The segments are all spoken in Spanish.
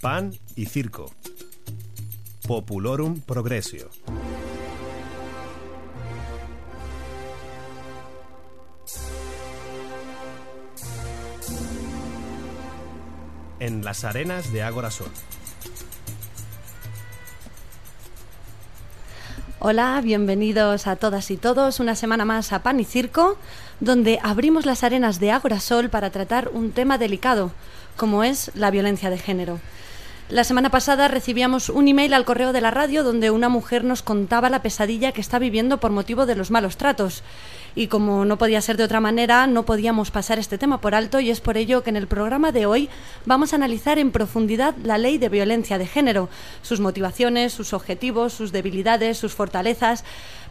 Pan y circo. Populorum progressio. En las arenas de Ágora Sol. Hola, bienvenidos a todas y todos una semana más a Pan y Circo, donde abrimos las arenas de Ágora Sol para tratar un tema delicado, como es la violencia de género. La semana pasada recibíamos un email al correo de la radio donde una mujer nos contaba la pesadilla que está viviendo por motivo de los malos tratos. Y como no podía ser de otra manera, no podíamos pasar este tema por alto y es por ello que en el programa de hoy vamos a analizar en profundidad la ley de violencia de género, sus motivaciones, sus objetivos, sus debilidades, sus fortalezas.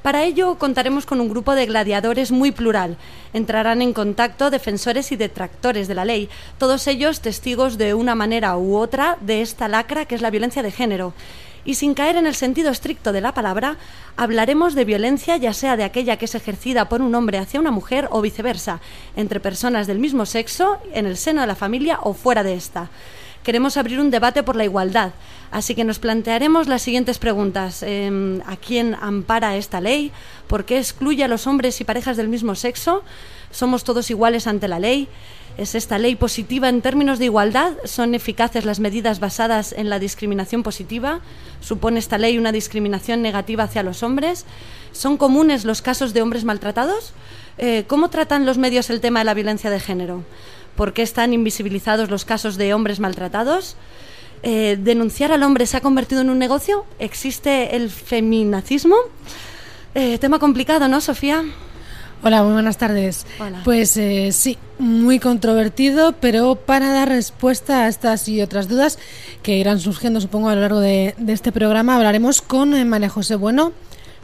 Para ello contaremos con un grupo de gladiadores muy plural. Entrarán en contacto defensores y detractores de la ley, todos ellos testigos de una manera u otra de esta lacra que es la violencia de género y sin caer en el sentido estricto de la palabra, hablaremos de violencia ya sea de aquella que es ejercida por un hombre hacia una mujer o viceversa, entre personas del mismo sexo, en el seno de la familia o fuera de esta. Queremos abrir un debate por la igualdad, así que nos plantearemos las siguientes preguntas. Eh, ¿A quién ampara esta ley? ¿Por qué excluye a los hombres y parejas del mismo sexo? ¿Somos todos iguales ante la ley? ¿Es esta ley positiva en términos de igualdad? ¿Son eficaces las medidas basadas en la discriminación positiva? ¿Supone esta ley una discriminación negativa hacia los hombres? ¿Son comunes los casos de hombres maltratados? Eh, ¿Cómo tratan los medios el tema de la violencia de género? ¿Por qué están invisibilizados los casos de hombres maltratados? Eh, ¿Denunciar al hombre se ha convertido en un negocio? ¿Existe el feminacismo? Eh, tema complicado, ¿no, Sofía? Hola, muy buenas tardes. Hola. Pues eh, sí, muy controvertido, pero para dar respuesta a estas y otras dudas que irán surgiendo, supongo, a lo largo de, de este programa, hablaremos con eh, María José Bueno,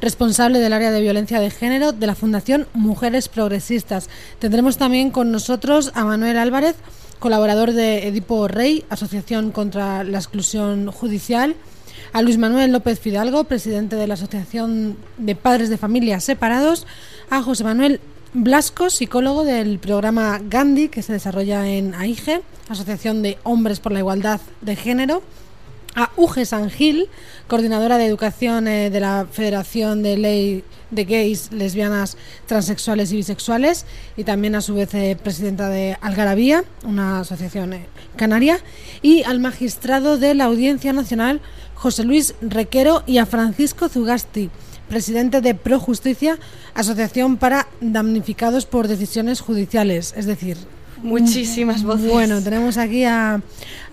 responsable del área de violencia de género de la Fundación Mujeres Progresistas. Tendremos también con nosotros a Manuel Álvarez, colaborador de Edipo Rey, Asociación contra la Exclusión Judicial, a Luis Manuel López Fidalgo, presidente de la Asociación de Padres de Familias Separados, a José Manuel Blasco, psicólogo del programa Gandhi, que se desarrolla en AIGE, Asociación de Hombres por la Igualdad de Género, a Uge Sangil, coordinadora de educación eh, de la Federación de Ley de Gays, Lesbianas, Transexuales y Bisexuales, y también a su vez eh, presidenta de Algarabía, una asociación eh, canaria, y al magistrado de la Audiencia Nacional, José Luis Requero, y a Francisco Zugasti, presidente de Pro Justicia, Asociación para Damnificados por Decisiones Judiciales, es decir, Muchísimas voces. bueno, tenemos aquí a,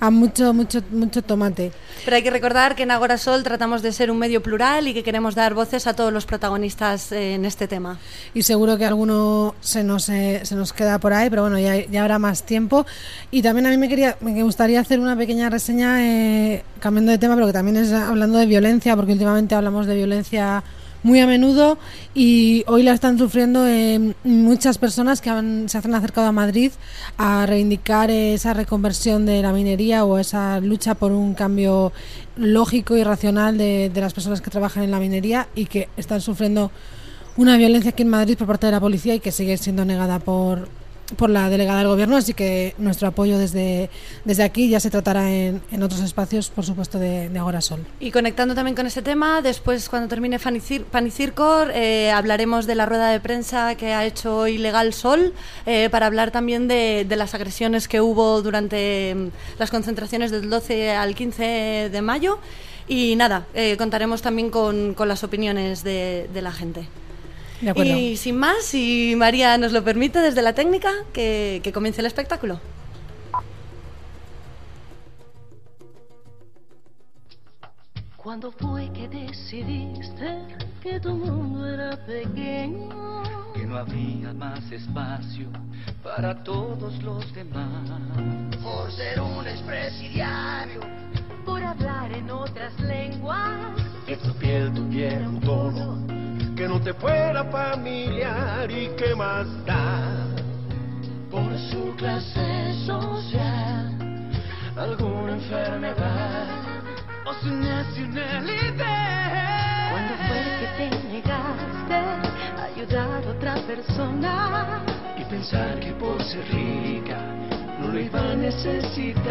a mucho, mucho, mucho tomate. Pero hay que recordar que en Agora Sol tratamos de ser un medio plural y que queremos dar voces a todos los protagonistas eh, en este tema. Y seguro que alguno se nos, eh, se nos queda por ahí, pero bueno, ya, ya habrá más tiempo. Y también a mí me, quería, me gustaría hacer una pequeña reseña, eh, cambiando de tema, pero que también es hablando de violencia, porque últimamente hablamos de violencia muy a menudo y hoy la están sufriendo eh, muchas personas que han- se han acercado a Madrid a reivindicar esa reconversión de la minería o esa lucha por un cambio lógico y racional de, de las personas que trabajan en la minería y que están sufriendo una violencia aquí en Madrid por parte de la policía y que sigue siendo negada por, por la delegada del gobierno, así que nuestro apoyo desde, desde aquí ya se tratará en, en otros espacios, por supuesto, de, de Agora Sol. Y conectando también con ese tema, después cuando termine Fan y Cir- Pan y Circo, eh, hablaremos de la rueda de prensa que ha hecho hoy Legal Sol, eh, para hablar también de, de las agresiones que hubo durante mm, las concentraciones del 12 al 15 de mayo. Y nada, eh, contaremos también con, con las opiniones de, de la gente. De acuerdo. Y sin más, si María nos lo permite desde la técnica, que, que comience el espectáculo. ¿Cuándo fue que decidiste que tu mundo era pequeño? que no había más espacio para todos los demás. por ser un expresidiario. Por hablar en otras lenguas. Que tu piel tuviera un tono que no te fuera familiar y que más da. Por su clase social, alguna enfermedad o su nacionalidad. ¿Cuándo fue que te negaste a ayudar a otra persona? Y pensar que por ser rica no lo iba a necesitar.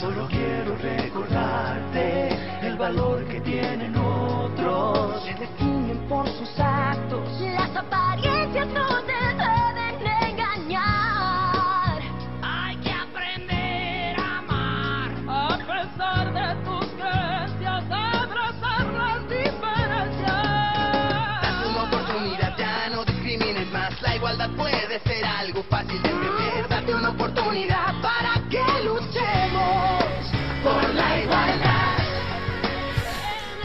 Solo quiero recordarte el valor que tienen otros. Se definen por sus actos. Las apariencias no te deben engañar. Hay que aprender a amar. A pesar de tus creencias, abrazar las diferencias. Date una oportunidad, ya no discrimines más. La igualdad puede ser algo fácil de oportunidad para que luchemos por la igualdad.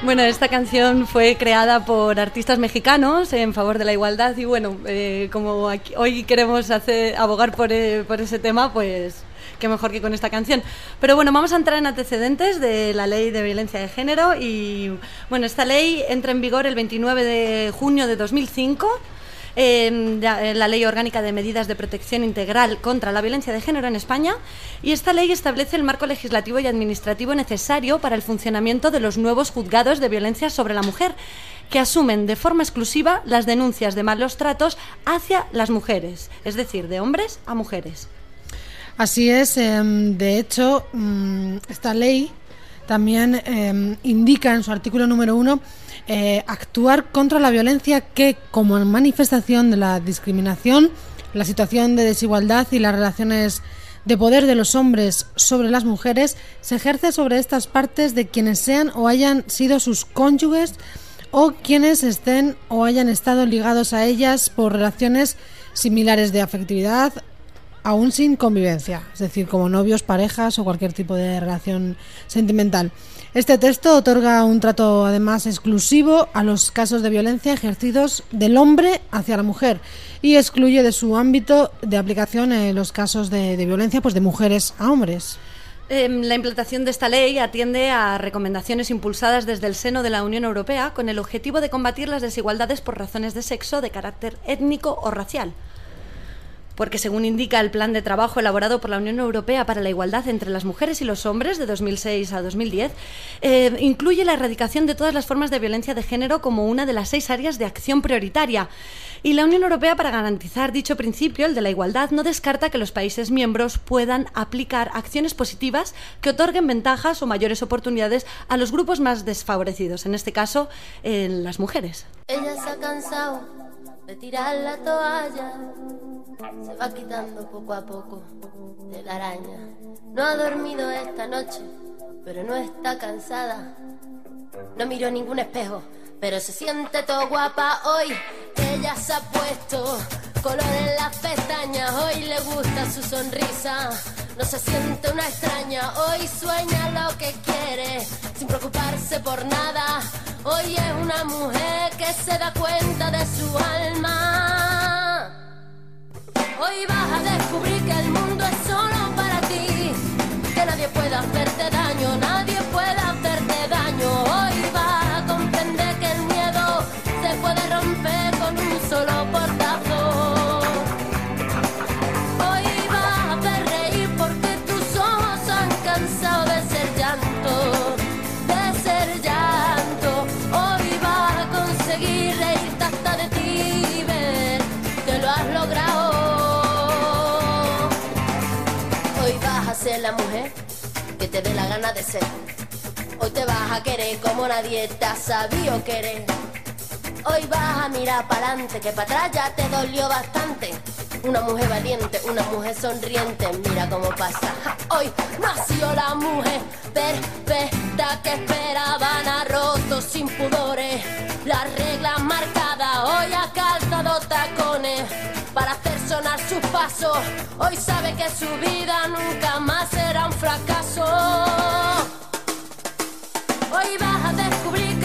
Bueno, esta canción fue creada por artistas mexicanos en favor de la igualdad y bueno, eh, como aquí- hoy queremos hacer, abogar por, eh, por ese tema, pues qué mejor que con esta canción. Pero bueno, vamos a entrar en antecedentes de la ley de violencia de género y bueno, esta ley entra en vigor el 29 de junio de 2005. Ya, eh, la Ley Orgánica de Medidas de Protección Integral contra la Violencia de Género en España y esta ley establece el marco legislativo y administrativo necesario para el funcionamiento de los nuevos juzgados de violencia sobre la mujer, que asumen de forma exclusiva las denuncias de malos tratos hacia las mujeres, es decir, de hombres a mujeres. Así es, em, de hecho, mm, esta ley también em, indica en su artículo número uno eh, actuar contra la violencia que, como manifestación de la discriminación, la situación de desigualdad y las relaciones de poder de los hombres sobre las mujeres, se ejerce sobre estas partes de quienes sean o hayan sido sus cónyuges o quienes estén o hayan estado ligados a ellas por relaciones similares de afectividad, aún sin convivencia, es decir, como novios, parejas o cualquier tipo de relación sentimental. Este texto otorga un trato además exclusivo a los casos de violencia ejercidos del hombre hacia la mujer y excluye de su ámbito de aplicación eh, los casos de, de violencia pues de mujeres a hombres. Em, La implantación de esta ley atiende a recomendaciones impulsadas desde el seno de la Unión Europea con el objetivo de combatir las desigualdades por razones de sexo, de carácter étnico o racial. Porque según indica el plan de trabajo elaborado por la Unión Europea para la igualdad entre las mujeres y los hombres de 2006 a 2010, eh, incluye la erradicación de todas las formas de violencia de género como una de las seis áreas de acción prioritaria. Y la Unión Europea, para garantizar dicho principio, el de la igualdad, no descarta que los países miembros puedan aplicar acciones positivas que otorguen ventajas o mayores oportunidades a los grupos más desfavorecidos, en este caso, eh, las mujeres. Ella se ha cansado de tirar la toalla. Se va quitando poco a poco de la araña. No ha dormido esta noche, pero no está cansada. No miró ningún espejo, pero se siente todo guapa hoy. Ella se ha puesto color en las pestañas. Hoy le gusta su sonrisa. No se siente una extraña. Hoy sueña lo que quiere, sin preocuparse por nada. Hoy es una mujer que se da cuenta de su alma. Hoy vas a descubrir que el mundo es solo para ti. Que nadie puede hacerte daño, nadie puede hacerte daño. Hoy vas la mujer que te dé la gana de ser. Hoy te vas a querer como nadie te ha sabido querer. Hoy vas a mirar para adelante, que para atrás ya te dolió bastante. Una mujer valiente, una mujer sonriente, mira cómo pasa. Hoy nació la mujer perfecta que esperaban a rotos sin pudores. Las reglas marcadas, hoy ha calzado tacones para hacer sonar sus pasos. Hoy sabe que su vida nunca más será un fracaso. Hoy vas a descubrir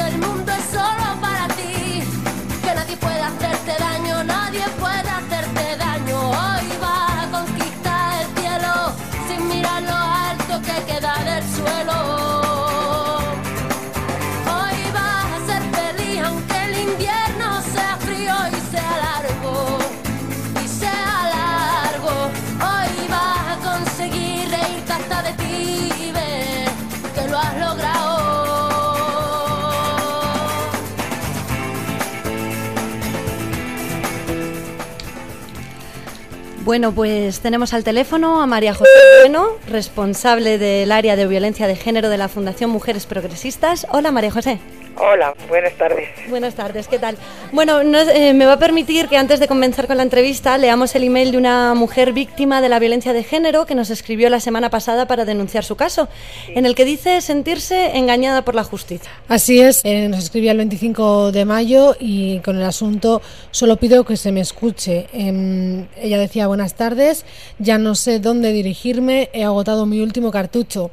Bueno, pues tenemos al teléfono a María José Bueno, responsable del área de violencia de género de la Fundación Mujeres Progresistas. Hola María José. Hola, buenas tardes. Buenas tardes, ¿qué tal? Bueno, no, eh, me va a permitir que antes de comenzar con la entrevista leamos el email de una mujer víctima de la violencia de género que nos escribió la semana pasada para denunciar su caso, en el que dice sentirse engañada por la justicia. Así es, eh, nos escribía el 25 de mayo y con el asunto solo pido que se me escuche. Em, ella decía buenas tardes, ya no sé dónde dirigirme, he agotado mi último cartucho.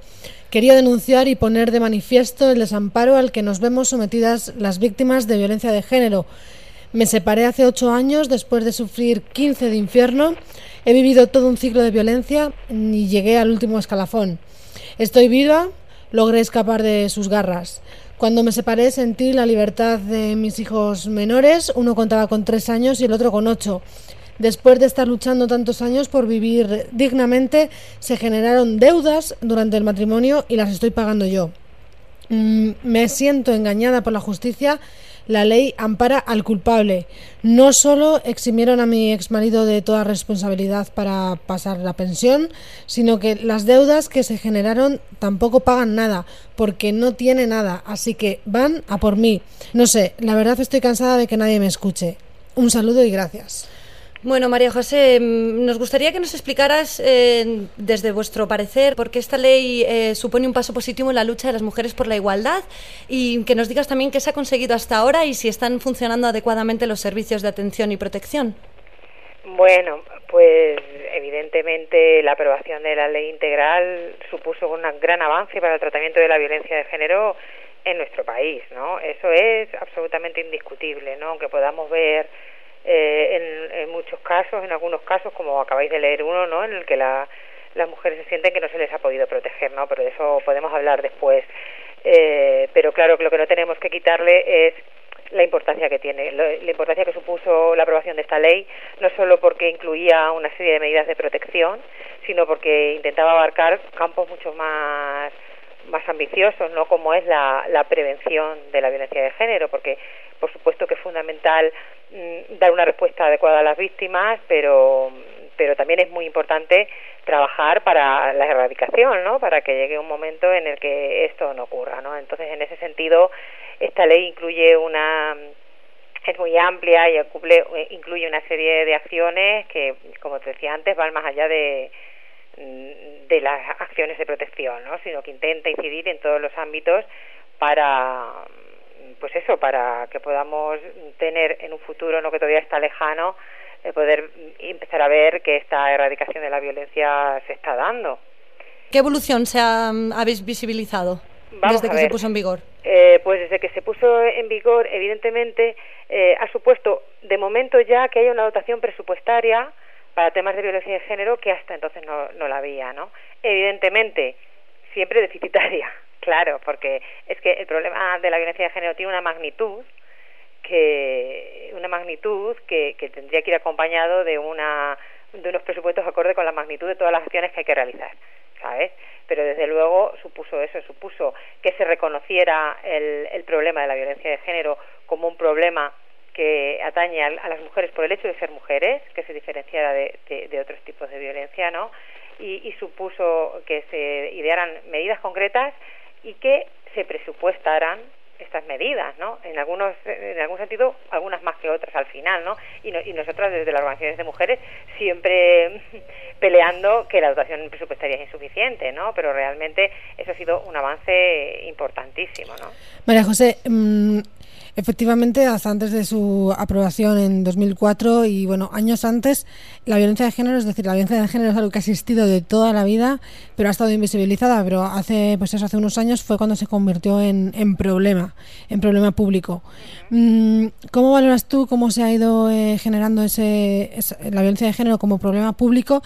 Quería denunciar y poner de manifiesto el desamparo al que nos vemos sometidas las víctimas de violencia de género. Me separé hace ocho años después de sufrir 15 de infierno. He vivido todo un ciclo de violencia y llegué al último escalafón. Estoy viva, logré escapar de sus garras. Cuando me separé sentí la libertad de mis hijos menores. Uno contaba con tres años y el otro con ocho. Después de estar luchando tantos años por vivir dignamente, se generaron deudas durante el matrimonio y las estoy pagando yo. Mm, me siento engañada por la justicia. La ley ampara al culpable. No solo eximieron a mi exmarido de toda responsabilidad para pasar la pensión, sino que las deudas que se generaron tampoco pagan nada, porque no tiene nada. Así que van a por mí. No sé, la verdad estoy cansada de que nadie me escuche. Un saludo y gracias. Bueno, María José, mm, nos gustaría que nos explicaras eh, desde vuestro parecer por qué esta ley eh, supone un paso positivo en la lucha de las mujeres por la igualdad y que nos digas también qué se ha conseguido hasta ahora y si están funcionando adecuadamente los servicios de atención y protección. Bueno, pues evidentemente la aprobación de la ley integral supuso un gran avance para el tratamiento de la violencia de género en nuestro país, ¿no? Eso es absolutamente indiscutible, ¿no? Aunque podamos ver eh, en, muchos casos, en algunos casos, como acabáis de leer uno, ¿no? En el que la, las mujeres se sienten que no se les ha podido proteger, ¿no? Pero de eso podemos hablar después. Eh, pero claro lo que no tenemos que quitarle es la importancia que tiene, la importancia que supuso la aprobación de esta ley, no solo porque incluía una serie de medidas de protección, sino porque intentaba abarcar campos mucho más más ambiciosos, ¿no? Como es la, la prevención de la violencia de género, porque por supuesto que es fundamental mm, dar una respuesta adecuada a las víctimas, pero pero también es muy importante trabajar para la erradicación, ¿no? Para que llegue un momento en el que esto no ocurra, ¿no? Entonces, en ese sentido, esta ley incluye una es muy amplia y incluye una serie de acciones que, como te decía antes, van más allá de, de las acciones de protección, ¿no? sino que intenta incidir en todos los ámbitos para pues eso, para que podamos tener en un futuro, no que todavía está lejano, eh, poder empezar a ver que esta erradicación de la violencia se está dando. ¿Qué evolución se ha, habéis visibilizado desde que se puso en vigor? Eh, pues desde que se puso en vigor, evidentemente, eh, ha supuesto de momento ya que haya una dotación presupuestaria para temas de violencia de género que hasta entonces no, no la había, ¿no? Evidentemente, siempre deficitaria, claro, porque es que el problema de la violencia de género tiene una magnitud que una magnitud que, que tendría que ir acompañado de una de unos presupuestos acorde con la magnitud de todas las acciones que hay que realizar, ¿sabes? Pero desde luego supuso eso, supuso que se reconociera el, el problema de la violencia de género como un problema que atañe a, las mujeres por el hecho de ser mujeres, que se diferenciara de, de, de otros tipos de violencia, ¿no? Y, y supuso que se idearan medidas concretas y que se presupuestaran estas medidas, ¿no? En algunos, en algún sentido, algunas más que otras al final, ¿no? Y, no, y nosotras desde las organizaciones de mujeres siempre peleando que la dotación presupuestaria es insuficiente, ¿no? Pero realmente eso ha sido un avance importantísimo, ¿no? María José, mmm, Efectivamente, hasta antes de su aprobación en 2004 y bueno, años antes, la violencia de género, es decir, la violencia de género es algo que ha existido de toda la vida, pero ha estado invisibilizada. Pero hace, pues eso, hace unos años fue cuando se convirtió en, en problema, en problema público. Mm, ¿Cómo valoras tú cómo se ha ido eh, generando ese, la violencia de género como problema público?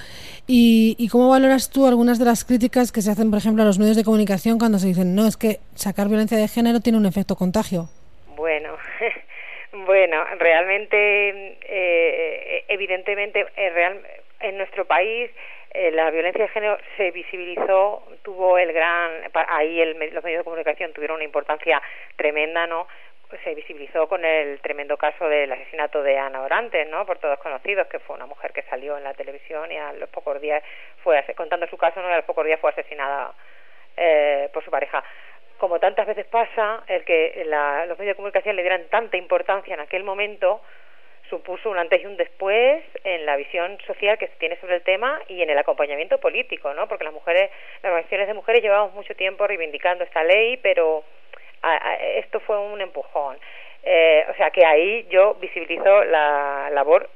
Y, y cómo valoras tú algunas de las críticas que se hacen, por ejemplo, a los medios de comunicación cuando se dicen, no, es que sacar violencia de género tiene un efecto contagio? Bueno, bueno, realmente, eh, evidentemente, eh, en nuestro país eh, la violencia de género se visibilizó, tuvo el gran, ahí el, los medios de comunicación tuvieron una importancia tremenda, ¿no? se visibilizó con el tremendo caso del asesinato de Ana Orantes, ¿no? Por todos conocidos, que fue una mujer que salió en la televisión y a los pocos días fue, contando su caso, ¿no? A los pocos días fue asesinada eh, por su pareja. Como tantas veces pasa, el que la- los medios de comunicación le dieran tanta importancia en aquel momento supuso un antes y un después en la visión social que se tiene sobre el tema y en el acompañamiento político, ¿no? Porque las mujeres, las organizaciones de mujeres llevamos mucho tiempo reivindicando esta ley, pero a- a- esto fue un empujón. Eh, o sea que ahí yo visibilizo la labor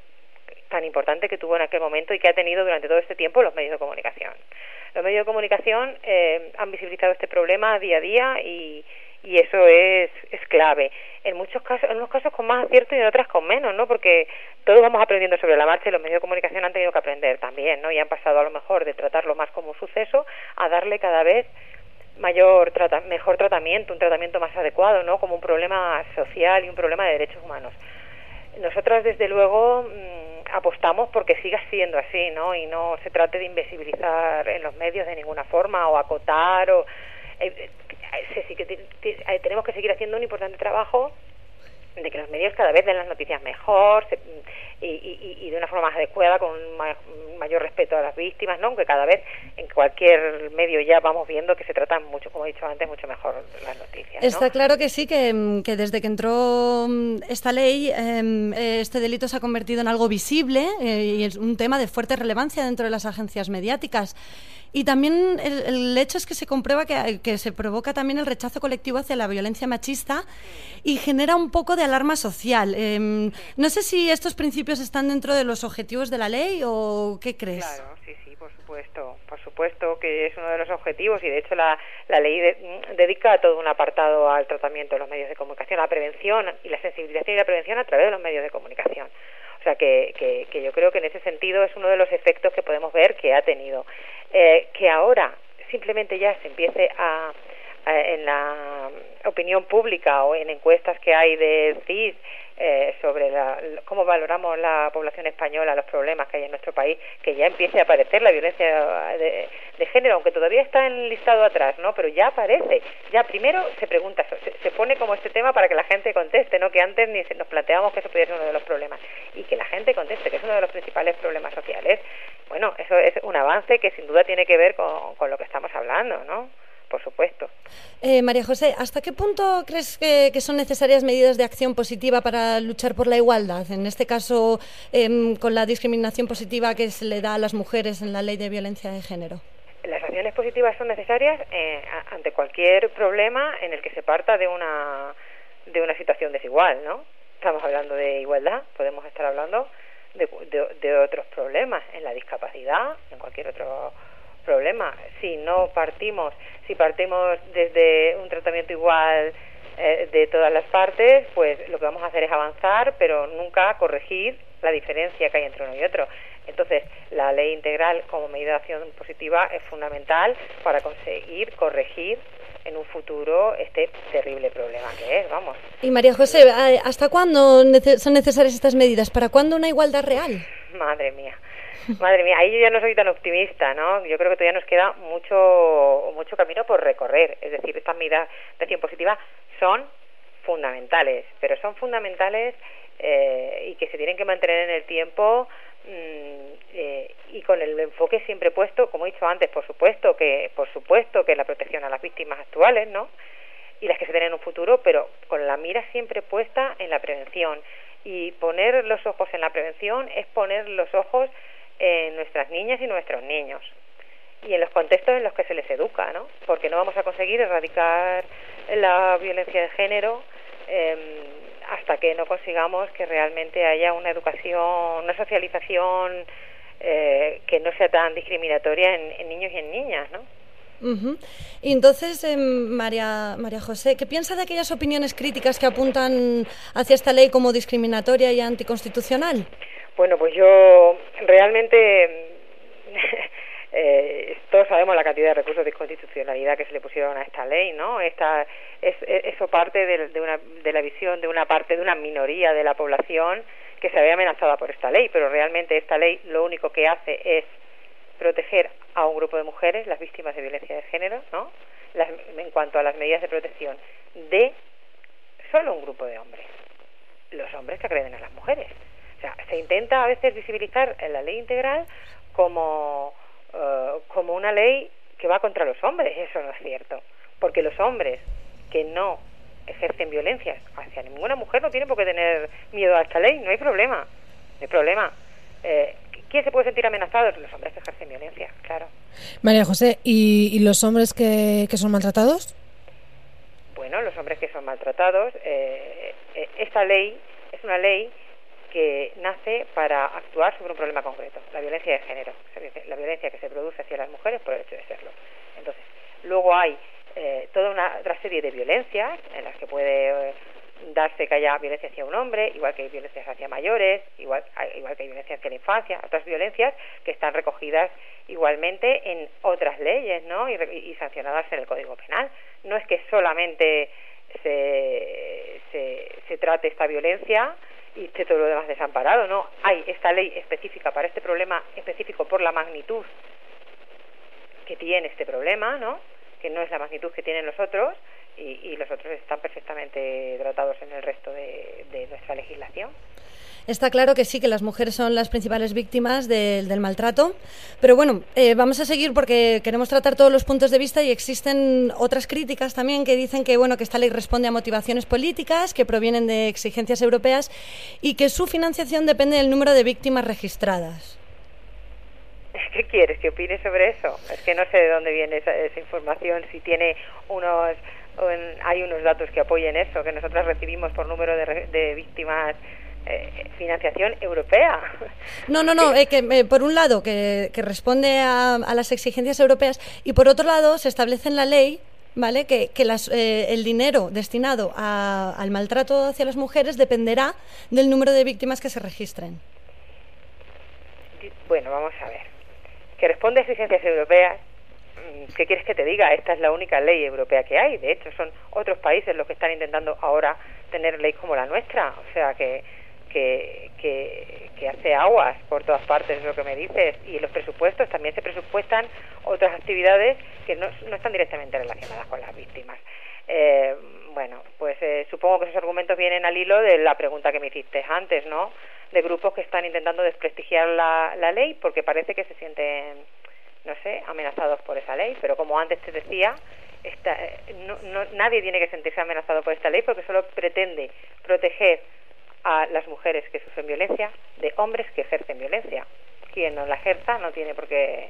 tan importante que tuvo en aquel momento y que ha tenido durante todo este tiempo los medios de comunicación. Los medios de comunicación eh, han visibilizado este problema día a día y, y eso es, es clave. En muchos casos, en unos casos con más acierto y en otras con menos, ¿no? Porque todos vamos aprendiendo sobre la marcha y los medios de comunicación han tenido que aprender también, ¿no? Y han pasado a lo mejor de tratarlo más como un suceso a darle cada vez mayor mejor tratamiento, un tratamiento más adecuado, ¿no? Como un problema social y un problema de derechos humanos. Nosotras, desde luego, mm, apostamos porque siga siendo así, ¿no? Y no se trate de invisibilizar en los medios de ninguna forma o acotar o... eh, eh, sí que eh, tenemos que seguir haciendo un importante trabajo de que los medios cada vez den las noticias mejor se- y, de una forma más adecuada, con un ma- un mayor respeto a las víctimas, ¿no? Aunque cada vez en cualquier medio ya vamos viendo que se tratan mucho, como he dicho antes, mucho mejor las noticias. ¿no? Está claro que sí, que, mm, que desde que entró mm, esta ley, em, eh, este delito se ha convertido en algo visible eh, y es un tema de fuerte relevancia dentro de las agencias mediáticas. Y también el, el hecho es que se comprueba que, se provoca también el rechazo colectivo hacia la violencia machista y genera un poco de alarma social. Em, no sé si estos principios están dentro de los objetivos de la ley o qué crees. Claro, sí, sí, por supuesto, por supuesto que es uno de los objetivos y de hecho la, la ley de- dedica todo un apartado al tratamiento de los medios de comunicación, a la prevención y la sensibilización y la prevención a través de los medios de comunicación. O sea que, que, que yo creo que en ese sentido es uno de los efectos que podemos ver que ha tenido. Eh, que ahora simplemente ya se empiece a, a- en la opinión pública o en encuestas que hay de CIS eh, sobre la- cómo valoramos la población española, los problemas que hay en nuestro país, que ya empiece a aparecer la violencia de, género, aunque todavía está en listado atrás, ¿no? Pero ya aparece. Ya primero se pregunta, se, se pone como este tema para que la gente conteste, ¿no? Que antes ni nos planteábamos que eso pudiera ser uno de los problemas. Y que la gente conteste, que es uno de los principales problemas sociales. Bueno, eso es un avance que sin duda tiene que ver con, con lo que estamos hablando, ¿no? Por supuesto. Eh, María José, ¿hasta qué punto crees que, que son necesarias medidas de acción positiva para luchar por la igualdad? En este caso, em, con la discriminación positiva que se le da a las mujeres en la ley de violencia de género. Las acciones positivas son necesarias eh, ante cualquier problema en el que se parta de una de una situación desigual, ¿no? Estamos hablando de igualdad, podemos estar hablando de, de- de otros problemas, en la discapacidad, en cualquier otro problema. Si no partimos, si partimos desde un tratamiento igual eh, de todas las partes, pues lo que vamos a hacer es avanzar, pero nunca corregir la diferencia que hay entre uno y otro. Entonces, la ley integral como medida de acción positiva es fundamental para conseguir corregir en un futuro este terrible problema que es, vamos. Y María José, ¿hasta cuándo son necesarias estas medidas? ¿Para cuándo una igualdad real? Madre mía. Madre mía, ahí yo ya no soy tan optimista, ¿no? Yo creo que todavía nos queda mucho mucho camino por recorrer. Es decir, estas medidas de acción positiva son fundamentales, pero son fundamentales eh, y que se tienen que mantener en el tiempo mm, eh, y con el enfoque siempre puesto, como he dicho antes, por supuesto que por supuesto que la protección a las víctimas actuales, ¿no? y las que se den en un futuro, pero con la mira siempre puesta en la prevención. Y poner los ojos en la prevención es poner los ojos en nuestras niñas y nuestros niños y en los contextos en los que se les educa, ¿no? Porque no vamos a conseguir erradicar la violencia de género eh, hasta que no consigamos que realmente haya una educación, una socialización eh, que no sea tan discriminatoria en, niños y en niñas, ¿no? Ujú. Y entonces, em, María, María José, ¿qué piensa de aquellas opiniones críticas que apuntan hacia esta ley como discriminatoria y anticonstitucional? Bueno, pues yo realmente eh, todos sabemos la cantidad de recursos de inconstitucionalidad que se le pusieron a esta ley, ¿no? Esta es, es- eso parte de, de una de la visión de una parte de una minoría de la población que se ve amenazada por esta ley, pero realmente esta ley lo único que hace es proteger a un grupo de mujeres, las víctimas de violencia de género, ¿no? Las- en cuanto a las medidas de protección de solo un grupo de hombres, los hombres que agreden a las mujeres. O sea, se intenta a veces visibilizar en la ley integral como, eh, como una ley que va contra los hombres. Eso no es cierto. Porque los hombres que no ejercen violencia hacia ninguna mujer no tienen por qué tener miedo a esta ley. No hay problema. No hay problema. Eh, ¿Quién se puede sentir amenazado? Los hombres que ejercen violencia, claro. María José, ¿y, y los hombres que, que son maltratados? Bueno, los hombres que son maltratados, eh, eh, esta ley es una ley que nace para actuar sobre un problema concreto, la violencia de género, la violencia que se produce hacia las mujeres por el hecho de serlo. Entonces, luego hay eh, toda una otra serie de violencias en las que puede eh, darse que haya violencia hacia un hombre, igual que hay violencias hacia mayores, igual, igual que hay violencia hacia la infancia, otras violencias que están recogidas igualmente en otras leyes ¿no? y, y sancionadas en el Código Penal. No es que solamente se, se, se trate esta violencia y esté todo lo demás desamparado, ¿no? Hay esta ley específica para este problema específico por la magnitud que tiene este problema, ¿no? Que no es la magnitud que tienen los otros y, y los otros están perfectamente tratados en el resto de, de nuestra legislación. Está claro que sí, que las mujeres son las principales víctimas del, del maltrato, pero bueno, eh, vamos a seguir porque queremos tratar todos los puntos de vista y existen otras críticas también que dicen que bueno que esta ley responde a motivaciones políticas que provienen de exigencias europeas y que su financiación depende del número de víctimas registradas. ¿Qué quieres que opine sobre eso? Es que no sé de dónde viene esa, esa información, si tiene unos un, hay unos datos que apoyen eso, que nosotras recibimos por número de, de víctimas eh, financiación europea. No, no, no, eh, que eh, por un lado que, que responde a, a, las exigencias europeas y por otro lado se establece en la ley ¿vale? que, que las, eh, el dinero destinado a, al maltrato hacia las mujeres dependerá del número de víctimas que se registren. Bueno, vamos a ver. Que responde a exigencias europeas, mm, ¿qué quieres que te diga? Esta es la única ley europea que hay. De hecho, son otros países los que están intentando ahora tener ley como la nuestra. O sea que que, que, que, hace aguas por todas partes, es lo que me dices. Y los presupuestos también se presupuestan otras actividades que no, no están directamente relacionadas con las víctimas. Eh, bueno, pues eh, supongo que esos argumentos vienen al hilo de la pregunta que me hiciste antes, ¿no? De grupos que están intentando desprestigiar la, la ley porque parece que se sienten, no sé, amenazados por esa ley. Pero como antes te decía, esta, eh, no, no, nadie tiene que sentirse amenazado por esta ley porque solo pretende proteger a las mujeres que sufren violencia de hombres que ejercen violencia. Quien no la ejerza no tiene por qué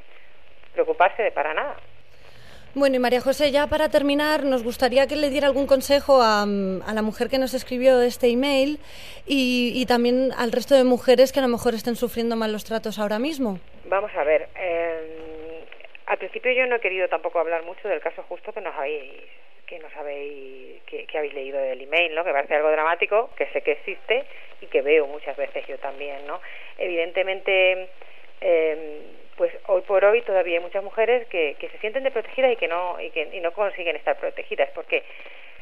preocuparse de para nada. Bueno, y María José, ya para terminar, nos gustaría que le diera algún consejo a, a la mujer que nos escribió este email y, y, también al resto de mujeres que a lo mejor estén sufriendo malos tratos ahora mismo. Vamos a ver, eh, al principio yo no he querido tampoco hablar mucho del caso justo que nos habéis que no sabéis, que, que, habéis leído del email, ¿no? Que parece algo dramático, que sé que existe y que veo muchas veces yo también, ¿no? Evidentemente, eh, pues hoy por hoy todavía hay muchas mujeres que, que se sienten desprotegidas y que no y que y no consiguen estar protegidas, porque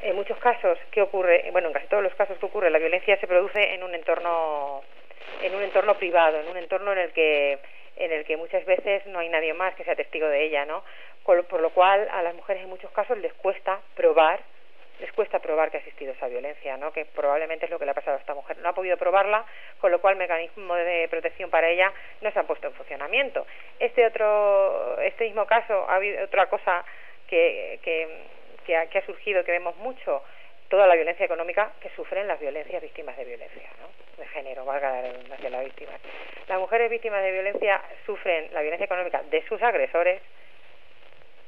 en muchos casos, ¿qué ocurre? Bueno, en casi todos los casos que ocurre, la violencia se produce en un entorno en un entorno privado, en un entorno en el que en el que muchas veces no hay nadie más que sea testigo de ella, ¿no? Por lo cual a las mujeres en muchos casos les cuesta probar, les cuesta probar que ha existido esa violencia, ¿no? Que probablemente es lo que le ha pasado a esta mujer. No ha podido probarla, con lo cual mecanismos de protección para ella no se han puesto en funcionamiento. Este otro, este mismo caso ha habido otra cosa que, que, que, ha, que ha surgido que vemos mucho toda la violencia económica que sufren las violencias víctimas de violencia, ¿no? de género, valga la redundancia, las víctimas. Las mujeres víctimas de violencia sufren la violencia económica de sus agresores,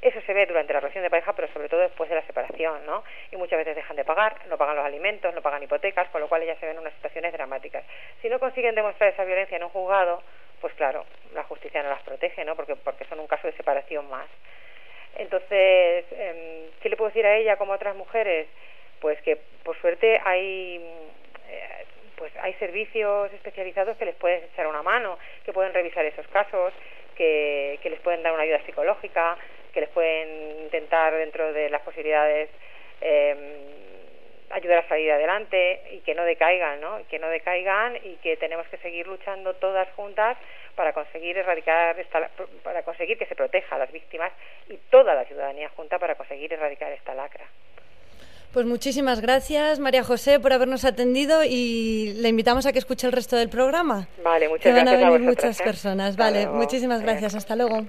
eso se ve durante la relación de pareja, pero sobre todo después de la separación, ¿no? Y muchas veces dejan de pagar, no pagan los alimentos, no pagan hipotecas, con lo cual ellas se ven en unas situaciones dramáticas. Si no consiguen demostrar esa violencia en un juzgado, pues claro, la justicia no las protege, ¿no? Porque, porque son un caso de separación más. Entonces, eh, ¿qué le puedo decir a ella como a otras mujeres? Pues que por suerte hay eh, pues hay servicios especializados que les pueden echar una mano, que pueden revisar esos casos, que, que les pueden dar una ayuda psicológica, que les pueden intentar dentro de las posibilidades eh, ayudar a salir adelante y que no decaigan, ¿no? Que no decaigan y que tenemos que seguir luchando todas juntas para conseguir erradicar esta, para conseguir que se proteja a las víctimas y toda la ciudadanía junta para conseguir erradicar esta lacra. Pues muchísimas gracias, María José, por habernos atendido y le invitamos a que escuche el resto del programa. Vale, muchas que van gracias a a venir vosotras, muchas ¿eh? personas. Hasta Vale, luego. muchísimas gracias. Hasta luego.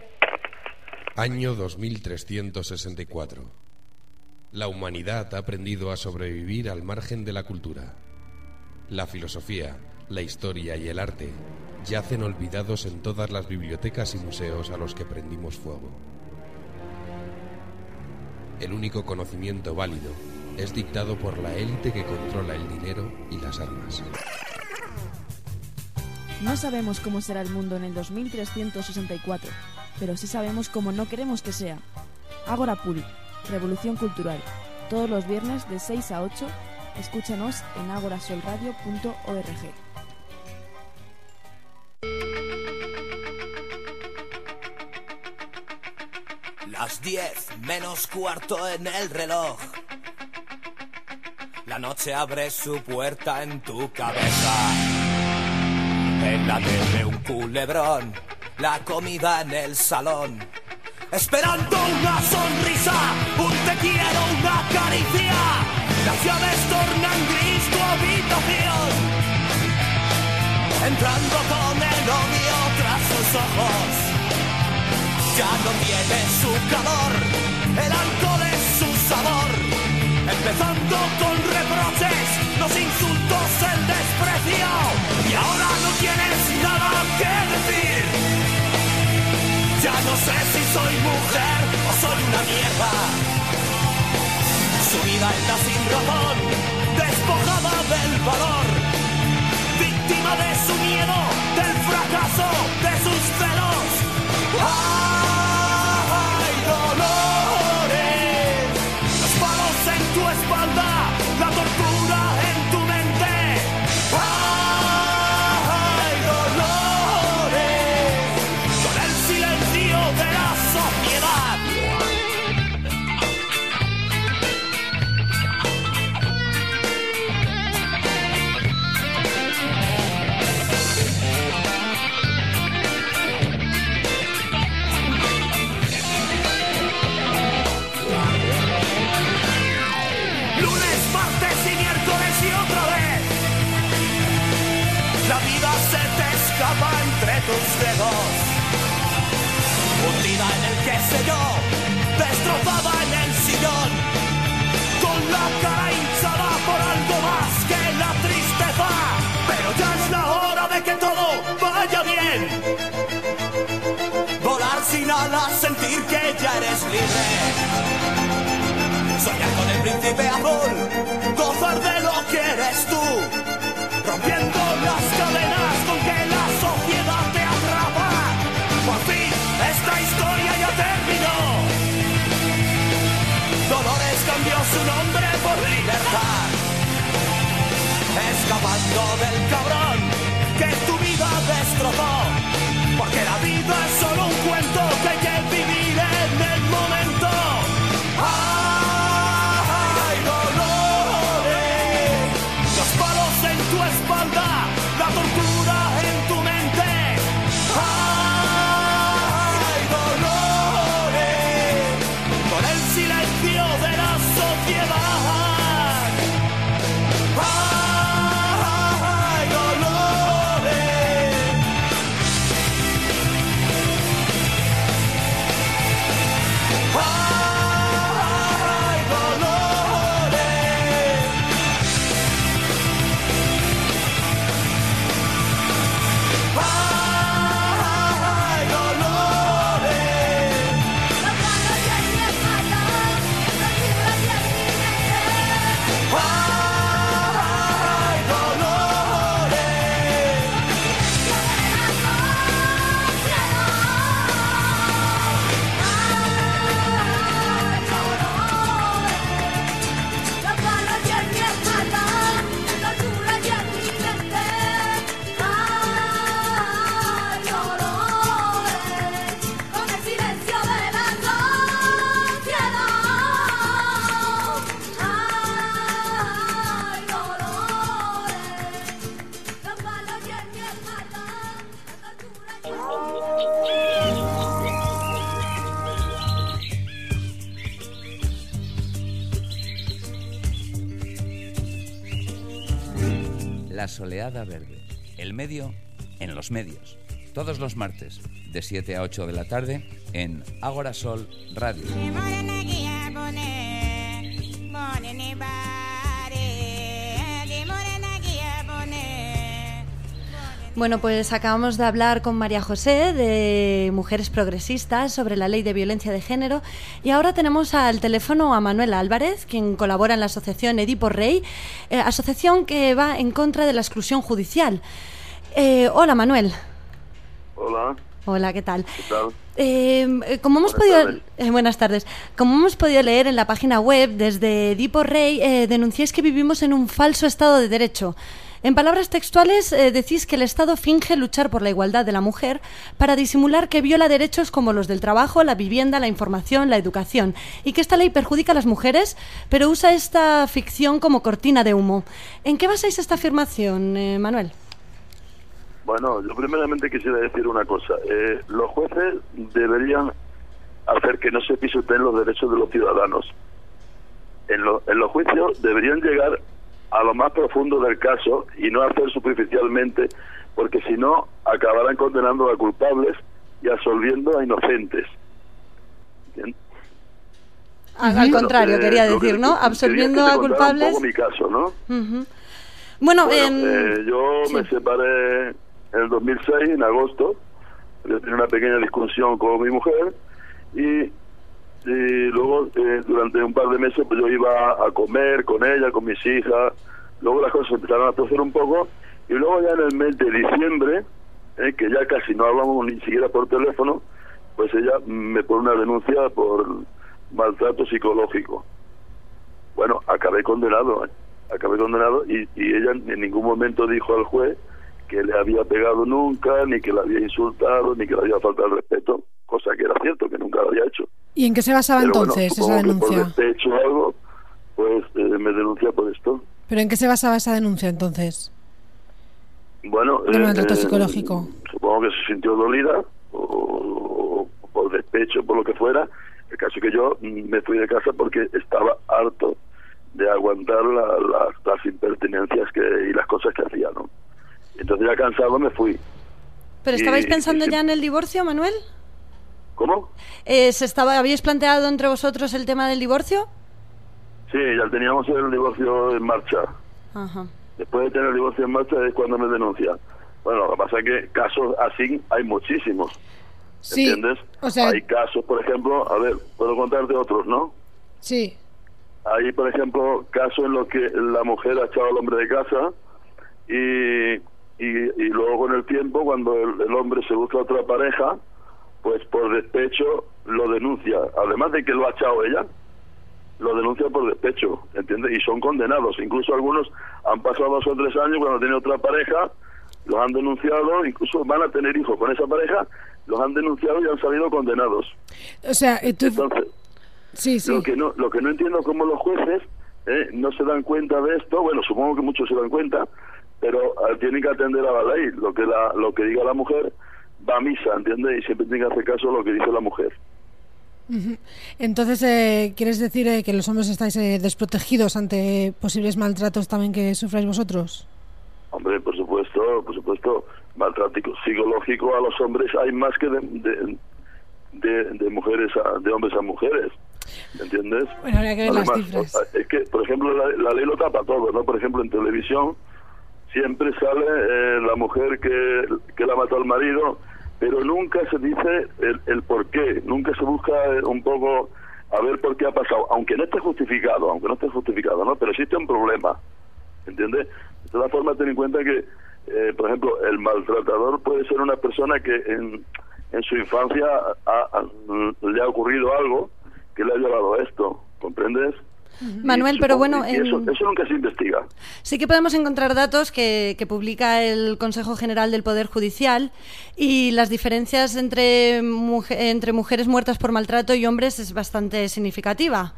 Año 2364. La humanidad ha aprendido a sobrevivir al margen de la cultura. La filosofía, la historia y el arte yacen olvidados en todas las bibliotecas y museos a los que prendimos fuego. El único conocimiento válido es dictado por la élite que controla el dinero y las armas. No sabemos cómo será el mundo en el 2364, pero sí sabemos cómo no queremos que sea. Ágora Puri, Revolución Cultural. Todos los viernes de 6 a 8, escúchanos en agorasolradio.org. Las 10 menos cuarto en el reloj. La noche abre su puerta en tu cabeza. En la tele un culebrón, la comida en el salón. Esperando una sonrisa, un te quiero, una caricia. Las llaves tornan gris tu habitación. Entrando con el odio tras sus ojos. Ya no tiene su calor, el alcohol es su sabor. Empezando con los insultos, el desprecio. Y ahora no tienes nada que decir. Ya no sé si soy mujer o soy una mierda. Su vida está sin razón, despojada del valor. Víctima de su miedo, del fracaso, de sus celos. ¡Ay, que todo vaya bien. Volar sin alas, sentir que ya eres libre. Soñar con el príncipe azul, gozar de lo que eres tú, rompiendo las cadenas con que la sociedad te atrapa. Por fin, esta historia ya terminó. Dolores cambió su nombre por libertad, escapando del cabrón Verde. El medio en los medios. Todos los martes, de 7 a 8 de la tarde, en Ágora Sol Radio. Bueno, pues acabamos de hablar con María José de Mujeres Progresistas sobre la ley de violencia de género y ahora tenemos al teléfono a Manuel Álvarez, quien colabora en la asociación Edipo Rey, eh, asociación que va en contra de la exclusión judicial. Eh, hola Manuel. Hola. Hola, ¿qué tal? ¿Qué tal? Eh, eh, como hemos Buenas podido tardes. eh, buenas tardes. Como hemos podido leer en la página web desde Edipo Rey, eh, denunciáis que vivimos en un falso Estado de Derecho. En palabras textuales, eh, decís que el Estado finge luchar por la igualdad de la mujer para disimular que viola derechos como los del trabajo, la vivienda, la información, la educación, y que esta ley perjudica a las mujeres, pero usa esta ficción como cortina de humo. ¿En qué basáis esta afirmación, eh, Manuel? Bueno, yo primeramente quisiera decir una cosa. Eh, los jueces deberían hacer que no se pisoteen los derechos de los ciudadanos. En, lo- en los juicios deberían llegar a lo más profundo del caso y no hacer superficialmente, porque si no acabarán condenando a culpables y absolviendo a inocentes. ¿Bien? Al, al Bueno, contrario, eh, quería que- decir, ¿no? Absolviendo a culpables. Un poco mi caso, ¿no? Bueno, em, eh, yo me separé en el 2006, en agosto. Yo tenía una pequeña discusión con mi mujer y, y luego eh, durante un par de meses pues yo iba a comer con ella, con mis hijas. Luego las cosas empezaron a torcer un poco y luego ya en el mes de diciembre, eh, que ya casi no hablamos ni siquiera por teléfono, pues ella me pone una denuncia por maltrato psicológico. Bueno, acabé condenado, ¿eh? acabé condenado y, y ella en ningún momento dijo al juez que le había pegado nunca, ni que le había insultado, ni que le había faltado el respeto, cosa que era cierto, que nunca lo había hecho. ¿Y en qué se basaba Pero bueno, entonces esa supongo que denuncia? por despecho o algo, pues eh, me denuncia por esto. ¿Pero en qué se basaba esa denuncia entonces? Bueno, eh, maltrato eh, psicológico. supongo que se sintió dolida o, o por despecho, por lo que fuera. El caso es que yo me fui de casa porque estaba harto de aguantar la- la- las impertinencias que, y las cosas que hacía, ¿no? Entonces ya cansado me fui. ¿Pero estabais y pensando ya en el divorcio, Manuel? ¿Cómo? Eh, ¿se estaba, ¿Habíais planteado entre vosotros el tema del divorcio? Sí, ya teníamos el divorcio en marcha. Ajá. Después de tener el divorcio en marcha es cuando me denuncia. Bueno, lo que pasa es que casos así hay muchísimos. Sí, ¿Entiendes? o sea- Hay casos, por ejemplo, a ver, puedo contarte otros, ¿no? Sí. Hay, por ejemplo, casos en los que la mujer ha echado al hombre de casa y, y, y luego con el tiempo, cuando el, el hombre se busca otra pareja, pues por despecho lo denuncia. Además de que lo ha echado ella, lo denuncia por despecho, ¿entiendes? Y son condenados. Incluso algunos han pasado dos o tres años cuando tienen otra pareja, los han denunciado, incluso van a tener hijos con esa pareja, los han denunciado y han salido condenados. O sea, eh, tú... Entonces, Sí, sí. lo que no lo que no entiendo es cómo los jueces eh, no se dan cuenta de esto bueno supongo que muchos se dan cuenta pero eh, tienen que atender a la ley lo que la lo que diga la mujer va a misa ¿entiendes? y siempre tienen que hacer caso a lo que dice la mujer. Entonces, eh, ¿quieres decir eh, que los hombres estáis eh, desprotegidos ante posibles maltratos también que sufráis vosotros? hombre por supuesto por supuesto maltrato psicológico a los hombres hay más que de de, de, de mujeres a, de hombres a mujeres ¿entiendes? Bueno, habría que ver las Además, cifras. o sea, es que, por ejemplo, la, la ley lo tapa todo, ¿no? Por ejemplo, en televisión siempre sale eh, la mujer que, que la mató al marido, pero nunca se dice el, el por qué, nunca se busca eh, un poco a ver por qué ha pasado, aunque no esté justificado, aunque no esté justificado, ¿no? Pero existe un problema, ¿entiendes? De todas formas, ten en cuenta que, eh, por ejemplo, el maltratador puede ser una persona que en, en su infancia ha- le ha ocurrido algo que le ha llevado a esto, ¿comprendes? Manuel, Y pero bueno, y eso, en- eso nunca se investiga. Sí que podemos encontrar datos que, que publica el Consejo General del Poder Judicial y las diferencias entre, muje- entre mujeres muertas por maltrato y hombres es bastante significativa.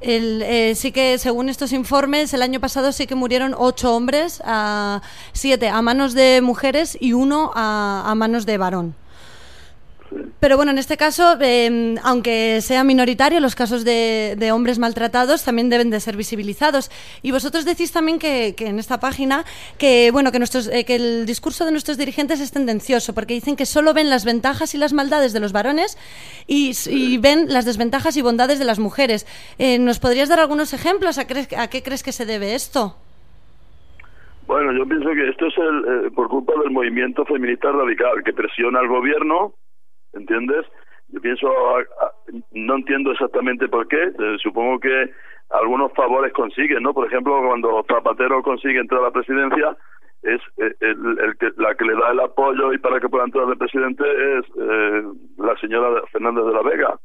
El, eh, sí que según estos informes, el año pasado sí que murieron ocho hombres, a, siete a manos de mujeres y uno a, a manos de varón. Pero bueno, en este caso, eh, aunque sea minoritario, los casos de, hombres maltratados también deben de ser visibilizados. Y vosotros decís también que, que en esta página que bueno que nuestros eh, que el discurso de nuestros dirigentes es tendencioso porque dicen que solo ven las ventajas y las maldades de los varones y, ven las desventajas y bondades de las mujeres. Eh, ¿Nos podrías dar algunos ejemplos? ¿A, crees- a qué crees que se debe esto? Bueno, yo pienso que esto es el, eh, por culpa del movimiento feminista radical que presiona al gobierno, ¿entiendes? Yo pienso, a- a- no entiendo exactamente por qué, eh, supongo que algunos favores consiguen, ¿no? Por ejemplo, cuando Zapatero consigue entrar a la presidencia, es eh, el, el que, la que le da el apoyo y para que pueda entrar de presidente es eh, la señora Fernández de la Vega,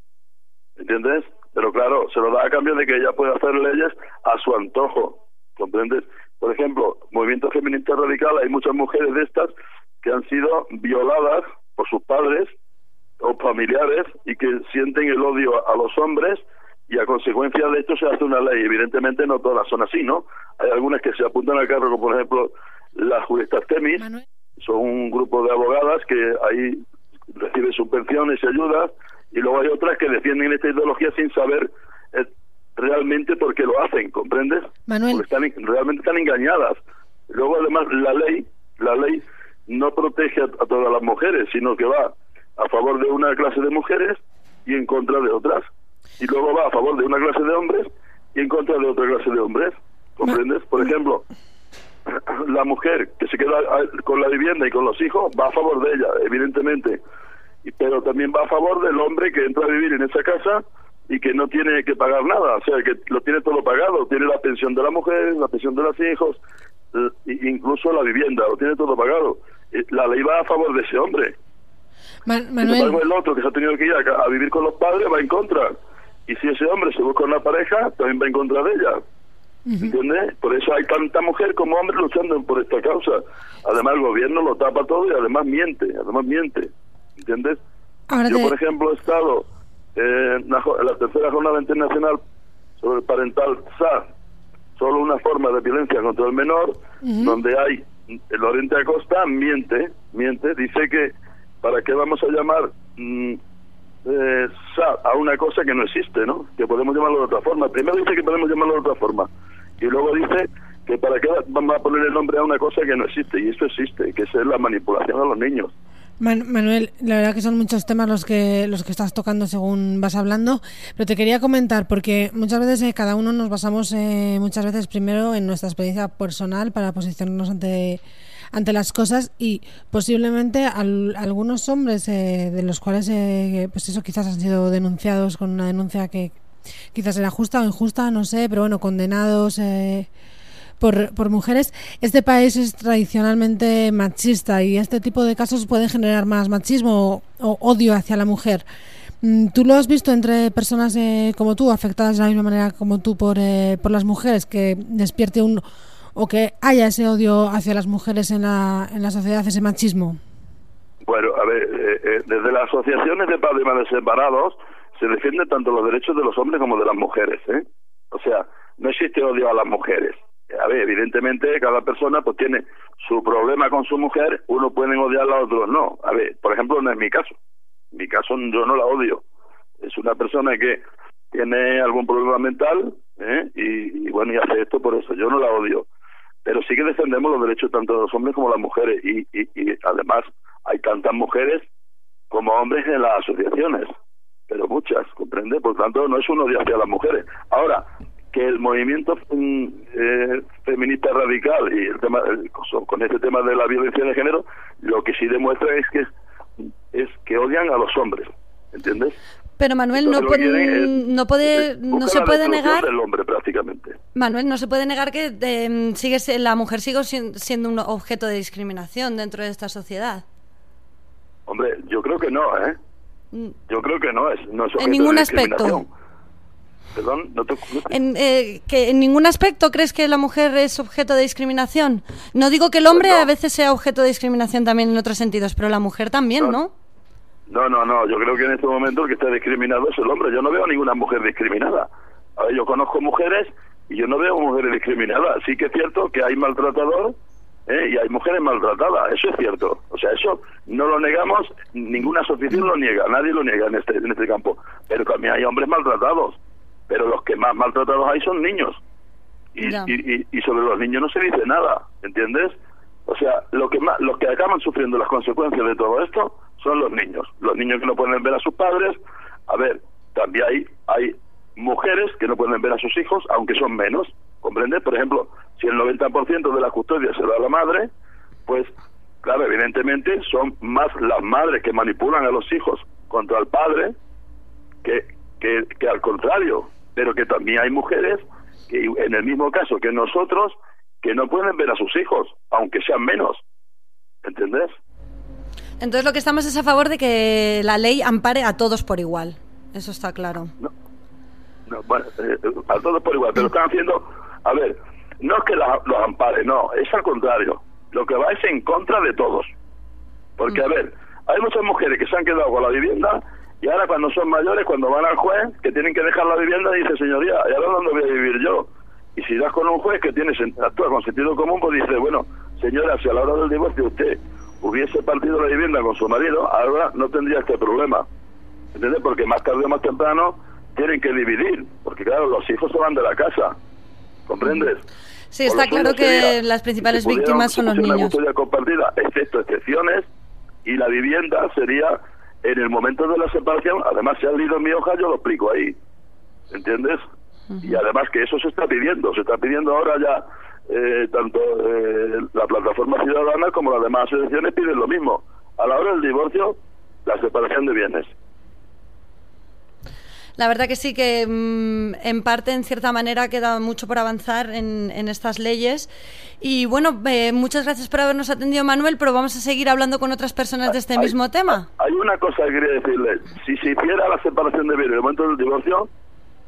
¿entiendes? Pero claro, se lo da a cambio de que ella puede hacer leyes a su antojo, ¿comprendes? Por ejemplo, movimiento feminista radical, hay muchas mujeres de estas que han sido violadas por sus padres o familiares y que sienten el odio a los hombres y a consecuencia de esto se hace una ley. Evidentemente no todas son así, ¿no? Hay algunas que se apuntan al carro, como por ejemplo las juristas Temis, son un grupo de abogadas que ahí reciben subvenciones y ayudas, y luego hay otras que defienden esta ideología sin saber eh, realmente por qué lo hacen, ¿comprendes? Manuel. Porque están, en- realmente están engañadas. Luego además la ley, la ley no protege a, a todas las mujeres, sino que va a favor de una clase de mujeres y en contra de otras. Y luego va a favor de una clase de hombres y en contra de otra clase de hombres. ¿Comprendes? Por ejemplo, la mujer que se queda con la vivienda y con los hijos va a favor de ella, evidentemente. Pero también va a favor del hombre que entra a vivir en esa casa y que no tiene que pagar nada, o sea, que lo tiene todo pagado, tiene la pensión de la mujer, la pensión de los hijos, incluso la vivienda, lo tiene todo pagado. Eh, La ley va a favor de ese hombre. Ma- Sin Manuel, embargo, el otro que se ha tenido que ir a, a vivir con los padres va en contra. Y si ese hombre se busca una pareja, también va en contra de ella. ¿Entiendes? Por eso hay tanta mujer como hombre luchando por esta causa. Además, el gobierno lo tapa todo y además miente, además miente. ¿Entiendes? Ahora Yo, te- por ejemplo, he estado eh, en la, en la tercera jornada internacional sobre el parental SAR, solo una forma de violencia contra el menor, donde hay el Oriente Acosta miente, miente, dice que para qué vamos a llamar mm, eh, a una cosa que no existe, ¿no? Que podemos llamarlo de otra forma. Primero dice que podemos llamarlo de otra forma y luego dice que para qué vamos a poner el nombre a una cosa que no existe y eso existe, que es la manipulación a los niños. Man- Manuel, la verdad que son muchos temas los que los que estás tocando según vas hablando, pero te quería comentar porque muchas veces eh, cada uno nos basamos eh, muchas veces primero en nuestra experiencia personal para posicionarnos ante ante las cosas y posiblemente al- algunos hombres eh, de los cuales eh, pues eso quizás han sido denunciados con una denuncia que quizás era justa o injusta, no sé, pero bueno, condenados eh, por, por mujeres. Este país es tradicionalmente machista y este tipo de casos pueden generar más machismo o, odio hacia la mujer. Mm, ¿Tú lo has visto entre personas eh, como tú, afectadas de la misma manera como tú por, eh, por las mujeres, que despierte un o que haya ese odio hacia las mujeres en la, en la sociedad, ese machismo? Bueno, a ver, eh, eh, desde las asociaciones de padres y madres separados se defienden tanto los derechos de los hombres como de las mujeres, ¿eh? O sea, no existe odio a las mujeres. A ver, evidentemente cada persona pues tiene su problema con su mujer, uno pueden odiarla, otros no. A ver, por ejemplo, no es mi caso. Mi caso yo no la odio. Es una persona que tiene algún problema mental ¿eh? y, y bueno, y hace esto por eso. Yo no la odio. Pero sí que defendemos los derechos tanto de los hombres como de las mujeres y, y, y además hay tantas mujeres como hombres en las asociaciones, pero muchas, ¿comprende? Por tanto, no es un odio hacia las mujeres. Ahora, que el movimiento mm, eh, feminista radical y el tema con- con este tema de la violencia de género, lo que sí demuestra es que es que odian a los hombres, ¿entiendes? Pero Manuel, no, Entonces, puede- es- no puede, no se puede negar, del hombre prácticamente. Manuel, no se puede negar que eh, sigue la mujer sigue sien- siendo un objeto de discriminación dentro de esta sociedad. Hombre, yo creo que no, ¿eh? Mm. Yo creo que no es, no es objeto En ningún de aspecto. Perdón, no te, En, eh, que en ningún aspecto crees que la mujer es objeto de discriminación. No digo que el hombre a veces sea objeto de discriminación también en otros sentidos, pero la mujer también, ¿no? No, no, no, yo creo que en este momento el que está discriminado es el hombre. Yo no veo ninguna mujer discriminada. A ver, yo conozco mujeres y yo no veo mujeres discriminadas. Sí que es cierto que hay maltratador ¿eh? y hay mujeres maltratadas, eso es cierto. O sea, eso no lo negamos, ninguna asociación lo niega, nadie lo niega en este, en este campo. Pero también hay hombres maltratados, pero los que más maltratados hay son niños. Y, y, y- y sobre los niños no se dice nada, ¿entiendes? O sea, lo que más, los que acaban sufriendo las consecuencias de todo esto son los niños. Los niños que no pueden ver a sus padres. A ver, también hay, hay mujeres que no pueden ver a sus hijos, aunque son menos, ¿comprendes? Por ejemplo, si el 90% de la custodia se da a la madre, pues, claro, evidentemente son más las madres que manipulan a los hijos contra el padre que, que, que al contrario, pero que también hay mujeres que en el mismo caso que nosotros que no pueden ver a sus hijos, aunque sean menos, ¿entendés? Entonces lo que estamos es a favor de que la ley ampare a todos por igual. Eso está claro. No, bueno, eh, a todos por igual, pero están haciendo, a ver, no es que la- los ampare, no, es al contrario, lo que va es en contra de todos. Porque, a ver, hay muchas mujeres que se han quedado con la vivienda y ahora cuando son mayores, cuando van al juez, que tienen que dejar la vivienda, dice, señoría, ¿y ahora dónde voy a vivir yo? Y si das con un juez que tiene actúa con sentido común, pues dice, bueno, señora, si a la hora del divorcio usted hubiese partido la vivienda con su marido, ahora no tendría este problema. ¿Entiendes? Porque más tarde o más temprano tienen que dividir, porque claro, los hijos se van de la casa. ¿Comprendes? Sí, está claro que las principales si víctimas son los niños. Custodia compartida, excepto excepciones, y la vivienda sería en el momento de la separación. Además, si has leído mi hoja, yo lo explico ahí. ¿Entiendes? Y además que eso se está pidiendo. Se está pidiendo ahora ya, eh, tanto eh, la plataforma ciudadana como las demás asociaciones piden lo mismo. A la hora del divorcio, la separación de bienes. La verdad que sí que mm, en parte, en cierta manera, queda mucho por avanzar en, en estas leyes. Y bueno, eh, muchas gracias por habernos atendido, Manuel, pero vamos a seguir hablando con otras personas de este mismo tema. Hay una cosa que quería decirle. Si se hiciera la separación de bienes en el momento del divorcio,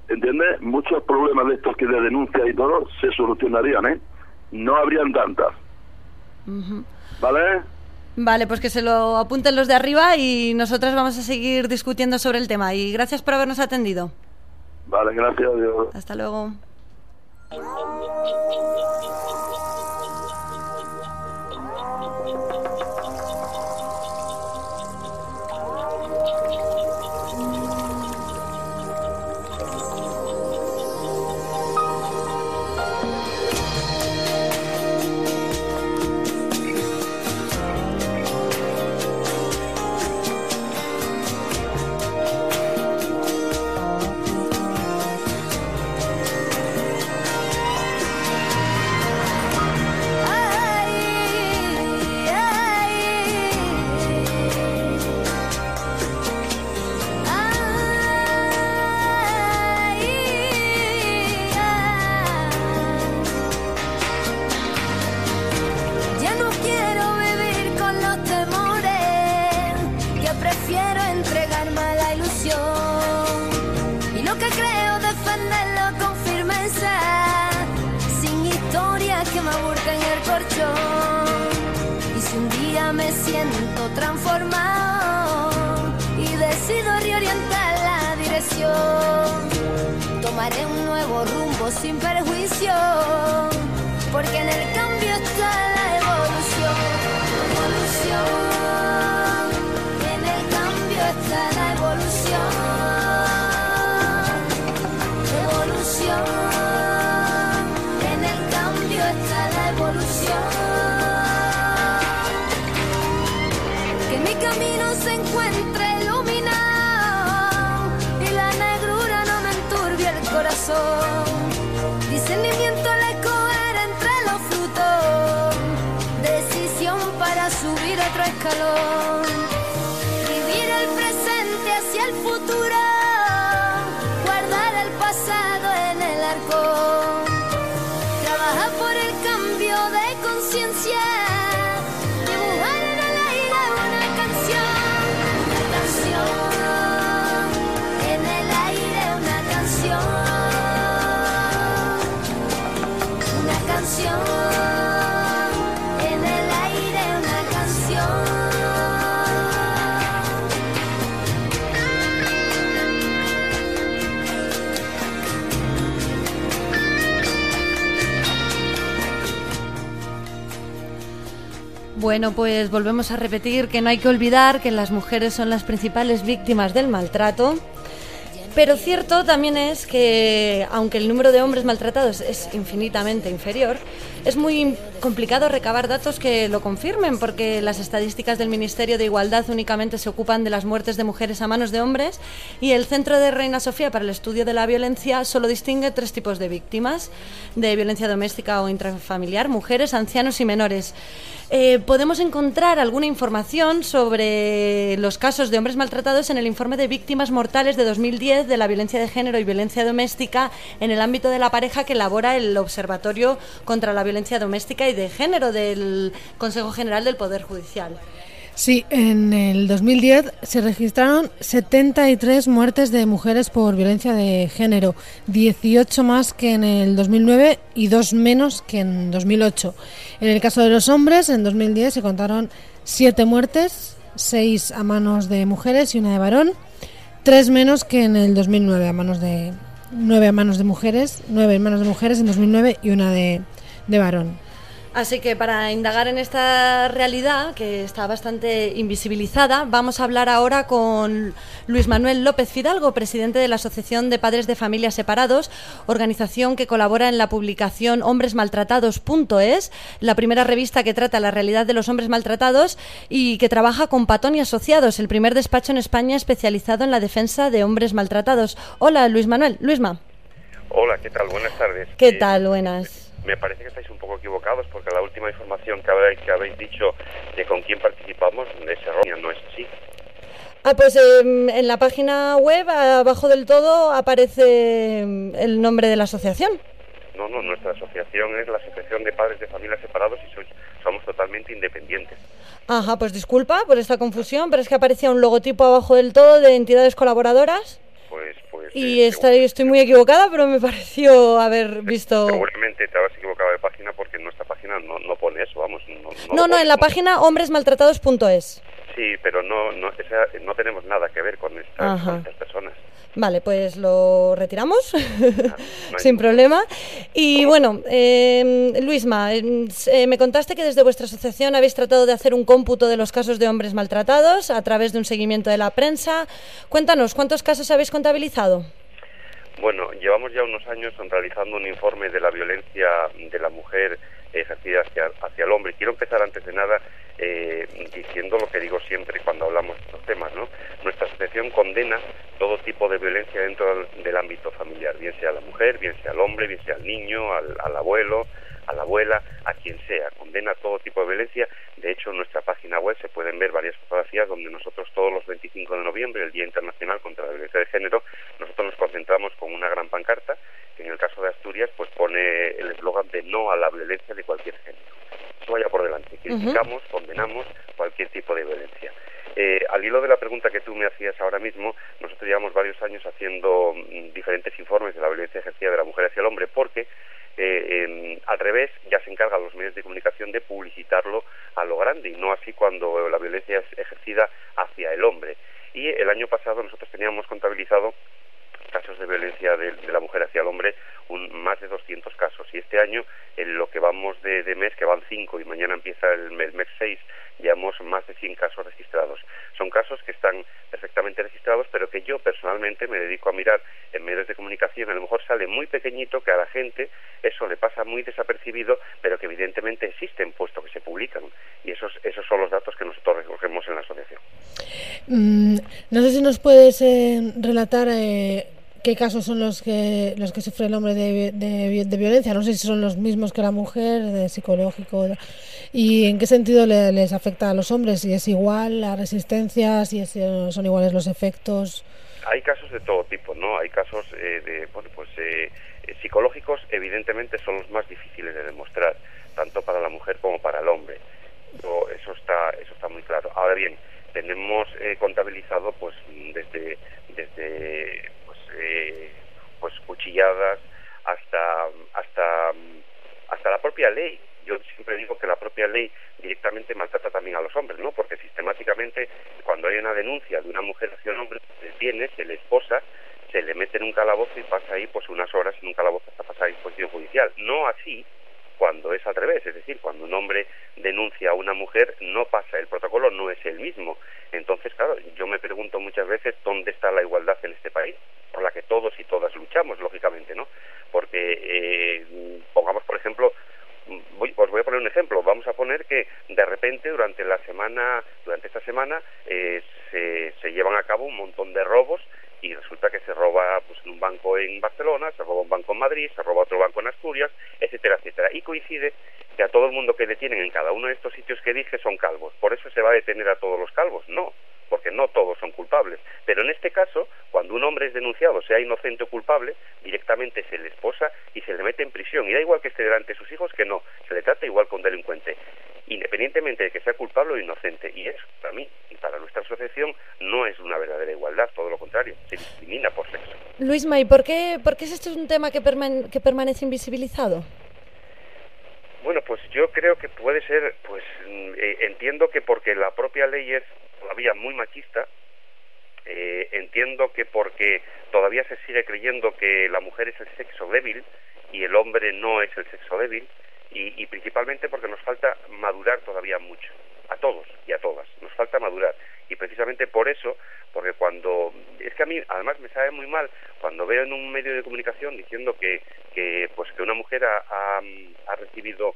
¿entiendes? Muchos problemas de estos que de denuncia y todo se solucionarían, ¿eh? No habrían tantas. ¿vale? Vale, pues que se lo apunten los de arriba y nosotras vamos a seguir discutiendo sobre el tema. Y gracias por habernos atendido. Vale, gracias, adiós. Hasta luego. Pues volvemos a repetir que no hay que olvidar que las mujeres son las principales víctimas del maltrato. Pero cierto también es que, aunque el número de hombres maltratados es infinitamente inferior, es muy complicado recabar datos que lo confirmen, porque las estadísticas del Ministerio de Igualdad únicamente se ocupan de las muertes de mujeres a manos de hombres y el Centro de Reina Sofía para el Estudio de la Violencia solo distingue tres tipos de víctimas de violencia doméstica o intrafamiliar, mujeres, ancianos y menores. Eh, podemos encontrar alguna información sobre los casos de hombres maltratados en el informe de víctimas mortales de 2010 de la violencia de género y violencia doméstica en el ámbito de la pareja que elabora el Observatorio contra la Violencia Doméstica y de Género del Consejo General del Poder Judicial. Sí, en el 2010 se registraron 73 muertes de mujeres por violencia de género, 18 más que en el 2009 y dos menos que en 2008. En el caso de los hombres, en 2010 se contaron 7 muertes, 6 a manos de mujeres y una de varón, 3 menos que en el 2009 a manos de 9 a manos de mujeres, 9 a manos de mujeres en 2009 y una de, de varón. Así que para indagar en esta realidad, que está bastante invisibilizada, vamos a hablar ahora con Luis Manuel López Fidalgo, presidente de la Asociación de Padres de Familias Separados, organización que colabora en la publicación hombresmaltratados.es, la primera revista que trata la realidad de los hombres maltratados y que trabaja con Patón y Asociados, el primer despacho en España especializado en la defensa de hombres maltratados. Hola, Luis Manuel. Luisma. Hola, ¿qué tal? Buenas tardes. ¿Qué Eh, tal? Buenas. Me parece que estáis un poco equivocados porque la última información que habéis, que habéis dicho de con quién participamos es errónea, no es así. Ah, pues em, en la página web, abajo del todo, aparece em, el nombre de la asociación. No, no, nuestra asociación es la Asociación de Padres de Familias Separados y sois- somos totalmente independientes. Ajá, pues disculpa por esta confusión, pero es que aparecía un logotipo abajo del todo de entidades colaboradoras y estoy, estoy muy equivocada, pero me pareció haber visto... seguramente te habrás equivocado de página porque en nuestra página no, no pone eso, vamos. No, no, No, no, en la página hombresmaltratados.es. Sí, pero no, no, esa- no tenemos nada que ver con estas, Ajá. con estas personas. Vale, pues lo retiramos sin problema. Y bueno, eh, Luisma, eh, eh, me contaste que desde vuestra asociación habéis tratado de hacer un cómputo de los casos de hombres maltratados a través de un seguimiento de la prensa. Cuéntanos, ¿cuántos casos habéis contabilizado? Bueno, llevamos ya unos años realizando un informe de la violencia de la mujer ejercida hacia, hacia el hombre. Quiero empezar antes de nada eh, diciendo lo que digo siempre cuando hablamos de estos temas, ¿no? Nuestra asociación condena todo tipo de violencia dentro del, ámbito familiar, bien sea la mujer, bien sea el hombre, bien sea el niño, al, al abuelo, a la abuela, a quien sea. Condena todo tipo de violencia. De hecho, en nuestra página web se pueden ver varias fotografías donde nosotros todos los 25 de noviembre, el Día Internacional contra la Violencia de Género, nosotros nos concentramos con una gran pancarta que en el caso de Asturias pues pone el eslogan de no a la violencia de cualquier género. Eso vaya por delante. Criticamos, condenamos cualquier tipo de violencia. Eh, al hilo de la pregunta que tú me hacías ahora mismo, nosotros llevamos varios años haciendo mm, diferentes informes de la violencia ejercida de la mujer hacia el hombre porque eh, al revés, ya se encargan los medios de comunicación de publicitarlo a lo grande y no así cuando la violencia es ejercida hacia el hombre. Y el año pasado nosotros teníamos contabilizado casos de violencia de, de la mujer hacia el hombre, un, más de 200 casos. Y este año, en lo que vamos de, mes, que van 5 y mañana empieza el mes, mes 6, llevamos más de 100 casos registrados. Son casos que están perfectamente registrados, pero que yo personalmente me dedico a mirar en medios de comunicación. A lo mejor sale muy pequeñito, que a la gente eso le pasa muy desapercibido, pero que evidentemente existen, puesto que se publican. Y esos, esos son los datos que nosotros recogemos en la asociación. Mm, no sé si nos puedes eh, relatar eh, qué casos son los que los que sufre el hombre de, violencia. No sé si son los mismos que la mujer, de psicológico, y en qué sentido le- les afecta a los hombres. Si es igual la resistencia, si es- eh, son iguales los efectos. Hay casos de todo tipo, ¿no? Hay casos eh, de, bueno, pues eh, eh, psicológicos, evidentemente son los más difíciles de demostrar, tanto para la mujer como para el hombre. Eso, está, eso está muy claro. Ahora bien, tenemos eh, contabilizado, pues, desde, desde, eh, pues, cuchilladas hasta, hasta, hasta la propia ley. Yo siempre digo que la propia ley directamente maltrata también a los hombres, ¿no? Porque sistemáticamente cuando hay una denuncia de una mujer hacia un hombre, se detiene, se le esposa, se le mete en un calabozo y pasa ahí pues unas horas en un calabozo hasta pasar a disposición judicial. No así cuando es al revés, es decir, cuando un hombre denuncia a una mujer, no pasa, el protocolo no es el mismo. Entonces, claro, yo me pregunto muchas veces dónde está la igualdad en este país, por la que todos y todas luchamos, lógicamente, ¿no? Porque, eh, pongamos, por ejemplo, voy, os voy a poner un ejemplo. Vamos a poner que de repente durante la semana, durante esta semana, eh, se, se llevan a cabo un montón de robos y resulta que se roba pues, en un banco en Barcelona, se roba un banco en Madrid, se roba otro banco en Asturias, etcétera, etcétera. Y coincide que a todo el mundo que detienen en cada uno de estos sitios que dije son calvos. Por eso se va a detener a todos los calvos. No, porque no todos son culpables. Pero en este caso, cuando un hombre es denunciado, sea inocente o culpable, directamente se le esposa y se le mete en prisión. Y da igual que esté delante de sus hijos que no, se le trata igual con delincuente, independientemente de que sea culpable o inocente. Y eso, para mí y para nuestra asociación, no es una verdadera igualdad, todo lo contrario, se discrimina por sexo. Luis May, ¿por qué, por qué es esto un tema que, perman- que permanece invisibilizado? Bueno, pues yo creo que puede ser, pues mm, eh, entiendo que porque la propia ley es todavía muy machista, eh, entiendo que porque todavía se sigue creyendo que la mujer es el sexo débil y el hombre no es el sexo débil, y, principalmente porque nos falta madurar todavía mucho, a todos y a todas, nos falta madurar. Y precisamente por eso, porque cuando, es que a mí además me sabe muy mal cuando veo en un medio de comunicación diciendo que, que pues que una mujer ha, ha recibido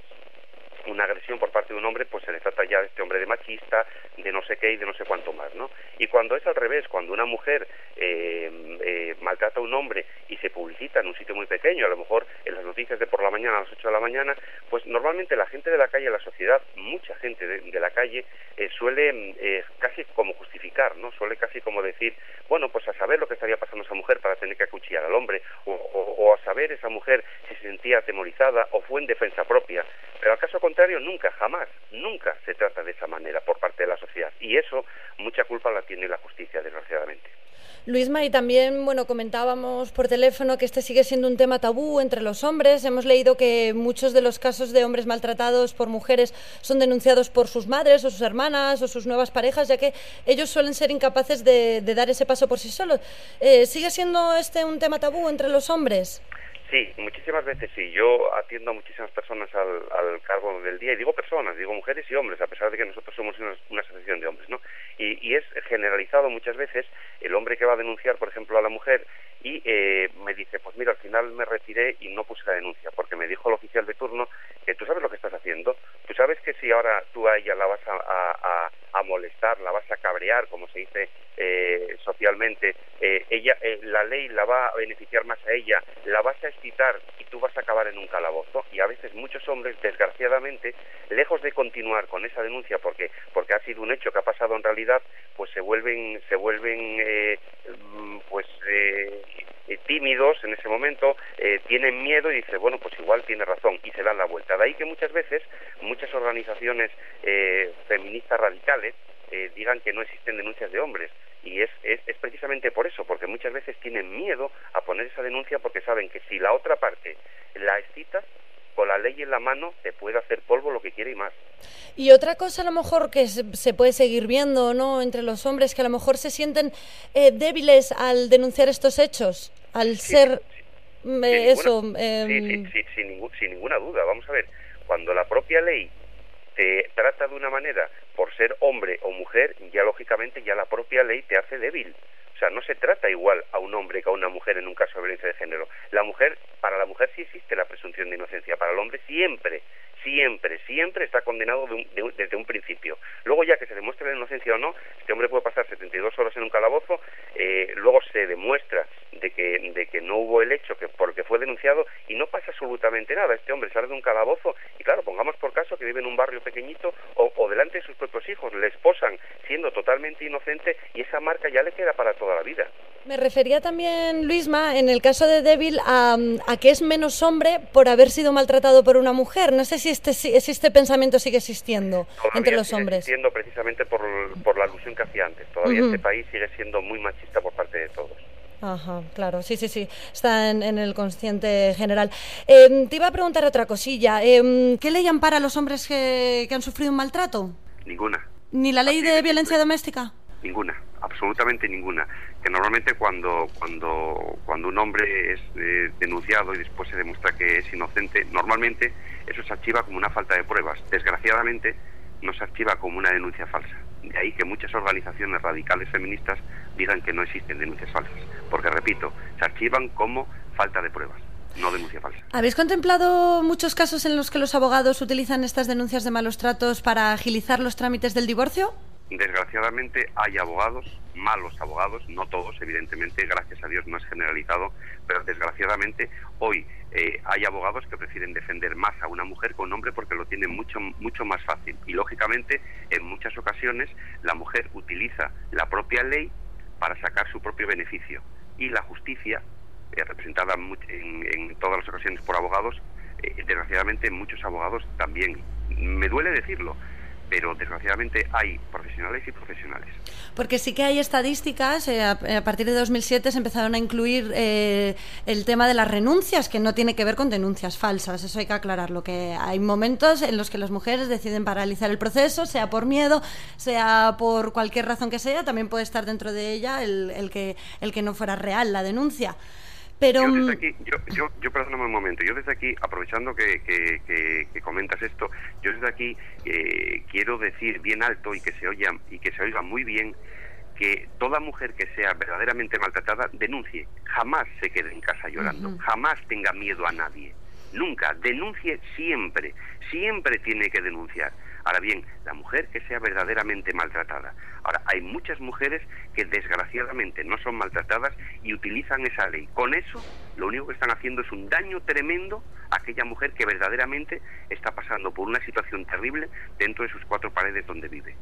una agresión por parte de un hombre, pues se le trata ya de este hombre de machista, de no sé qué y de no sé cuánto más, ¿no? Y cuando es al revés, cuando una mujer eh, eh, maltrata a un hombre y se publicita en un sitio muy pequeño, a lo mejor en las noticias de por la mañana a las 8 de la mañana, pues normalmente la gente de la calle, la sociedad, mucha gente de, de la calle eh, suele eh, casi como justificar, ¿no? Suele casi como decir, bueno, pues a saber lo que estaría pasando esa mujer para tener que acuchillar al hombre, o, o- o a saber esa mujer si se sentía atemorizada o fue en defensa propia. Pero al caso contrario, nunca, jamás, nunca se trata de esa manera por parte de la sociedad. Y eso, mucha culpa la tiene la justicia, desgraciadamente. Luis May, también, bueno, comentábamos por teléfono que este sigue siendo un tema tabú entre los hombres. Hemos leído que muchos de los casos de hombres maltratados por mujeres son denunciados por sus madres o sus hermanas o sus nuevas parejas, ya que ellos suelen ser incapaces de, de dar ese paso por sí solos. Eh, ¿Sigue siendo este un tema tabú entre los hombres? Sí, muchísimas veces sí. Yo atiendo a muchísimas personas al, al cargo del día, y digo personas, digo mujeres y hombres, a pesar de que nosotros somos una, asociación de hombres, ¿no? Y, y es generalizado muchas veces el hombre que va a denunciar, por ejemplo, a la mujer y eh, me dice, pues mira, al final me retiré y no puse la denuncia, porque me dijo el oficial de turno que tú sabes lo que estás haciendo, tú sabes que si ahora tú a ella la vas a- molestar, la vas a cabrear, como se dice eh, socialmente, eh, ella, eh, la ley la va a beneficiar más a ella, la vas a excitar y tú vas a acabar en un calabozo. Y a veces muchos hombres, desgraciadamente, lejos de continuar con esa denuncia porque porque ha sido un hecho que ha pasado en realidad, pues se vuelven se vuelven eh, mm, pues eh, tímidos en ese momento, eh, tienen miedo y dicen, bueno, pues igual tiene razón y se dan la vuelta. De ahí que muchas veces muchas organizaciones eh, feministas radicales eh, digan que no existen denuncias de hombres. Y es, es, precisamente por eso, porque muchas veces tienen miedo a poner esa denuncia porque saben que si la otra parte la excita, con la ley en la mano te puede hacer polvo lo que quiere y más. Y otra cosa a lo mejor que se puede seguir viendo ¿no? entre los hombres, que a lo mejor se sienten débiles al denunciar estos hechos, al ser mm, Sin eso... ninguna- em, sí, sí, sí, sin, ningún- sin ninguna duda. Vamos a ver, cuando la propia ley te trata de una manera por ser hombre o mujer, ya lógicamente ya la propia ley te hace débil. O sea, no se trata igual a un hombre que a una mujer en un caso de violencia de género. La mujer, para la mujer sí existe la presunción de inocencia, para el hombre siempre, siempre, siempre está condenado de un- de un- desde un principio. Luego ya que se demuestre la inocencia o no, este hombre puede pasar 72 horas en un calabozo, eh, luego se demuestra de que, de que no hubo el hecho que porque fue denunciado y no pasa absolutamente nada. Este hombre sale de un calabozo y claro, pongamos por caso que vive en un barrio pequeñito o, o delante de sus propios hijos, le esposan siendo totalmente inocente y esa marca ya le queda para toda la vida. Me refería también, Luisma, en el caso de Débil, a, a que es menos hombre por haber sido maltratado por una mujer. No sé si este, si si este pensamiento sigue existiendo Todavía entre los sigue hombres. existiendo precisamente por, por la alusión que hacía antes. Todavía este país sigue siendo muy machista por parte de todos. Ajá, claro, sí, sí, sí, está en, en el consciente general. Eh, te iba a preguntar otra cosilla. Eh, ¿Qué ley ampara a los hombres que, que han sufrido un maltrato? Ninguna. ¿Ni la ley de violencia doméstica? Ninguna, absolutamente ninguna. que normalmente cuando cuando cuando un hombre es eh, denunciado y después se demuestra que es inocente, normalmente eso se archiva como una falta de pruebas. Desgraciadamente no se archiva como una denuncia falsa. De ahí que muchas organizaciones radicales feministas digan que no existen denuncias falsas, porque repito, se archivan como falta de pruebas, no denuncia falsa. ¿Habéis contemplado muchos casos en los que los abogados utilizan estas denuncias de malos tratos para agilizar los trámites del divorcio? Desgraciadamente hay abogados, malos abogados, no todos, evidentemente, gracias a Dios no es generalizado, pero desgraciadamente hoy eh, hay abogados que prefieren defender más a una mujer que a un hombre porque lo tienen mucho, mucho más fácil. Y lógicamente, en muchas ocasiones, la mujer utiliza la propia ley para sacar su propio beneficio. Y la justicia, eh, representada en, en, todas las ocasiones por abogados, eh, desgraciadamente muchos abogados también. Me duele decirlo, pero desgraciadamente hay profesionales y profesionales. Porque sí que hay estadísticas, eh, a, a, partir de 2007 se empezaron a incluir eh, el tema de las renuncias, que no tiene que ver con denuncias falsas, eso hay que aclararlo, que hay momentos en los que las mujeres deciden paralizar el proceso, sea por miedo, sea por cualquier razón que sea, también puede estar dentro de ella el, el que, el que no fuera real la denuncia. Pero... Yo desde aquí, yo, yo, yo perdóname un momento, yo desde aquí, aprovechando que, que, que, que comentas esto, yo desde aquí eh, quiero decir bien alto y que se oiga y que se oiga muy bien que toda mujer que sea verdaderamente maltratada denuncie, jamás se quede en casa llorando, uh -huh. jamás tenga miedo a nadie, nunca, denuncie siempre, siempre tiene que denunciar. Ahora bien, la mujer que sea verdaderamente maltratada. Ahora, hay muchas mujeres que desgraciadamente no son maltratadas y utilizan esa ley. Con eso, lo único que están haciendo es un daño tremendo a aquella mujer que verdaderamente está pasando por una situación terrible dentro de sus cuatro paredes donde vive.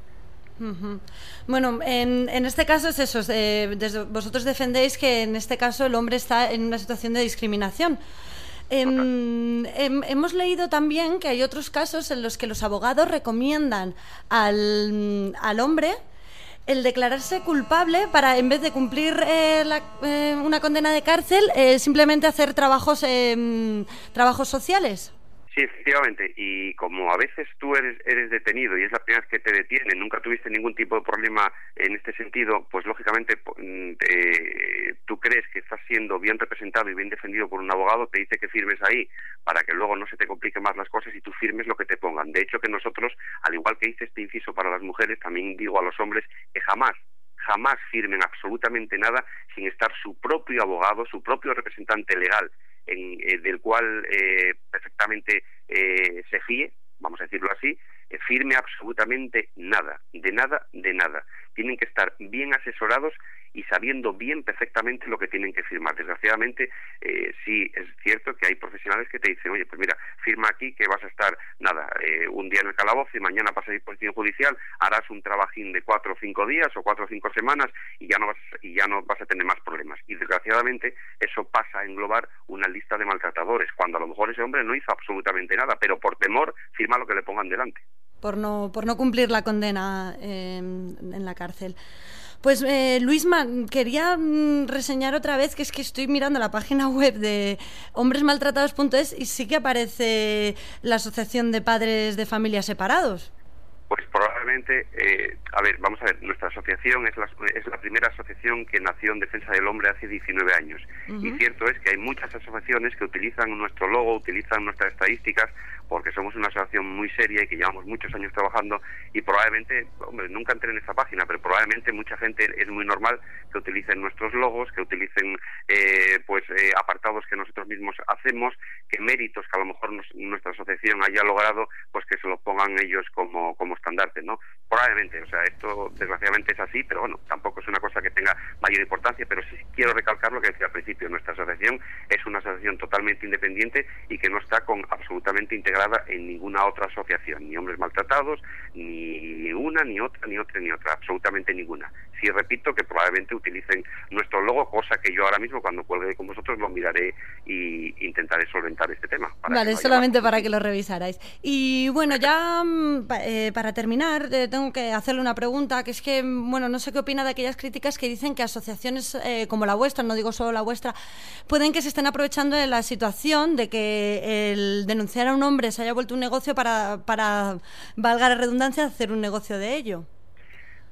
Bueno, en, en, este caso es eso. Eh, desde, vosotros defendéis que en este caso el hombre está en una situación de discriminación. Eh, eh, hemos leído también que hay otros casos en los que los abogados recomiendan al, al hombre el declararse culpable para, en vez de cumplir eh, la, eh, una condena de cárcel, eh, simplemente hacer trabajos, em, trabajos sociales. Sí, efectivamente. Y como a veces tú eres, eres detenido y es la primera vez que te detienen, nunca tuviste ningún tipo de problema en este sentido, pues lógicamente eh, tú crees que estás siendo bien representado y bien defendido por un abogado, te dice que firmes ahí para que luego no se te compliquen más las cosas y tú firmes lo que te pongan. De hecho, que nosotros, al igual que hice este inciso para las mujeres, también digo a los hombres que jamás jamás firmen absolutamente nada sin estar su propio abogado, su propio representante legal en, eh, del cual eh, perfectamente eh, se fíe, vamos a decirlo así, eh, firme absolutamente nada, de nada, de nada. Tienen que estar bien asesorados y sabiendo bien perfectamente lo que tienen que firmar. Desgraciadamente, eh, sí es cierto que hay profesionales que te dicen, oye, pues mira, firma aquí que vas a estar, nada, eh, un día en el calabozo y mañana pasas a disposición judicial, harás un trabajín de cuatro o cinco días o cuatro o cinco semanas y ya no vas, y ya no vas a tener más problemas. Y desgraciadamente eso pasa a englobar una lista de maltratadores, cuando a lo mejor ese hombre no hizo absolutamente nada, pero por temor firma lo que le pongan delante. Por no, por no cumplir la condena eh, en la cárcel. Pues eh, Luisma, quería mm, reseñar otra vez que es que estoy mirando la página web de hombresmaltratados.es y sí que aparece la Asociación de Padres de Familias Separados. Pues probablemente, eh, a ver, vamos a ver, nuestra asociación es la, es la primera asociación que nació en defensa del hombre hace 19 años. Uh -huh. Y cierto es que hay muchas asociaciones que utilizan nuestro logo, utilizan nuestras estadísticas, porque somos una asociación muy seria y que llevamos muchos años trabajando y probablemente, hombre, nunca entré en esta página, pero probablemente mucha gente es muy normal que utilicen nuestros logos, que utilicen eh, pues eh, apartados que nosotros mismos hacemos, que méritos que a lo mejor nuestra asociación haya logrado, pues que se lo pongan ellos como, como estandarte, ¿no? Probablemente, o sea, esto desgraciadamente es así, pero bueno, tampoco es una cosa que tenga mayor importancia, pero sí quiero recalcar lo que decía al principio, nuestra asociación es una asociación totalmente independiente y que no está con absolutamente integrada en ninguna otra asociación, ni hombres maltratados, ni una, ni otra, ni otra, ni otra, absolutamente ninguna. Sí repito que probablemente utilicen nuestro logo, cosa que yo ahora mismo cuando cuelgue con vosotros lo miraré e intentaré solventar este tema. vale, solamente para que lo revisarais. Y bueno, ya eh, para terminar, eh, tengo que hacerle una pregunta, que es que, bueno, no sé qué opina de aquellas críticas que dicen que asociaciones eh, como la vuestra, no digo solo la vuestra, pueden que se estén aprovechando de la situación de que el denunciar a un hombre se haya vuelto un negocio para, para valga la redundancia, hacer un negocio de ello.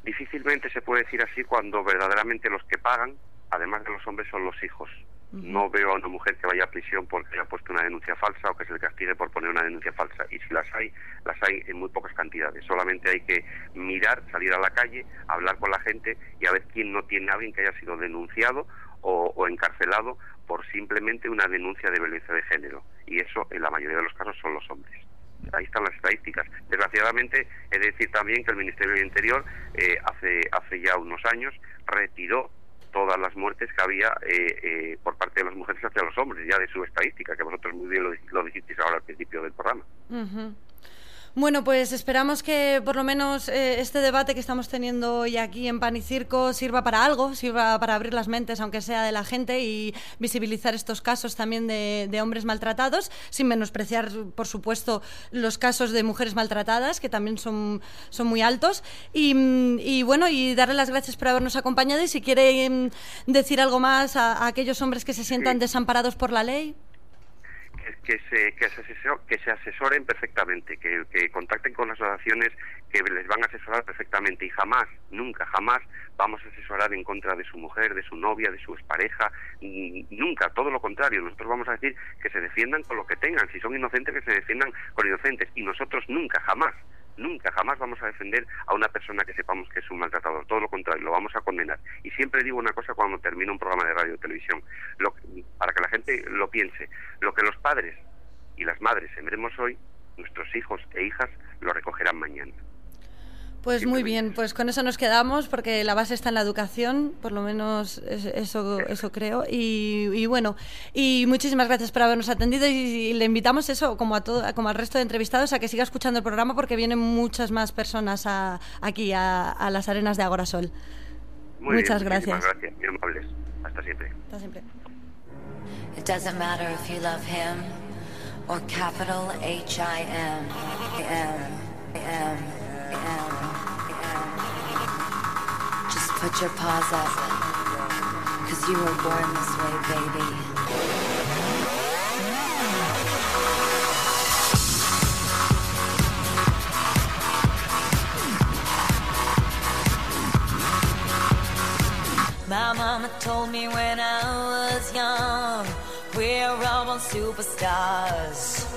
Difícilmente se puede decir así cuando verdaderamente los que pagan, además de los hombres, son los hijos. No veo a una mujer que vaya a prisión porque haya puesto una denuncia falsa o que se le castigue por poner una denuncia falsa. Y si las hay, las hay en muy pocas cantidades. Solamente hay que mirar, salir a la calle, hablar con la gente y a ver quién no tiene a alguien que haya sido denunciado o, o encarcelado por simplemente una denuncia de violencia de género. Y eso, en la mayoría de los casos, son los hombres ahí están las estadísticas. Desgraciadamente, he de decir también que el Ministerio del Interior eh, hace, hace ya unos años retiró todas las muertes que había eh, eh, por parte de las mujeres hacia los hombres, ya de su estadística, que vosotros muy bien lo, lo dijisteis ahora al principio del programa. Bueno, pues esperamos que por lo menos eh, este debate que estamos teniendo hoy aquí en Pan y Circo sirva para algo, sirva para abrir las mentes, aunque sea de la gente, y visibilizar estos casos también de, de hombres maltratados, sin menospreciar, por supuesto, los casos de mujeres maltratadas, que también son, son muy altos. Y, y bueno, y darle las gracias por habernos acompañado y si quiere mm, decir algo más a, a aquellos hombres que se sientan desamparados por la ley. Que se, que se, asesor- que se asesoren perfectamente, que, que contacten con las asociaciones que les van a asesorar perfectamente y jamás, nunca, jamás vamos a asesorar en contra de su mujer, de su novia, de su expareja, nunca, todo lo contrario, nosotros vamos a decir que se defiendan con lo que tengan, si son inocentes que se defiendan con inocentes. Y nosotros nunca, jamás, nunca, jamás vamos a defender a una persona que sepamos que es un maltratador, todo lo contrario, lo vamos a condenar. Y siempre digo una cosa cuando termino un programa de radio o televisión, lo, para que la gente lo piense, lo que los padres y las madres sembremos hoy, nuestros hijos e hijas lo recogerán mañana. Pues muy bien, pues con eso nos quedamos porque la base está en la educación, por lo menos es- eso, eso creo. Y, y bueno, y muchísimas gracias por habernos atendido y, y le invitamos eso, como a todo, como al resto de entrevistados, a que siga escuchando el programa porque vienen muchas más personas a- aquí a, a las arenas de Agorasol. Muy Muchas bien, gracias. gracias, muy amables. Hasta siempre. Hasta siempre. It doesn't matter if you love him or capital H I M. M. Just put your paws up. Cause you were born this way, baby. My mama told me when I was young, we're all born superstars.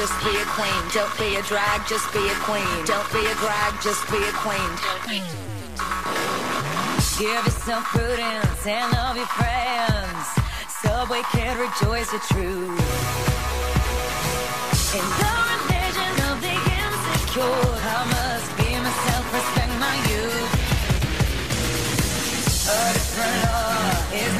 Just be a queen. Don't be a drag, just be a queen. Don't be a drag, just be a queen. Give yourself prudence and love your friends. Subway can rejoice the truth. In the religion of the insecure, I must give myself respect, my youth. A different law is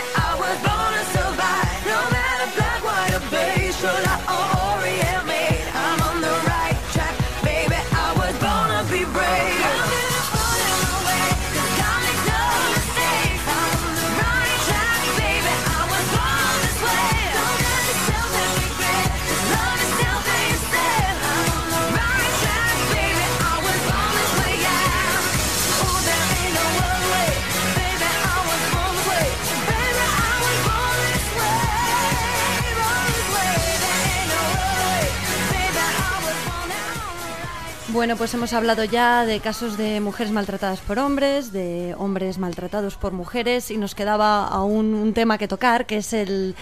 Bueno, pues hemos hablado ya de casos de mujeres maltratadas por hombres, de hombres maltratados por mujeres y nos quedaba aún un tema que tocar, que es el,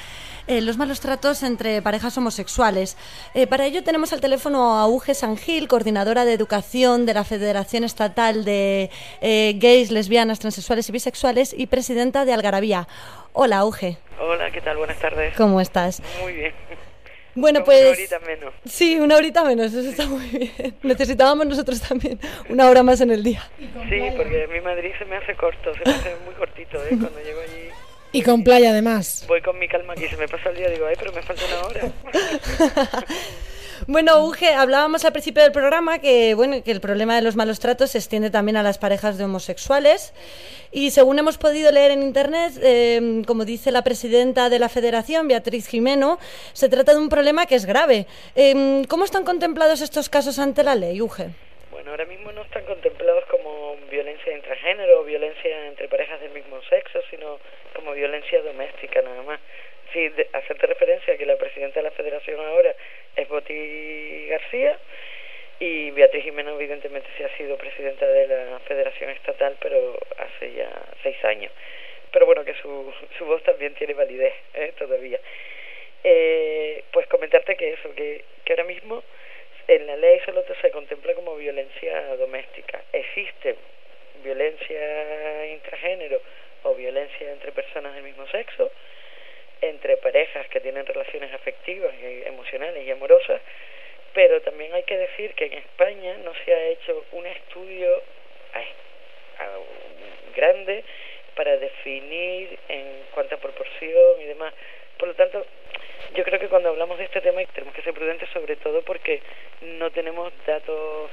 eh, los malos tratos entre parejas homosexuales. Eh, para ello tenemos al teléfono a Uge Sangil, coordinadora de educación de la Federación Estatal de eh, Gays, Lesbianas, Transexuales y Bisexuales y presidenta de Algarabía. Hola, Uge. Hola, ¿qué tal? Buenas tardes. ¿Cómo estás? Muy bien. Bueno, pues... Una horita menos. Sí, una horita menos, eso está muy bien. Necesitábamos nosotros también una hora más en el día. Sí, porque mi Madrid se me hace corto, se me hace muy cortito, ¿eh? Cuando llego allí Y con playa además. voy con mi calma aquí, se me pasa el día, digo, ay, pero me falta una hora. Bueno, Uge, hablábamos al principio del programa que, bueno, que el problema de los malos tratos se extiende también a las parejas de homosexuales. Y según hemos podido leer en Internet, eh, como dice la presidenta de la Federación, Beatriz Jimeno, se trata de un problema que es grave. Eh, ¿Cómo están contemplados estos casos ante la ley, Uge? Bueno, ahora mismo no están contemplados como violencia intragénero o violencia entre parejas del mismo sexo, sino como violencia doméstica nada más. Sí, hacerte referencia a que la presidenta de la federación ahora es Boti García y Beatriz Jimeno evidentemente sí ha sido presidenta de la federación estatal, pero hace ya seis años. Pero bueno, que su, su voz también tiene validez ¿eh? todavía. Eh, pues comentarte que eso, que, que ahora mismo en la ley solo se contempla como violencia doméstica. Existe violencia intragénero o violencia entre personas del mismo sexo, entre parejas que tienen relaciones afectivas, y emocionales y amorosas, pero también hay que decir que en España no se ha hecho un estudio a- grande para definir en cuánta proporción y demás. Por lo tanto, yo creo que cuando hablamos de este tema tenemos que ser prudentes sobre todo porque no tenemos datos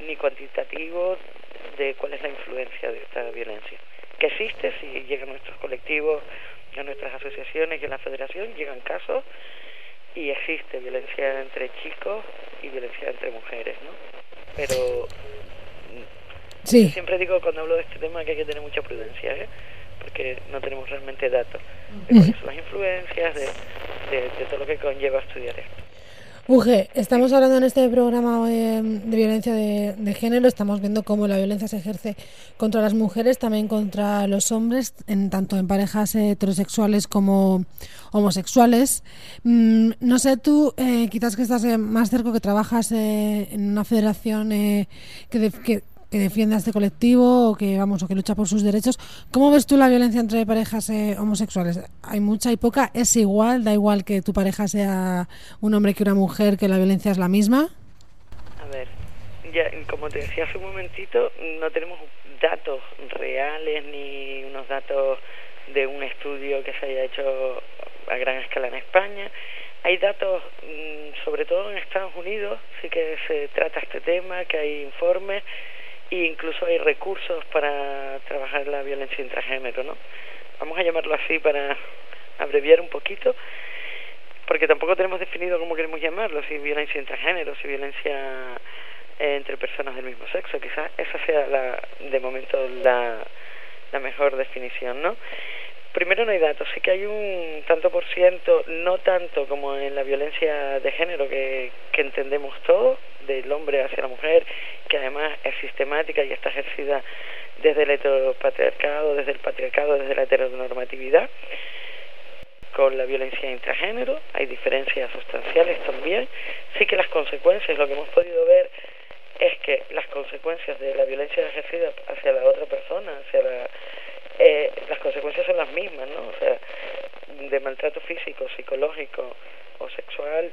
ni cuantitativos de cuál es la influencia de esta violencia. Que existe, si llegan nuestros colectivos, a nuestras asociaciones y a la federación, llegan casos y existe violencia entre chicos y violencia entre mujeres, ¿no? Pero Sí. siempre digo cuando hablo de este tema que hay que tener mucha prudencia, ¿eh? porque no tenemos realmente datos de cuáles son las influencias, de, de, de todo lo que conlleva estudiar esto. Uge, estamos hablando en este programa eh, de violencia de, de género, estamos viendo cómo la violencia se ejerce contra las mujeres, también contra los hombres, en tanto en parejas heterosexuales como homosexuales. Mm, no sé, tú, eh, quizás que estás eh, más cerca, que trabajas eh, en una federación que, def- que, que defiende a este colectivo o que vamos o que lucha por sus derechos. ¿Cómo ves tú la violencia entre parejas eh, homosexuales? ¿Hay mucha y poca? ¿Es igual? ¿Da igual que tu pareja sea un hombre que una mujer, que la violencia es la misma? A ver, ya como te decía hace un momentito, no tenemos datos reales ni unos datos de un estudio que se haya hecho a gran escala en España. Hay datos, mm, sobre todo en Estados Unidos, sí que se trata este tema, que hay informes e incluso hay recursos para trabajar la violencia intragénero, ¿no? Vamos a llamarlo así para abreviar un poquito, porque tampoco tenemos definido cómo queremos llamarlo, si violencia intragénero, si violencia eh, entre personas del mismo sexo, quizás esa sea la, de momento la, la mejor definición, ¿no? Primero no hay datos, sí que hay un tanto por ciento, no tanto como en la violencia de género que, que entendemos todos, del hombre hacia la mujer, que además es sistemática y está ejercida desde el heteropatriarcado, desde el patriarcado, desde la heteronormatividad, con la violencia intragénero, hay diferencias sustanciales también, sí que las consecuencias, lo que hemos podido ver es que las consecuencias de la violencia ejercida hacia la otra persona, hacia la, eh, las consecuencias son las mismas, ¿no? O sea, de maltrato físico, psicológico o sexual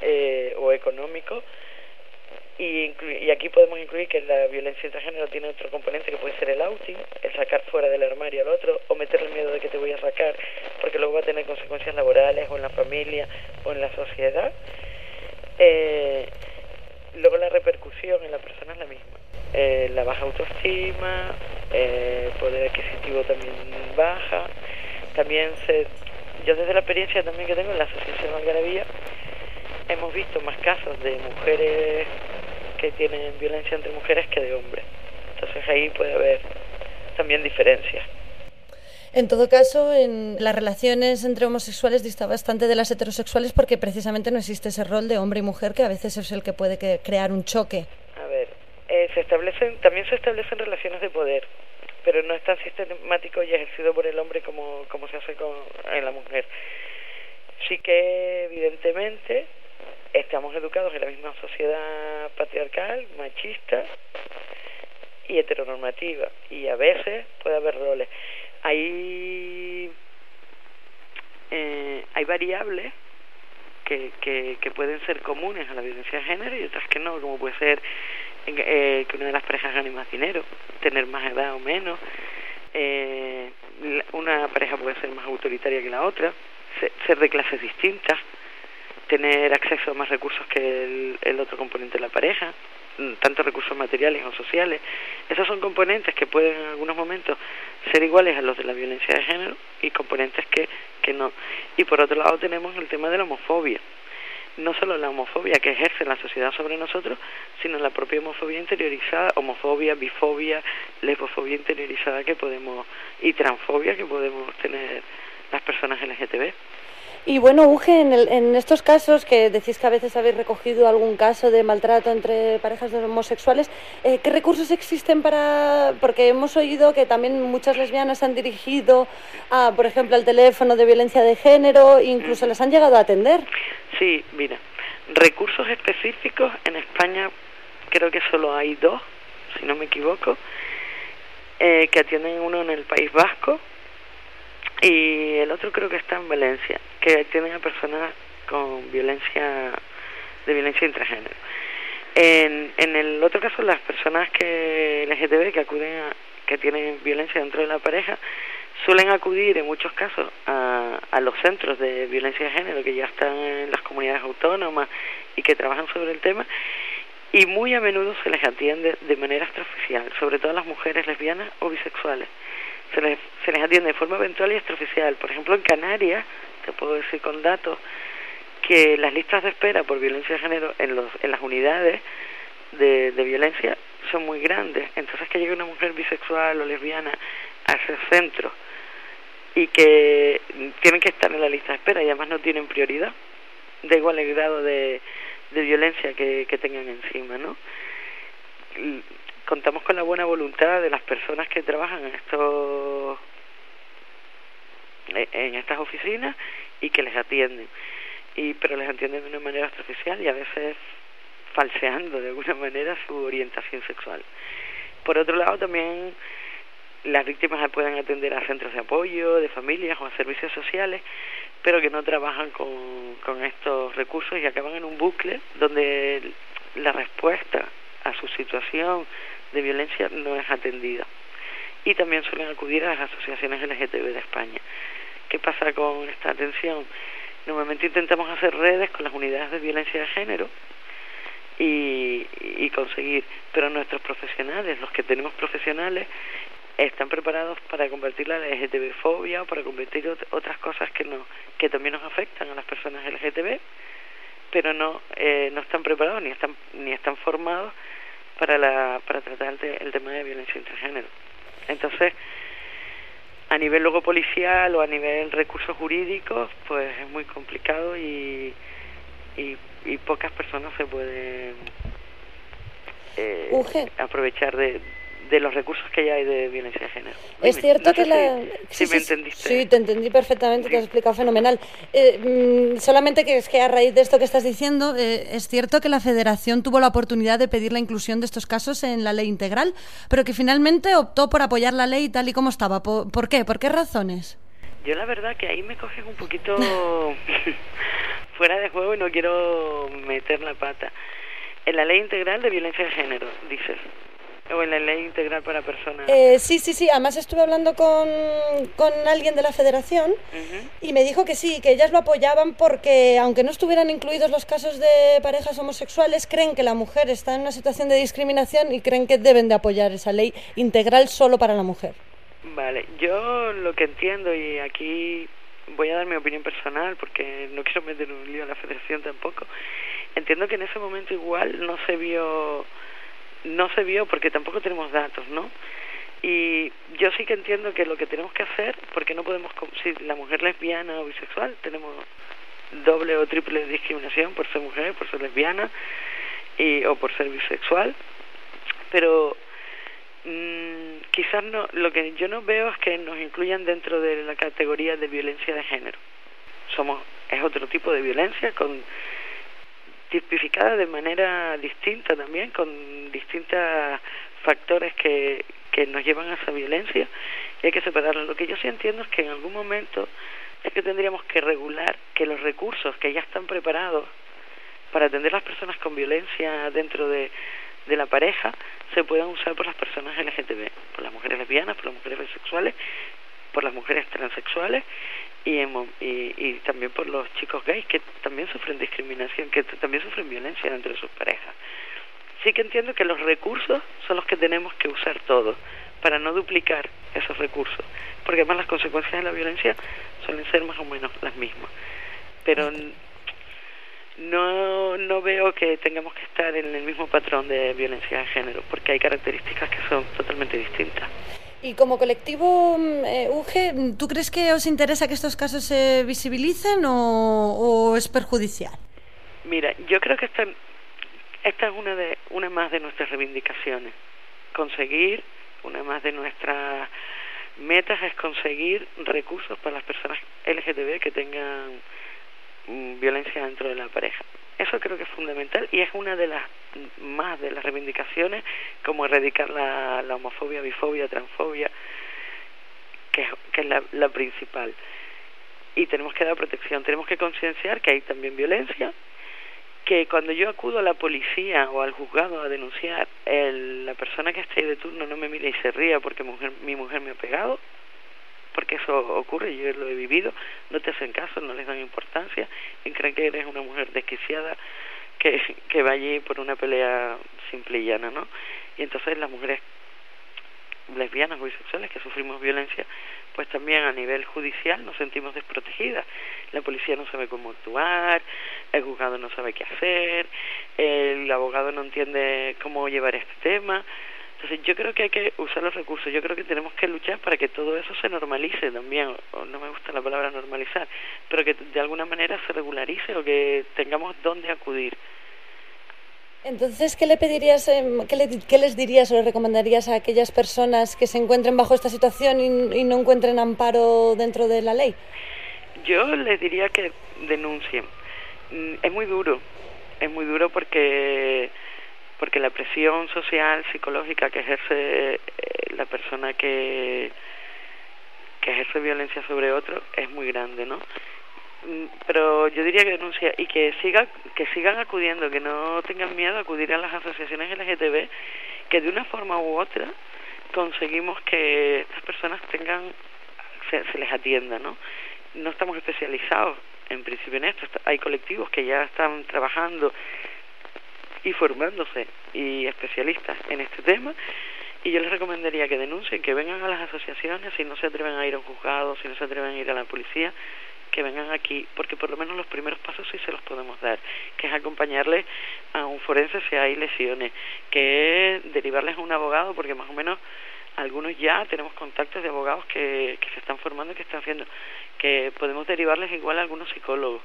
eh, o económico. Y, y aquí podemos incluir que la violencia intragénero tiene otro componente que puede ser el outing, el sacar fuera del armario al otro o meterle miedo de que te voy a sacar porque luego va a tener consecuencias laborales o en la familia o en la sociedad. Eh, luego la repercusión en la persona es la misma. Eh, la baja autoestima, eh, poder adquisitivo también baja. También se, yo desde la experiencia también que tengo en la Asociación Algarabía, hemos visto más casos de mujeres que tienen violencia entre mujeres que de hombres. Entonces ahí puede haber también diferencias. En todo caso, en las relaciones entre homosexuales dista bastante de las heterosexuales porque precisamente no existe ese rol de hombre y mujer que a veces es el que puede que- crear un choque. A ver, eh, se establecen, también se establecen relaciones de poder, pero no es tan sistemático y ejercido por el hombre como, como se hace con, en la mujer. Sí que evidentemente estamos educados en la misma sociedad patriarcal, machista y heteronormativa, y a veces puede haber roles. Hay, eh, hay variables que, que, pueden ser comunes a la violencia de género y otras que no, como puede ser eh, que una de las parejas gane más dinero, tener más edad o menos, eh, una pareja puede ser más autoritaria que la otra, se- ser de clases distintas, tener acceso a más recursos que el, el otro componente de la pareja, mm, tanto recursos materiales o sociales. Esos son componentes que pueden en algunos momentos ser iguales a los de la violencia de género y componentes que, que no. Y por otro lado tenemos el tema de la homofobia. No solo la homofobia que ejerce la sociedad sobre nosotros, sino la propia homofobia interiorizada, homofobia, bifobia, lesbofobia interiorizada que podemos, y transfobia que podemos tener las personas LGTB. Y bueno, Uge, en, el- en estos casos que decís que a veces habéis recogido algún caso de maltrato entre parejas de homosexuales, eh, ¿qué recursos existen para...? Porque hemos oído que también muchas lesbianas han dirigido, a, por ejemplo, al teléfono de violencia de género, incluso las han llegado a atender. Sí, mira, recursos específicos en España creo que solo hay dos, si no me equivoco, eh, que atienden uno en el País Vasco y el otro creo que está en Valencia, que atienden a personas con violencia de violencia intragénero. En, en el otro caso, las personas que LGTB que acuden a, que tienen violencia dentro de la pareja suelen acudir en muchos casos a, a los centros de violencia de género que ya están en las comunidades autónomas y que trabajan sobre el tema y muy a menudo se les atiende de manera extraoficial, sobre todo a las mujeres lesbianas o bisexuales. Se les, se les atiende de forma eventual y extraoficial. Por ejemplo, en Canarias, te puedo decir con datos, que las listas de espera por violencia de género en, los, en las unidades de, de violencia son muy grandes. Entonces, que llegue una mujer bisexual o lesbiana a ese centro y que tienen que estar en la lista de espera y además no tienen prioridad, da igual el grado de, de violencia que, que tengan encima, ¿no? Contamos con la buena voluntad de las personas que trabajan en estos en estas oficinas y que les atienden y pero les atienden de una manera extraoficial y a veces falseando de alguna manera su orientación sexual por otro lado también las víctimas pueden atender a centros de apoyo de familias o a servicios sociales pero que no trabajan con, con estos recursos y acaban en un bucle donde la respuesta a su situación de violencia no es atendida. Y también suelen acudir a las asociaciones LGTB de España. ¿Qué pasa con esta atención? Normalmente intentamos hacer redes con las unidades de violencia de género y, y conseguir, pero nuestros profesionales, los que tenemos profesionales, están preparados para convertir la LGTB fobia o para ot- otras cosas que no que también nos afectan a las personas LGTB pero no eh, no están preparados ni están ni están formados para la para tratar el, te- el tema de violencia intragénero entonces a nivel luego policial o a nivel recursos jurídicos pues es muy complicado y y, y pocas personas se pueden eh, aprovechar de, de los recursos que ya hay de violencia de género. Es Dime, cierto no que la... Si, si me entendiste. Sí, te entendí perfectamente, te has explicado fenomenal. Eh, mm, solamente que es que a raíz de esto que estás diciendo, eh, es cierto que la Federación tuvo la oportunidad de pedir la inclusión de estos casos en la ley integral, pero que finalmente optó por apoyar la ley tal y como estaba. ¿Por, por qué? ¿Por qué razones? Yo la verdad que ahí me coges un poquito fuera de juego y no quiero meter la pata. En la ley integral de violencia de género, dices. O en la ley integral para personas. Eh, sí, sí, sí. Además estuve hablando con, con alguien de la Federación y me dijo que sí, que ellas lo apoyaban porque aunque no estuvieran incluidos los casos de parejas homosexuales, creen que la mujer está en una situación de discriminación y creen que deben de apoyar esa ley integral solo para la mujer. Vale, yo lo que entiendo y aquí voy a dar mi opinión personal porque no quiero meter un lío a la federación tampoco. Entiendo que en ese momento igual no se vio no se vio porque tampoco tenemos datos, ¿no? Y yo sí que entiendo que lo que tenemos que hacer, porque no podemos, si la mujer lesbiana o bisexual, tenemos doble o triple discriminación por ser mujer, por ser lesbiana y, o por ser bisexual, pero mm, quizás no, lo que yo no veo es que nos incluyan dentro de la categoría de violencia de género. Somos, es otro tipo de violencia con tipificada de manera distinta también, con distintos factores que, que nos llevan a esa violencia y hay que separarlo. Lo que yo sí entiendo es que en algún momento es que tendríamos que regular que los recursos que ya están preparados para atender a las personas con violencia dentro de, de la pareja se puedan usar por las personas LGTB, por las mujeres lesbianas, por las mujeres bisexuales, por las mujeres transexuales y, en y, y también por los chicos gays que también sufren discriminación, que también sufren violencia dentro de sus parejas. Sí que entiendo que los recursos son los que tenemos que usar todos para no duplicar esos recursos, porque además las consecuencias de la violencia suelen ser más o menos las mismas. Pero n- no, no veo que tengamos que estar en el mismo patrón de violencia de género, porque hay características que son totalmente distintas. Y como colectivo mm, eh, UGE, ¿tú crees que os interesa que estos casos se visibilicen o, es perjudicial? Mira, yo creo que esta, esta es una de una más de nuestras reivindicaciones. Conseguir, una más de nuestras metas es conseguir recursos para las personas LGTB que tengan mm, violencia dentro de la pareja. Eso creo que es fundamental y es una de las más de las reivindicaciones como erradicar la, homofobia, bifobia, transfobia, que es, la, la principal. Y tenemos que dar protección, tenemos que concienciar que hay también violencia, que cuando yo acudo a la policía o al juzgado a denunciar, el, la persona que esté ahí de turno no me mire y se ría porque mujer, mi mujer me ha pegado, porque eso ocurre, yo lo he vivido, no te hacen caso, no les dan importancia y creen que eres una mujer desquiciada que, que va allí por una pelea simple y llana, ¿no? Y entonces las mujeres lesbianas o bisexuales que sufrimos violencia, pues también a nivel judicial nos sentimos desprotegidas. La policía no sabe cómo actuar, el juzgado no sabe qué hacer, el abogado no entiende cómo llevar este tema. Entonces yo creo que hay que usar los recursos, yo creo que tenemos que luchar para que todo eso se normalice también, o no me gusta la palabra normalizar, pero que de alguna manera se regularice o que tengamos dónde acudir. Entonces, ¿qué le pedirías, em, qué, le- qué les dirías o les recomendarías a aquellas personas que se encuentren bajo esta situación y, y no encuentren amparo dentro de la ley? Yo les diría que denuncien. Mm, Es muy duro, es muy duro porque porque la presión social, psicológica que ejerce eh, la persona que que ejerce violencia sobre otro es muy grande, ¿no? Mm, Pero yo diría que denuncia y que siga que sigan acudiendo, que no tengan miedo a acudir a las asociaciones LGTB, que de una forma u otra conseguimos que estas personas tengan se, se les atienda, ¿no? No estamos especializados en principio en esto, hay colectivos que ya están trabajando y formándose y especialistas en este tema. Y yo les recomendaría que denuncien, que vengan a las asociaciones si no se atreven a ir a un juzgado, si no se atreven a ir a la policía, que vengan aquí, porque por lo menos los primeros pasos sí se los podemos dar, que es acompañarles a un forense si hay lesiones, que es derivarles a un abogado, porque más o menos algunos ya tenemos contactos de abogados que, se están formando que están haciendo, que podemos derivarles igual a algunos psicólogos,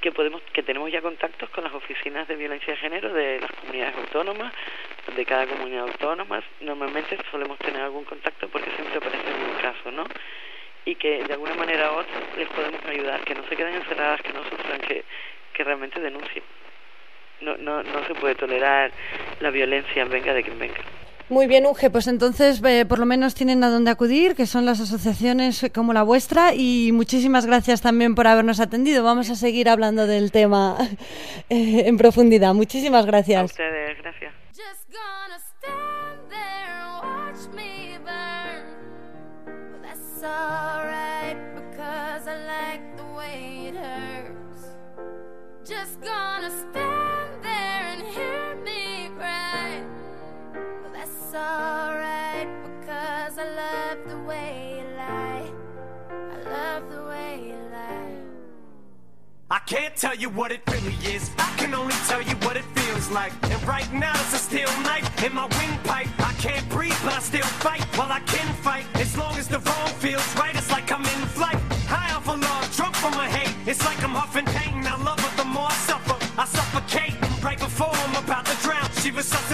que podemos que tenemos ya contactos con las oficinas de violencia de género de las comunidades autónomas de cada comunidad autónoma, normalmente solemos tener algún contacto porque siempre aparece un caso, ¿no? Y que de alguna manera u otra les podemos ayudar, que no se queden encerradas, que no sufran, que, que realmente denuncien. No, no, no se puede tolerar la violencia, venga de quien venga. Muy bien, Uge, pues entonces eh, por lo menos tienen a dónde acudir, que son las asociaciones como la vuestra, y muchísimas gracias también por habernos atendido. Vamos a seguir hablando del tema eh, en profundidad. Muchísimas A gracias. ustedes, gracias. Just gonna alright because I love the way you lie. I love the way you lie. I can't tell you what it really is. I can only tell you what it feels like. And right now it's a steel knife in my windpipe. I can't breathe, but I still fight. Well, I can fight as long as the wrong feels right. It's like I'm in flight. High off of love, drunk from my hate. It's like I'm huffing pain. I love her the more I suffer. I suffocate right before I'm about to drown. She was me.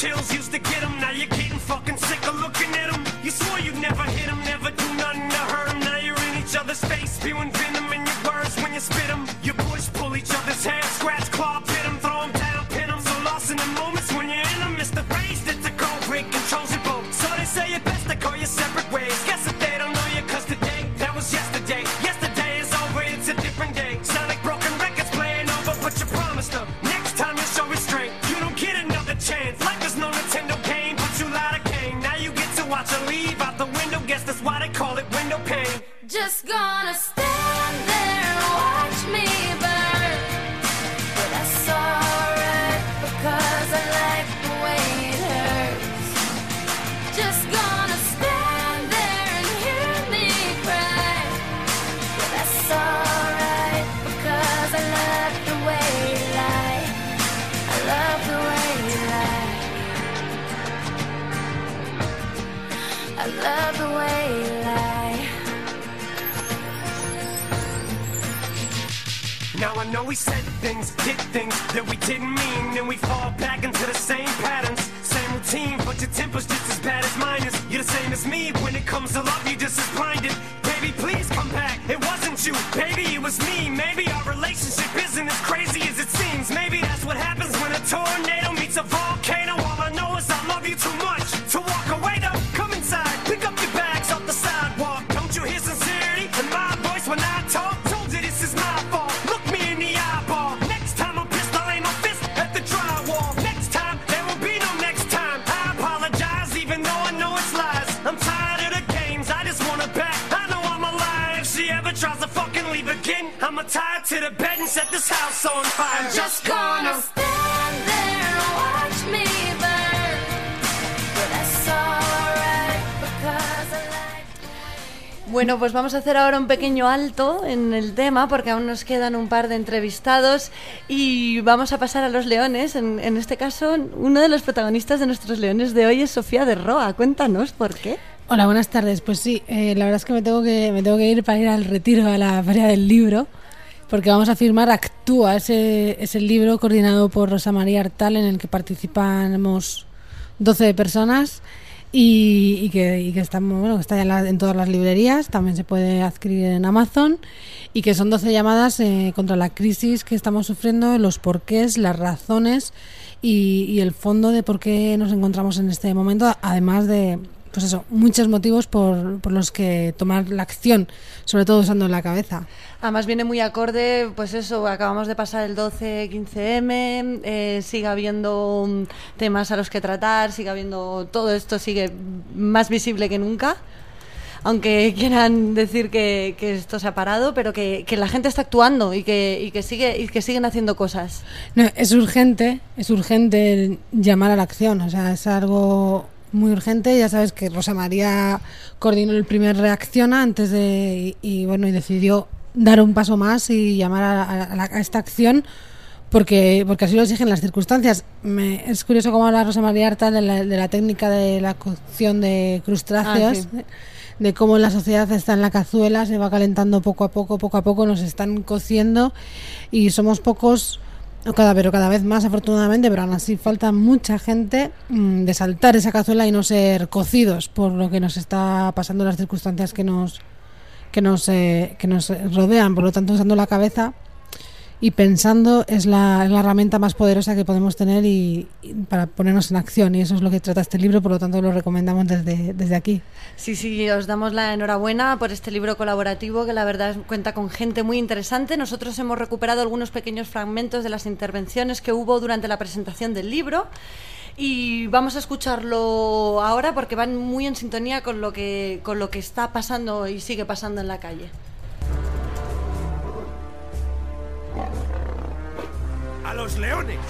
chills you vamos a hacer ahora un pequeño alto en el tema porque aún nos quedan un par de entrevistados y vamos a pasar a los leones. En, en este caso, uno de los protagonistas de nuestros leones de hoy es Sofía de Roa. Cuéntanos por qué. Hola, buenas tardes. Pues sí, eh, la verdad es que me tengo que me tengo que ir para ir al retiro a la feria del libro, porque vamos a firmar Actúa, ese es el libro coordinado por Rosa María Artal en el que participamos 12 personas y, y que, y que está, bueno, que está en, la- en todas las librerías, también se puede adquirir en Amazon y que son 12 llamadas eh, contra la crisis que estamos sufriendo, los porqués, las razones y, y el fondo de por qué nos encontramos en este momento, además de pues eso, muchos motivos por, por los que tomar la acción, sobre todo usando la cabeza. Además viene muy acorde, pues eso, acabamos de pasar el 12-15M, eh, sigue habiendo mm, temas a los que tratar, sigue habiendo, todo esto sigue más visible que nunca. Aunque quieran decir que, que esto se ha parado, pero que, que la gente está actuando y que, y que sigue y que siguen haciendo cosas. No, es urgente, es urgente llamar a la acción, o sea, es algo muy urgente. Ya sabes que Rosa María coordinó el primer reacciona antes de y, y, bueno y decidió dar un paso más y llamar a, a- a esta acción porque porque así lo exigen las circunstancias. Me- es curioso cómo habla Rosa María Arta de la, de la técnica de la cocción de crustáceos. Ah, sí. de- de cómo la sociedad está en la cazuela, se va calentando poco a poco, poco a poco, nos están cociendo y somos pocos, cada, pero cada vez más afortunadamente, pero aún así falta mucha gente mm, de saltar esa cazuela y no ser cocidos por lo que nos está pasando, las circunstancias que nos, que nos, eh, que nos rodean. Por lo tanto, usando la cabeza y pensando es la, la herramienta más poderosa que podemos tener y, y para ponernos en acción. Y eso es lo que trata este libro, por lo tanto lo recomendamos desde, desde aquí. Sí, sí, os damos la enhorabuena por este libro colaborativo que la verdad cuenta con gente muy interesante. Nosotros hemos recuperado algunos pequeños fragmentos de las intervenciones que hubo durante la presentación del libro y vamos a escucharlo ahora porque van muy en sintonía con lo que con lo que está pasando y sigue pasando en la calle. ¡A los leones!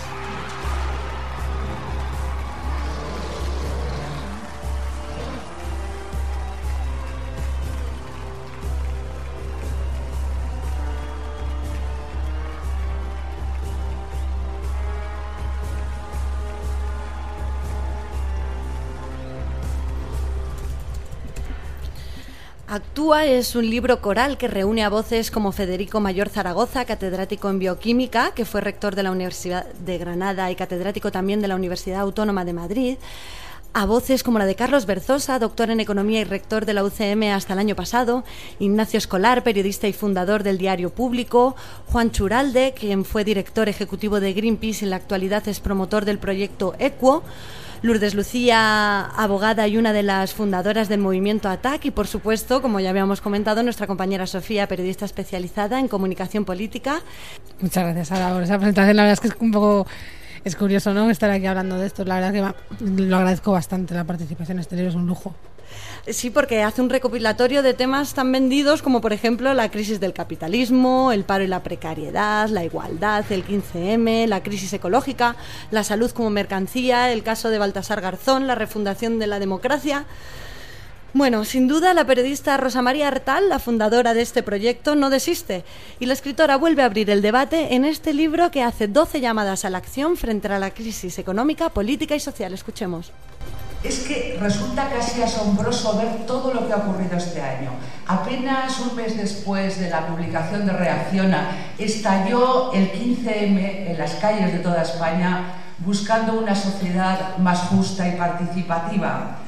Actúa es un libro coral que reúne a voces como Federico Mayor Zaragoza, catedrático en bioquímica, que fue rector de la Universidad de Granada y catedrático también de la Universidad Autónoma de Madrid, a voces como la de Carlos Berzosa, doctor en economía y rector de la UCM hasta el año pasado, Ignacio Escolar, periodista y fundador del Diario Público, Juan Churalde, quien fue director ejecutivo de Greenpeace y en la actualidad es promotor del proyecto Equo, Lourdes Lucía, abogada y una de las fundadoras del movimiento ATAC y, por supuesto, como ya habíamos comentado, nuestra compañera Sofía, periodista especializada en comunicación política. Muchas gracias, Sara, por esa presentación. La verdad es que es un poco es curioso, ¿no? Estar aquí hablando de esto. La verdad que va- lo agradezco bastante la participación. Libro es un lujo. Sí, porque hace un recopilatorio de temas tan vendidos como, por ejemplo, la crisis del capitalismo, el paro y la precariedad, la igualdad, el 15M, la crisis ecológica, la salud como mercancía, el caso de Baltasar Garzón, la refundación de la democracia. Bueno, sin duda la periodista Rosa María Artal, la fundadora de este proyecto, no desiste y la escritora vuelve a abrir el debate en este libro que hace 12 llamadas a la acción frente a la crisis económica, política y social. Escuchemos. Es que resulta casi asombroso ver todo lo que ha ocurrido este año. Apenas un mes después de la publicación de Reacciona, estalló el 15M en las calles de toda España buscando una sociedad más justa y participativa.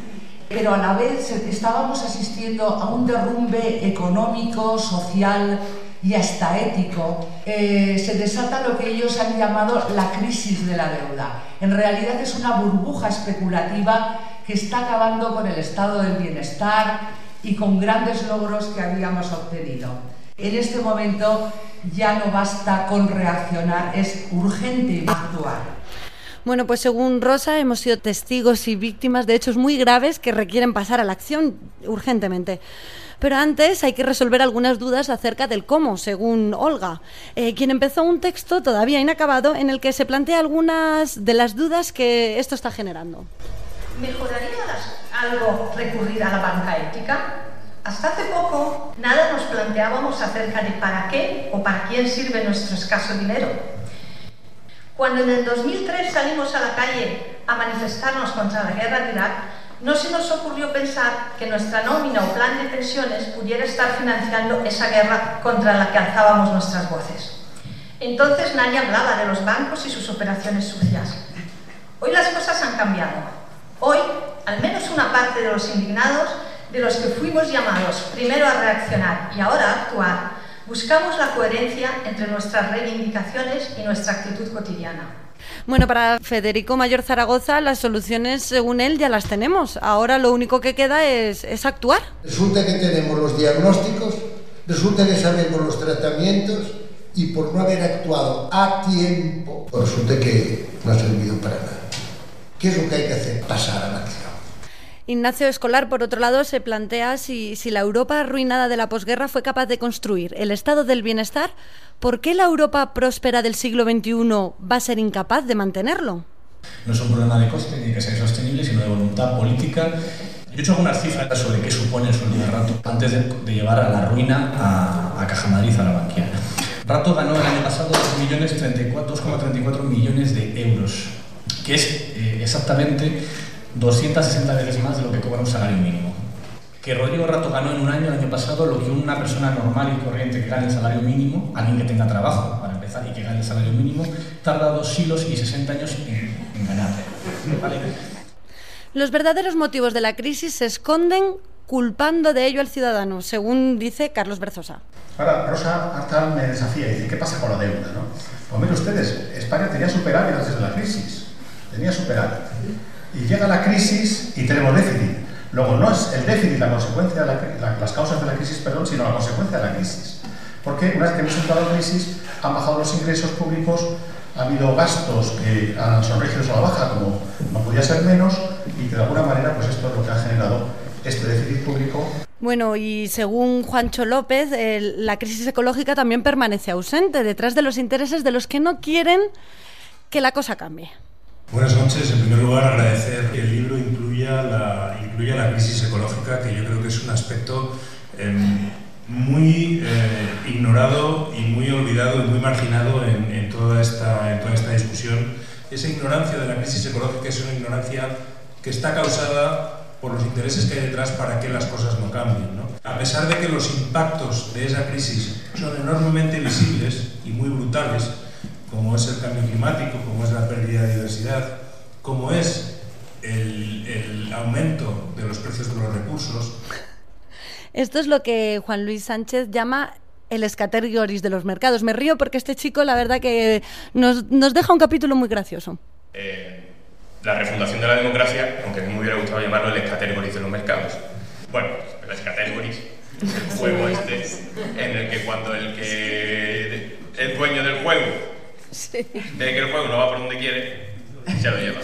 Pero a la vez estábamos asistiendo a un derrumbe económico, social y hasta ético. Eh, se desata lo que ellos han llamado la crisis de la deuda. En realidad es una burbuja especulativa que está acabando con el estado del bienestar y con grandes logros que habíamos obtenido. En este momento ya no basta con reaccionar, es urgente actuar. Bueno, pues según Rosa, hemos sido testigos y víctimas de hechos muy graves que requieren pasar a la acción urgentemente. Pero antes hay que resolver algunas dudas acerca del cómo, según Olga, eh, quien empezó un texto todavía inacabado en el que se plantea algunas de las dudas que esto está generando. ¿Mejoraría algo recurrir a la banca ética? Hasta hace poco nada nos planteábamos acerca de para qué o para quién sirve nuestro escaso dinero. Cuando en el 2003 salimos a la calle a manifestarnos contra la guerra de Irak, no se nos ocurrió pensar que nuestra nómina o plan de pensiones pudiera estar financiando esa guerra contra la que alzábamos nuestras voces. Entonces nadie hablaba de los bancos y sus operaciones sucias. Hoy las cosas han cambiado. Hoy al menos una parte de los indignados, de los que fuimos llamados primero a reaccionar y ahora a actuar, buscamos la coherencia entre nuestras reivindicaciones y nuestra actitud cotidiana. Bueno, para Federico Mayor Zaragoza las soluciones, según él, ya las tenemos. Ahora lo único que queda es, actuar. Resulta que tenemos los diagnósticos, resulta que sabemos los tratamientos y por no haber actuado a tiempo, resulta que no ha servido para nada. ¿Qué es lo que hay que hacer? Pasar a la acción. Ignacio Escolar, por otro lado, se plantea si, si la Europa arruinada de la posguerra fue capaz de construir el estado del bienestar, ¿por qué la Europa próspera del siglo XXI va a ser incapaz de mantenerlo? No es un problema de coste ni que sea sostenible, sino de voluntad política. Yo he hecho algunas cifras sobre qué supone el sueldo de Rato antes de, llevar a la ruina a, Caja Madrid, a la banquera. Rato ganó el año pasado 2,34 millones de euros, que es eh, exactamente 260 veces más de lo que cobra un salario mínimo. Que Rodrigo Rato ganó en un año, el año pasado, lo que una persona normal y corriente que gane el salario mínimo, alguien que tenga trabajo para empezar y que gane el salario mínimo, tarda dos siglos y 60 años en, en ganar. ¿Vale? Los verdaderos motivos de la crisis se esconden culpando de ello al ciudadano, según dice Carlos Berzosa. Ahora, Rosa Artal me desafía y dice, ¿qué pasa con la deuda? ¿no? Pues miren ustedes, España tenía superávit antes de la crisis, tenía superávit. Y llega la crisis y tenemos déficit. Luego, no es el déficit la consecuencia de la, la, las causas de la crisis, perdón, sino la consecuencia de la crisis. Porque una vez que hemos entrado en crisis, han bajado los ingresos públicos, ha habido gastos que son rígidos a la baja, como no podía ser menos, y que de alguna manera, pues esto es lo que ha generado este déficit público Bueno, y según Juancho López, la crisis ecológica también permanece ausente detrás de los intereses de los que no quieren que la cosa cambie. Buenas noches. En primer lugar, agradecer que el libro incluya la, incluya la crisis ecológica, que yo creo que es un aspecto em, muy eh, ignorado y muy olvidado y muy marginado en, en toda esta, en toda esta discusión. Esa ignorancia de la crisis ecológica es una ignorancia que está causada por los intereses que hay detrás para que las cosas no cambien. ¿no? A pesar de que los impactos de esa crisis son enormemente visibles y muy brutales, como es el cambio climático, como es la pérdida de diversidad, como es el, el aumento de los precios de los recursos, Esto es lo que Juan Luis Sánchez llama el escategoris de los mercados. Me río porque este chico, la verdad, que nos, nos deja un capítulo muy gracioso. eh, la refundación de la democracia, aunque a mí me hubiera gustado llamarlo el escategoris de los mercados. Bueno, el escategoris, el juego este, en el que cuando el que es dueño del juego ve que el juego no va por donde quiere, se lo lleva.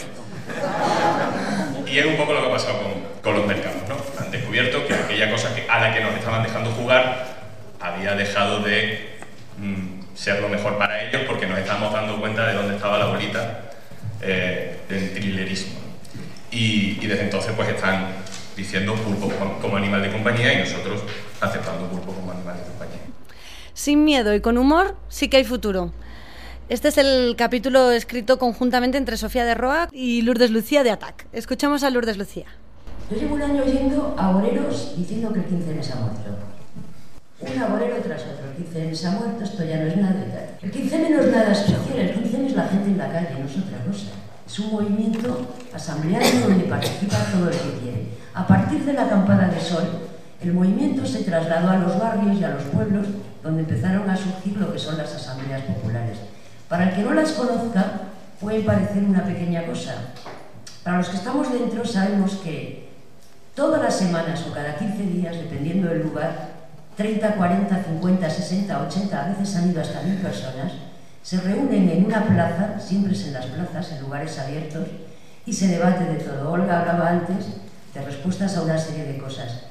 Y es un poco lo que ha pasado con, con los mercados, ¿no? Han descubierto que aquella cosa que, a la que nos estaban dejando jugar había dejado de mm, ser lo mejor para ellos porque nos estábamos dando cuenta de dónde estaba la bolita eh, del thrillerismo. Y, y desde entonces pues están diciendo pulpo como, como animal de compañía y nosotros aceptando pulpo como animal de compañía. Sin miedo y con humor, sí que hay futuro. Este es el capítulo escrito conjuntamente entre Sofía de Roa y Lourdes Lucía de ATAC. Escuchamos a Lourdes Lucía. Yo llevo un año oyendo a agoreros diciendo que el 15N se ha muerto. Un agorero tras otro. El 15N se ha muerto, esto ya no es nada y tal. El 15M no es nada especial, el 15M es la gente en la calle, no es otra cosa. Es un movimiento asambleario donde participa todo el que quiere. A partir de la acampada de sol, el movimiento se trasladó a los barrios y a los pueblos donde empezaron a surgir lo que son las asambleas populares. Para el que no las conozca, puede parecer una pequeña cosa. Para los que estamos dentro sabemos que todas las semanas o cada 15 días, dependiendo del lugar, 30, 40, 50, 60, 80, a veces han ido hasta mil personas, se reúnen en una plaza, siempre es en las plazas, en lugares abiertos, y se debate de todo. Olga hablaba antes de respuestas a una serie de cosas.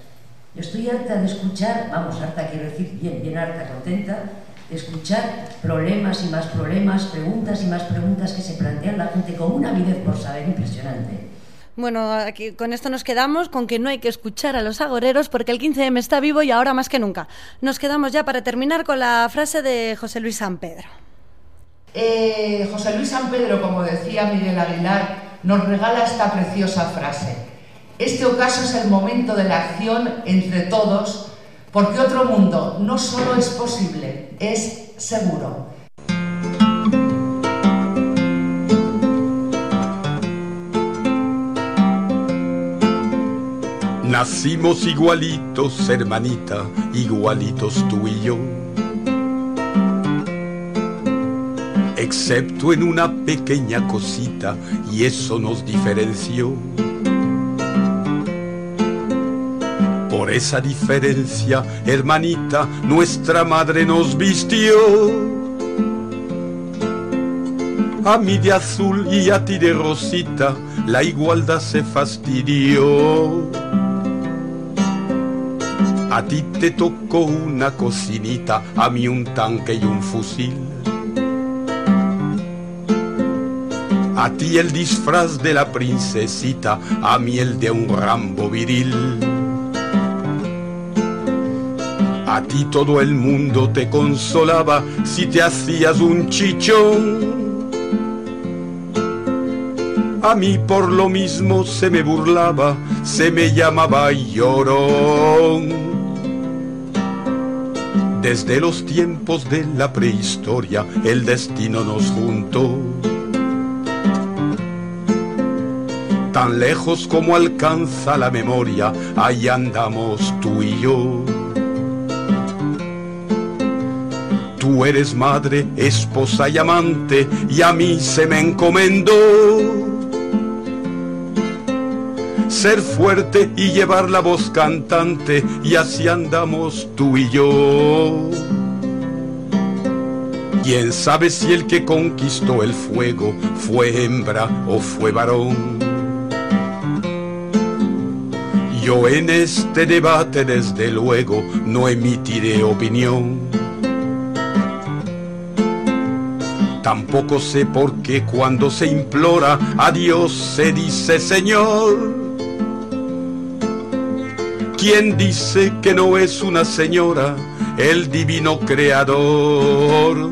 Yo estoy harta de escuchar, vamos, harta quiero decir, bien, bien harta, contenta, escuchar problemas y más problemas, preguntas y más preguntas que se plantean la gente con una avidez por saber impresionante. Bueno, aquí, con esto nos quedamos, con que no hay que escuchar a los agoreros porque el 15M está vivo y ahora más que nunca. Nos quedamos ya para terminar con la frase de José Luis San Pedro. Eh, José Luis San Pedro, como decía Miguel Aguilar, nos regala esta preciosa frase. Este ocaso es el momento de la acción entre todos, porque otro mundo no solo es posible, es seguro. Nacimos igualitos, hermanita, igualitos tú y yo. Excepto en una pequeña cosita, y eso nos diferenció. Por esa diferencia, hermanita, nuestra madre nos vistió. A mí de azul y a ti de rosita, la igualdad se fastidió. A ti te tocó una cocinita, a mí un tanque y un fusil. A ti el disfraz de la princesita, a mí el de un rambo viril. A ti todo el mundo te consolaba si te hacías un chichón. A mí por lo mismo se me burlaba, se me llamaba llorón. Desde los tiempos de la prehistoria el destino nos juntó. Tan lejos como alcanza la memoria, ahí andamos tú y yo. Tú eres madre, esposa y amante, y a mí se me encomendó ser fuerte y llevar la voz cantante, y así andamos tú y yo. ¿Quién sabe si el que conquistó el fuego fue hembra o fue varón? Yo en este debate desde luego no emitiré opinión. Tampoco sé por qué cuando se implora a Dios se dice Señor. ¿Quién dice que no es una señora el divino creador?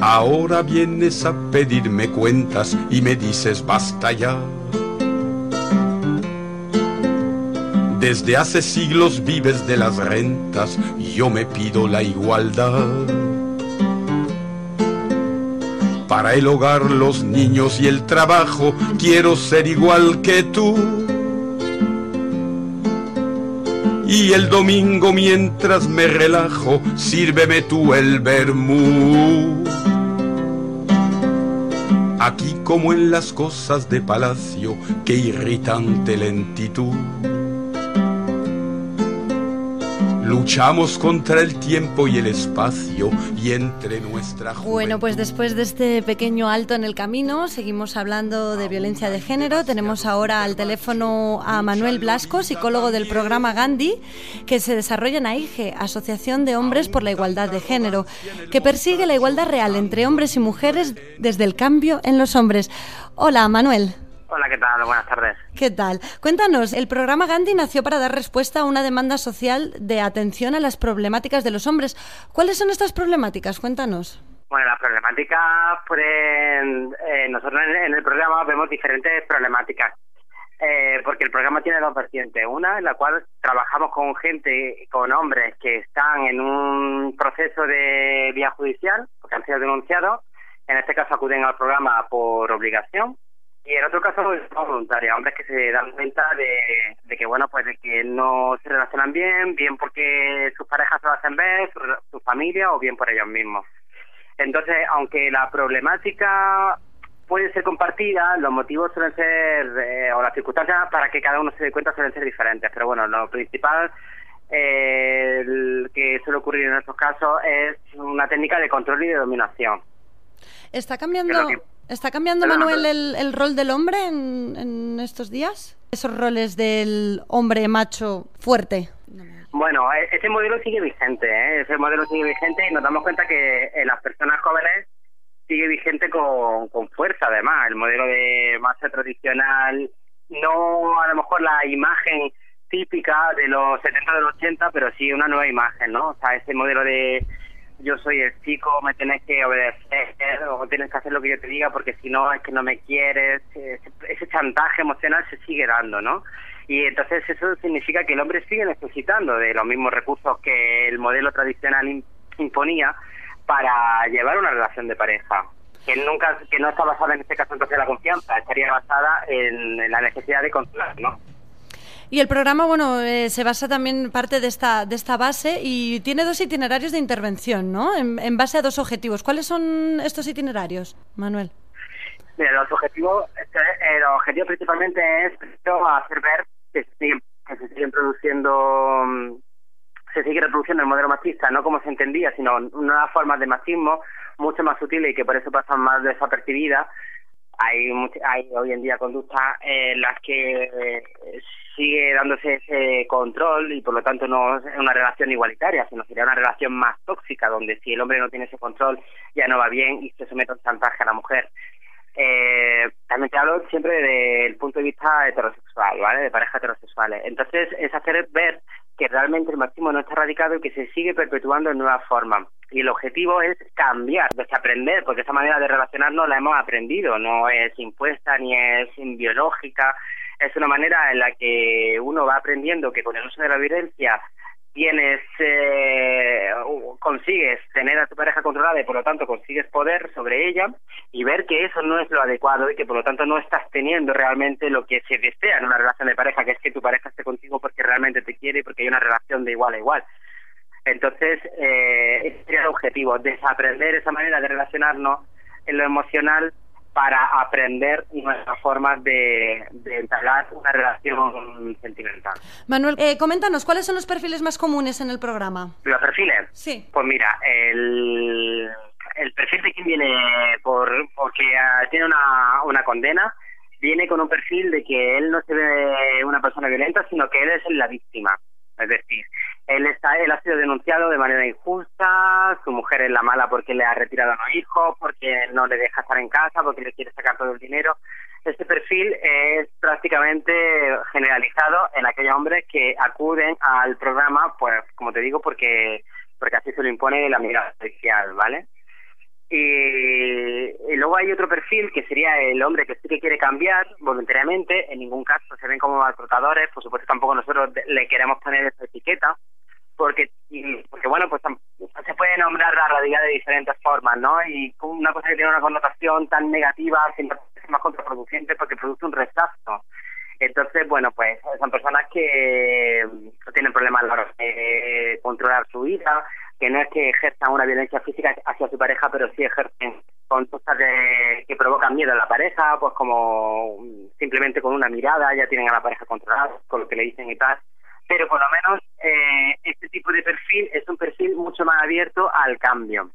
Ahora vienes a pedirme cuentas y me dices basta ya. Desde hace siglos vives de las rentas, yo me pido la igualdad. Para el hogar, los niños y el trabajo, quiero ser igual que tú. Y el domingo mientras me relajo, sírveme tú el vermú. Aquí como en las cosas de palacio, qué irritante lentitud. Luchamos contra el tiempo y el espacio y entre nuestra Bueno, pues después de este pequeño alto en el camino, seguimos hablando de violencia de género. Tenemos ahora al teléfono a Manuel Blasco, psicólogo del programa Gandhi, que se desarrolla en AIGE, Asociación de Hombres por la Igualdad de Género, que persigue la igualdad real entre hombres y mujeres desde el cambio en los hombres. Hola, Manuel. Hola, ¿qué tal? Buenas tardes. ¿Qué tal? Cuéntanos, el programa Gandhi nació para dar respuesta a una demanda social de atención a las problemáticas de los hombres. ¿Cuáles son estas problemáticas? Cuéntanos. Bueno, las problemáticas pueden... eh, nosotros en, en el programa vemos diferentes problemáticas. Eh, porque el programa tiene dos vertientes. Una en la cual trabajamos con gente, con hombres que están en un proceso de vía judicial, porque han sido denunciados. En este caso acuden al programa por obligación. Y en otro caso es voluntaria, hombres que se dan cuenta de, de que, bueno, pues de que no se relacionan bien, bien porque sus parejas se lo hacen ver, su, su familia o bien por ellos mismos. Entonces, aunque la problemática puede ser compartida, los motivos suelen ser, eh, o las circunstancias para que cada uno se dé cuenta suelen ser diferentes. Pero bueno, lo principal eh, el que suele ocurrir en estos casos es una técnica de control y de dominación. ¿Está cambiando, ¿está cambiando Manuel, el, el rol del hombre en, en estos días? Esos roles del hombre macho fuerte. Bueno, e- ese modelo sigue vigente, ¿eh? ese modelo sigue vigente y nos damos cuenta que en las personas jóvenes sigue vigente con, con fuerza además. El modelo de macho tradicional, no a lo mejor la imagen típica de los 70 de los 80, pero sí una nueva imagen, ¿no? O sea, ese modelo de yo soy el chico, me tienes que obedecer o tienes que hacer lo que yo te diga porque si no es que no me quieres. Ese, ese chantaje emocional se sigue dando, ¿no? Y entonces eso significa que el hombre sigue necesitando de los mismos recursos que el modelo tradicional im- imponía para llevar una relación de pareja. que nunca que no está basada en este caso entonces en la confianza, estaría basada en la necesidad de controlar, ¿no? Y el programa, bueno, eh, se basa también parte de esta, de esta base y tiene dos itinerarios de intervención, ¿no? En, base a dos objetivos. ¿Cuáles son estos itinerarios, Manuel? Mira, los objetivos, este, el objetivo principalmente es hacer ver que siguen, que se siguen produciendo, mm, se sigue reproduciendo el modelo machista, no como se entendía, sino nuevas formas de machismo mucho más sutiles y que por eso pasan más desapercibidas. Hay, hay hoy en día conductas en las que eh, sigue dándose ese control y por lo tanto no es una relación igualitaria, sino sería una relación más tóxica, donde si el hombre no tiene ese control ya no va bien y se somete a un chantaje a la mujer. Eh, también te hablo siempre desde el punto de vista heterosexual, ¿vale? De parejas heterosexuales. Entonces, es hacer ver que realmente el machismo no está erradicado y que se sigue perpetuando en nuevas formas. Y el objetivo es cambiar, desaprender, porque esa manera de relacionarnos la hemos aprendido, no es impuesta ni es biológica, es una manera en la que uno va aprendiendo que con el uso de la violencia tienes eh, consigues tener a tu pareja controlada y por lo tanto consigues poder sobre ella y ver que eso no es lo adecuado y que por lo tanto no estás teniendo realmente lo que se desea en una relación de pareja, que es que tu pareja esté contigo porque realmente te quiere y porque hay una relación de igual a igual. Entonces, eh, ese sería el objetivo, desaprender esa manera de relacionarnos en lo emocional para aprender nuevas formas de, de entablar una relación sentimental. Manuel, eh, coméntanos, ¿cuáles son los perfiles más comunes en el programa? ¿Los perfiles? Sí. Pues mira, el, el perfil de quien viene por porque ah, tiene una, una condena, viene con un perfil de que él no se ve una persona violenta, sino que él es la víctima. Es decir, él está él ha sido denunciado de manera injusta, su mujer es la mala porque le ha retirado a los hijos, porque no le deja estar en casa, porque le quiere sacar todo el dinero. Este perfil es prácticamente generalizado en aquellos hombres que acuden al programa, pues como te digo, porque porque así se lo impone la mirada policial, ¿vale? Y, y luego hay otro perfil que sería el hombre que sí que quiere cambiar voluntariamente, en ningún caso se ven como maltratadores, por supuesto tampoco nosotros le queremos poner esa etiqueta, porque porque bueno, pues se puede nombrar la realidad de diferentes formas, ¿no? Y una cosa que tiene una connotación tan negativa final es más contraproducente porque produce un rechazo. Entonces, bueno, pues son personas que tienen problemas a de controlar su vida, que no es que ejerzan una violencia física hacia su pareja, pero sí ejercen conductas que provocan miedo a la pareja, pues como simplemente con una mirada ya tienen a la pareja controlada, con lo que le dicen y tal. Pero por lo menos eh, este tipo de perfil es un perfil mucho más abierto al cambio,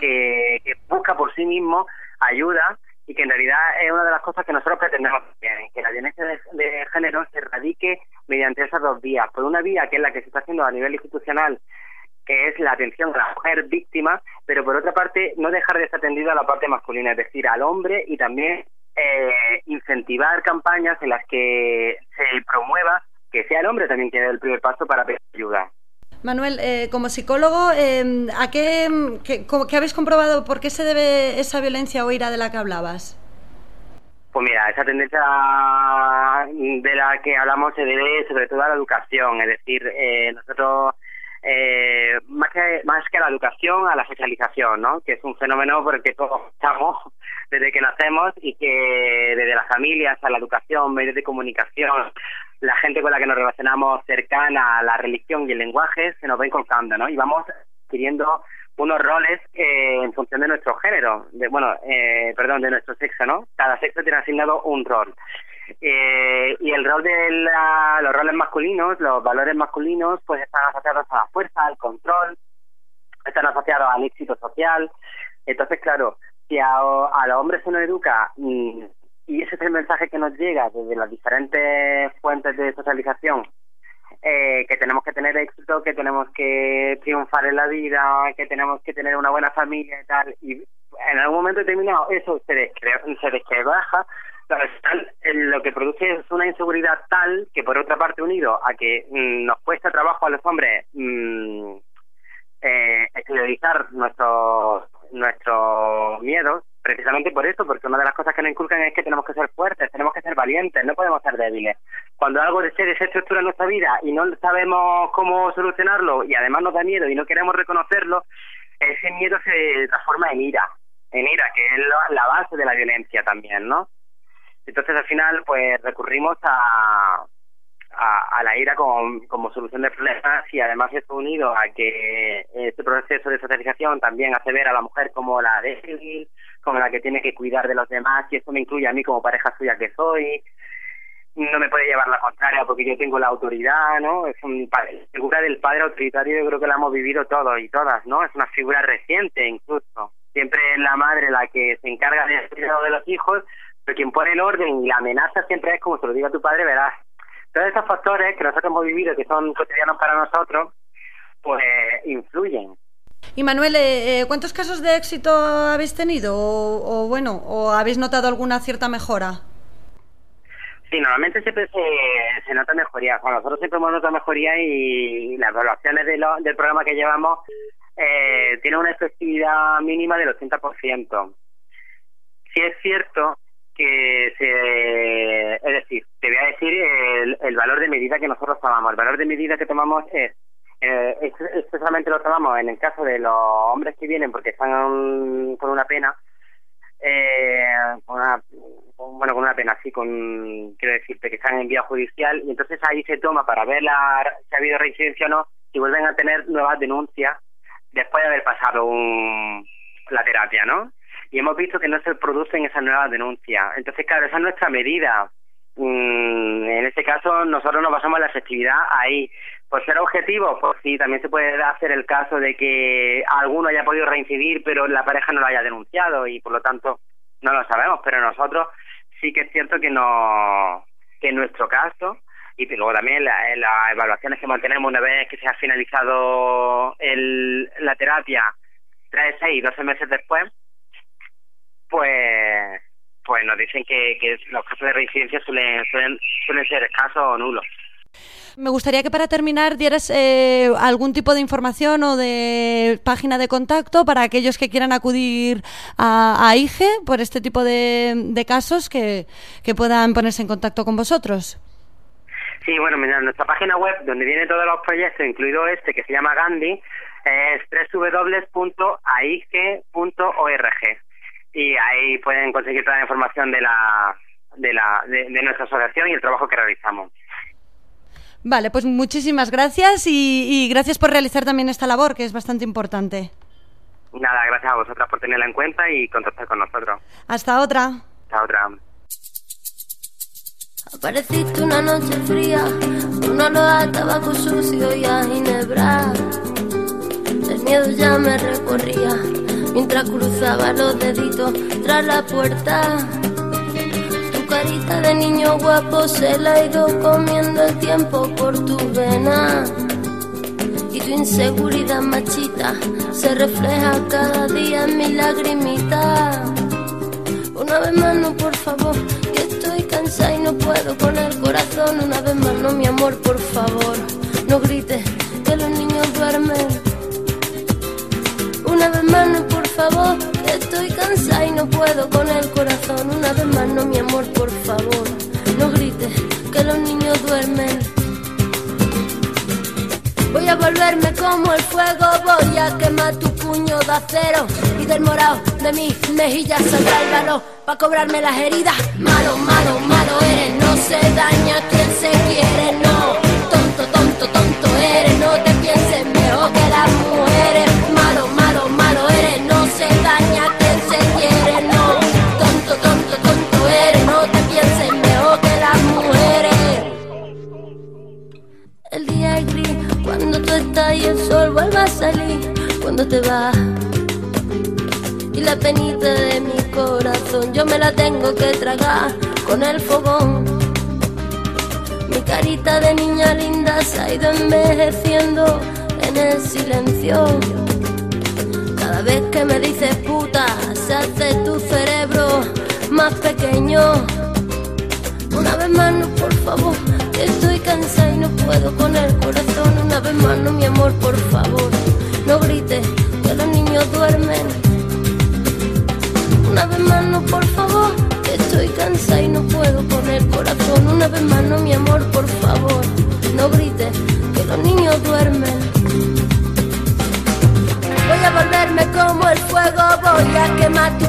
que, que busca por sí mismo ayuda y que en realidad es una de las cosas que nosotros pretendemos también, que la violencia de, de género se erradique mediante esas dos vías. Por una vía que es la que se está haciendo a nivel institucional, que es la atención a la mujer víctima, pero por otra parte no dejar desatendida a la parte masculina, es decir, al hombre y también eh, incentivar campañas en las que se promueva que sea el hombre también que dé el primer paso para pedir ayuda. Manuel, eh, como psicólogo, eh, ¿a qué, qué, qué habéis comprobado? ¿Por qué se debe esa violencia o ira de la que hablabas? Pues mira, esa tendencia de la que hablamos se debe sobre todo a la educación, es decir, eh, nosotros eh, más que más que a la educación, a la socialización, ¿no? Que es un fenómeno por el que todos estamos desde que nacemos y que desde las familias a la educación, medios de comunicación, la gente con la que nos relacionamos cercana a la religión y el lenguaje se nos va inculcando, ¿no? Y vamos adquiriendo unos roles eh, en función de nuestro género, de, bueno, eh, perdón, de nuestro sexo, ¿no? Cada sexo tiene asignado un rol. Eh, y el rol de la- los roles masculinos, los valores masculinos, pues están asociados a la fuerza, al control, están asociados al éxito social. Entonces, claro, si a, los hombres se nos educa y ese es el mensaje que nos llega desde las diferentes fuentes de socialización, eh, que tenemos que tener éxito, que tenemos que triunfar en la vida, que tenemos que tener una buena familia y tal, y en algún momento determinado eso se, descre- se desquebraja, eh, lo que produce es una inseguridad tal que por otra parte unido a que mm, nos cuesta trabajo a los hombres mm, eh, exteriorizar nuestros nuestros miedos precisamente por eso, porque una de las cosas que nos inculcan es que tenemos que ser fuertes, tenemos que ser valientes, no podemos ser débiles. Cuando algo se desestructura en nuestra vida y no sabemos cómo solucionarlo y además nos da miedo y no queremos reconocerlo, ese miedo se transforma en ira. en ira, que es lo- la base de la violencia también, ¿no? Entonces al final pues recurrimos a, a, la ira como, como solución de problemas y además esto unido a que este proceso de socialización también hace ver a la mujer como la débil, como la que tiene que cuidar de los demás y eso me incluye a mí como pareja suya que soy. No me puede llevar la contraria porque yo tengo la autoridad, ¿no? Es un figura del padre autoritario yo creo que la hemos vivido todos y todas, ¿no? Es una figura reciente incluso. Siempre es la madre la que se encarga del cuidado de los hijos, pero quien pone el orden y la amenaza siempre es como se lo diga tu padre, verás. Todos esos factores que nosotros hemos vivido, que son cotidianos para nosotros, pues influyen. Y Manuel, eh, eh, ¿cuántos casos de éxito habéis tenido? O, o, bueno, ¿o habéis notado alguna cierta mejora? Sí, normalmente siempre se, se nota mejoría. Bueno, nosotros siempre hemos notado mejoría y las evaluaciones de lo- del programa que llevamos eh, tienen una efectividad mínima del 80%. Sí es cierto que se... Es decir, te voy a decir el, el valor de medida que nosotros tomamos. El valor de medida que tomamos es... Eh, esto, solamente lo tomamos en el caso de los hombres que vienen porque están con una pena eh, una, bueno, con una pena así, con, quiero decirte que están en vía judicial y entonces ahí se toma para ver la, si ha habido reincidencia o no, si vuelven a tener nuevas denuncias después de haber pasado un, la terapia, ¿no? Y hemos visto que no se producen esas nuevas denuncias. Entonces, claro, esa es nuestra medida. Mm, en este caso, nosotros nos basamos en la efectividad ahí. Por ser objetivo, pues sí, también se puede hacer el caso de que alguno haya podido reincidir, pero la pareja no lo haya denunciado y por lo tanto no lo sabemos. Pero nosotros sí que es cierto que no, que en nuestro caso y luego también en las evaluaciones que mantenemos una vez que se ha finalizado el, la terapia, tres, seis, doce meses después, pues pues nos dicen que, que los casos de reincidencia suelen, suelen, suelen ser escasos o nulos. Me gustaría que para terminar dieras eh, algún tipo de información o de página de contacto para aquellos que quieran acudir a, a IGE por este tipo de, de casos que, que puedan ponerse en contacto con vosotros. Sí, bueno, mira, nuestra página web, donde vienen todos los proyectos, incluido este que se llama Gandhi, es www.aige.org. Y ahí pueden conseguir toda la información de la, de, la, de, de nuestra asociación y el trabajo que realizamos. Vale, pues muchísimas gracias y, y gracias por realizar también esta labor que es bastante importante. Nada, gracias a vosotras por tenerla en cuenta y contactar con nosotros. Hasta otra. Hasta otra. Apareciste una noche fría, un olor a tabaco sucio y a ginebra. El miedo ya me recorría mientras cruzaba los deditos tras la puerta. Tu carita de niño guapo se la ha ido comiendo el tiempo por tu vena. Y tu inseguridad machita se refleja cada día en mi lagrimita. Una vez más, no, por favor, que estoy cansada y no puedo con el corazón. Una vez más, no, mi amor, por favor, no grites que los niños duermen. Una vez más, no, por favor, estoy cansada y no puedo con el corazón. Una vez más, no, mi amor, por favor, no grites que los niños duermen. Voy a volverme como el fuego, voy a quemar tu puño de acero y del morado de mis mejillas saldrá el valor para cobrarme las heridas. Malo, malo, malo eres, no se daña quien se quiere, no. Y el sol vuelve a salir cuando te vas. Y la penita de mi corazón yo me la tengo que tragar con el fogón. Mi carita de niña linda se ha ido envejeciendo en el silencio. Cada vez que me dices puta, se hace tu cerebro más pequeño. Una vez más, no, por favor, estoy cansada puedo con el corazón. Una vez más, no, mi amor, por favor, no grites que los niños duermen. Una vez más, no, por favor, que estoy cansada y no puedo con el corazón. Una vez más, no, mi amor, por favor, no grites que los niños duermen. Voy a volverme como el fuego, voy a quemar tu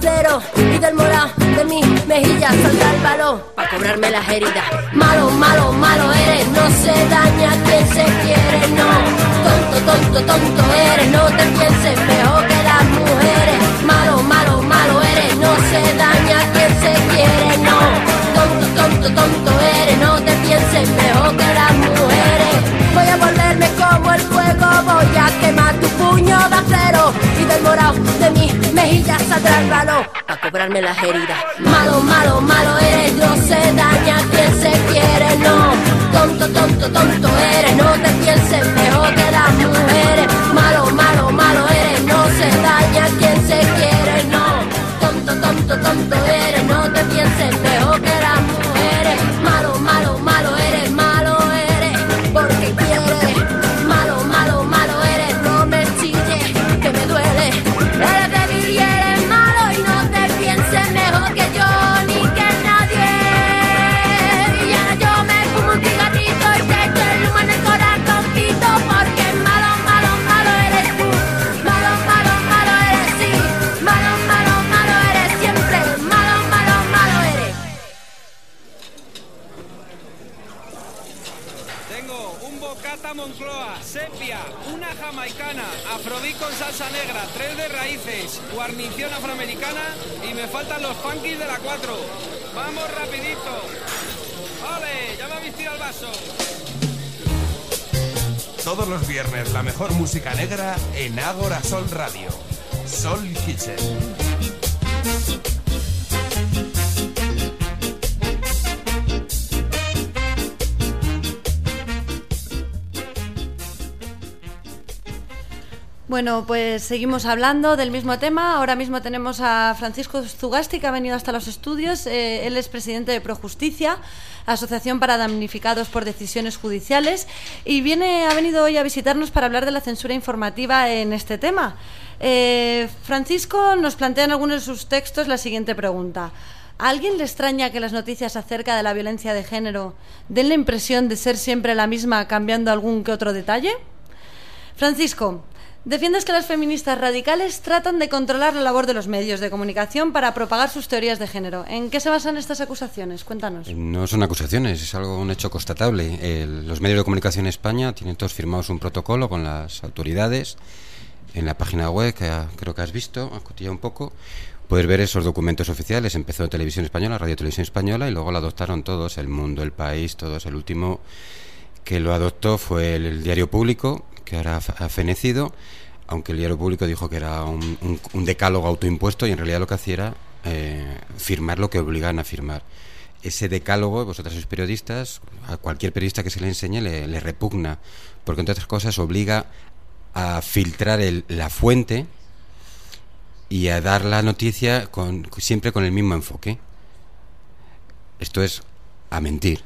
flero y del morado de mi mejilla saldrá el balón para cobrarme las heridas. Malo, malo, malo eres, no se daña quien se quiere, no. Tonto, tonto, tonto eres, no te pienses mejor que las mujeres. Malo, malo, malo eres, no se daña quien se quiere, no. Tonto, tonto, tonto eres, no te pienses mejor que las mujeres. Voy a como el fuego, voy a quemar tu puño de acero y del morado de mi mejilla saldrá el balón a cobrarme las heridas. Malo, malo, malo eres, no se daña quien se quiere, no. Tonto, tonto, tonto eres, no te pienses mejor que las mujeres. Malo, malo, malo eres, no se daña salsa negra, tres de raíces, guarnición afroamericana y me faltan los funkies de la 4. ¡Vamos rapidito! ¡Ole! ¡Ya me habéis tirado el vaso! Todos los viernes la mejor música negra en Ágora Sol Radio. Sol Kitchen. Bueno, pues seguimos hablando del mismo tema. Ahora mismo tenemos a Francisco Zugasti, que ha venido hasta los estudios. Eh, él es presidente de Projusticia, Asociación para Damnificados por Decisiones Judiciales, y viene, ha venido hoy a visitarnos para hablar de la censura informativa en este tema. Eh, Francisco nos plantea en algunos de sus textos la siguiente pregunta. ¿A alguien le extraña que las noticias acerca de la violencia de género den la impresión de ser siempre la misma, cambiando algún que otro detalle? Francisco, Defiendes que las feministas radicales tratan de controlar la labor de los medios de comunicación para propagar sus teorías de género. ¿En qué se basan estas acusaciones? Cuéntanos. No son acusaciones, es algo un hecho constatable. Los medios de comunicación en España tienen todos firmados un protocolo con las autoridades. En la página web, que creo que has visto, has un poco, puedes ver esos documentos oficiales. Empezó Televisión Española, Radio Televisión Española, y luego lo adoptaron todos, El Mundo, El País, todos. El último que lo adoptó fue el Diario Público, que ahora ha fe- ha fenecido, aunque el Diario Público dijo que era un decálogo autoimpuesto y en realidad lo que hacía era eh, firmar lo que obligan a firmar. Ese decálogo, vosotras sois periodistas, a cualquier periodista que se le enseñe le, le repugna, porque entre otras cosas obliga a filtrar el- la fuente y a dar la noticia con, siempre con el mismo enfoque. Esto es a mentir.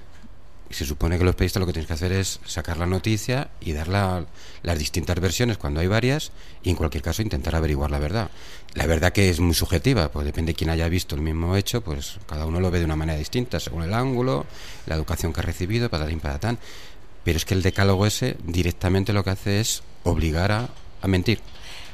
Y se supone que los periodistas lo que tienes que hacer es sacar la noticia y dar la- las distintas versiones cuando hay varias y en cualquier caso intentar averiguar la verdad. La verdad que es muy subjetiva, pues depende de quién haya visto el mismo hecho, pues cada uno lo ve de una manera distinta, según el ángulo, la educación que ha recibido, patatín, patatán. Pero es que el decálogo ese directamente lo que hace es obligar a, a mentir.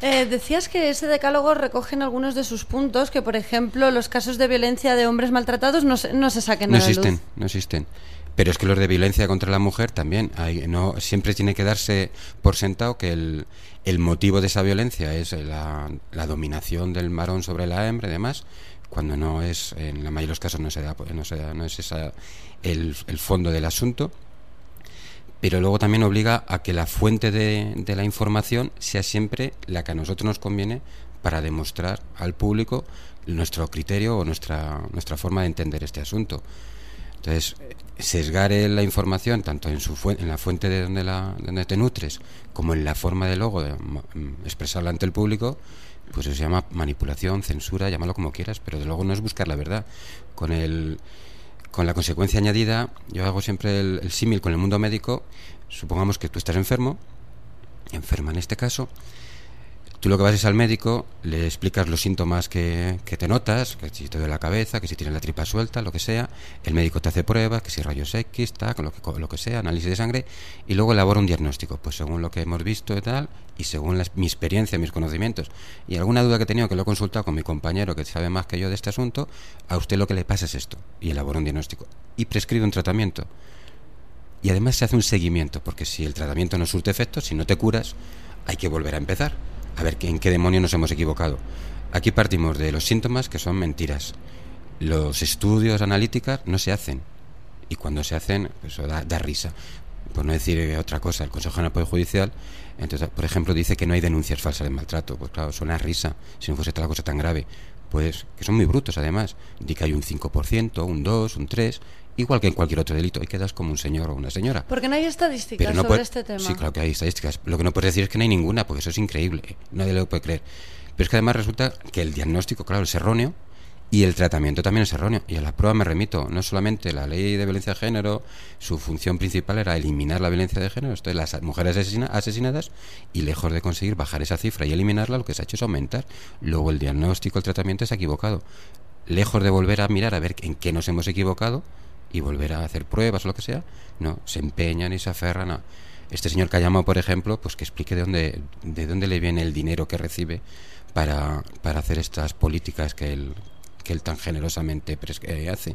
Eh, decías que ese decálogo recoge en algunos de sus puntos que, por ejemplo, los casos de violencia de hombres maltratados no se, no se saquen No a la luz. existen, no existen. Pero es que los de violencia contra la mujer también. Hay, no, siempre tiene que darse por sentado que el, motivo de esa violencia es la, dominación del varón sobre la hembra y demás, cuando no es, en la mayoría de los casos no se da, no se da- no es esa el, fondo del asunto. Pero luego también obliga a que la fuente de, de la información sea siempre la que a nosotros nos conviene para demostrar al público nuestro criterio o nuestra, nuestra forma de entender este asunto. Entonces, sesgar eh, la información tanto en, su en la fuente de donde, la, donde te nutres como en la forma de luego de mm, expresarla ante el público, pues eso se llama manipulación, censura, llámalo como quieras, pero de luego no es buscar la verdad. Con, el, con la consecuencia añadida, yo hago siempre el, el símil con el mundo médico, supongamos que tú estás enfermo, enferma en este caso, Tú lo que vas es al médico, le explicas los síntomas que, que te notas, que si te duele la cabeza, que si tienes la tripa suelta, lo que sea. El médico te hace pruebas, que si rayos X, tal, con lo que, lo que sea, análisis de sangre, y luego elabora un diagnóstico, pues según lo que hemos visto y tal, y según mi experiencia, mis conocimientos, y alguna duda que he tenido, que lo he consultado con mi compañero que sabe más que yo de este asunto, a usted lo que le pasa es esto, y elabora un diagnóstico, y prescribe un tratamiento. Y además se hace un seguimiento, porque si el tratamiento no surte efecto, si no te curas, hay que volver a empezar. A ver en qué demonio nos hemos equivocado. Aquí partimos de los síntomas que son mentiras. Los estudios analíticos no se hacen. Y cuando se hacen, pues eso da, da risa. Por no decir eh, otra cosa, el Consejo General Poder Judicial, entonces, por ejemplo, dice que no hay denuncias falsas de maltrato. Pues claro, suena risa, si no fuese tal cosa tan grave. Pues que son muy brutos además. Di que hay un 5%, un 2, un 3, igual que en cualquier otro delito. Y quedas como un señor o una señora. Porque no hay estadísticas Pero no sobre puede- este tema. Sí, claro que hay estadísticas. Lo que no puedes decir es que no hay ninguna, porque eso es increíble. Nadie lo puede creer. Pero es que además resulta que el diagnóstico, claro, es erróneo y el tratamiento también es erróneo. Y a la prueba me remito. No solamente la ley de violencia de género, su función principal era eliminar la violencia de género, esto es las mujeres asesina- asesinadas, y lejos de conseguir bajar esa cifra y eliminarla, lo que se ha hecho es aumentar. Luego el diagnóstico, el tratamiento ha equivocado. Lejos de volver a mirar a ver en qué nos hemos equivocado y volver a hacer pruebas o lo que sea, no, se empeñan y se aferran a... Este señor llamado, por ejemplo, pues que explique de dónde, de dónde le viene el dinero que recibe para, para hacer estas políticas que él, que él tan generosamente eh, hace.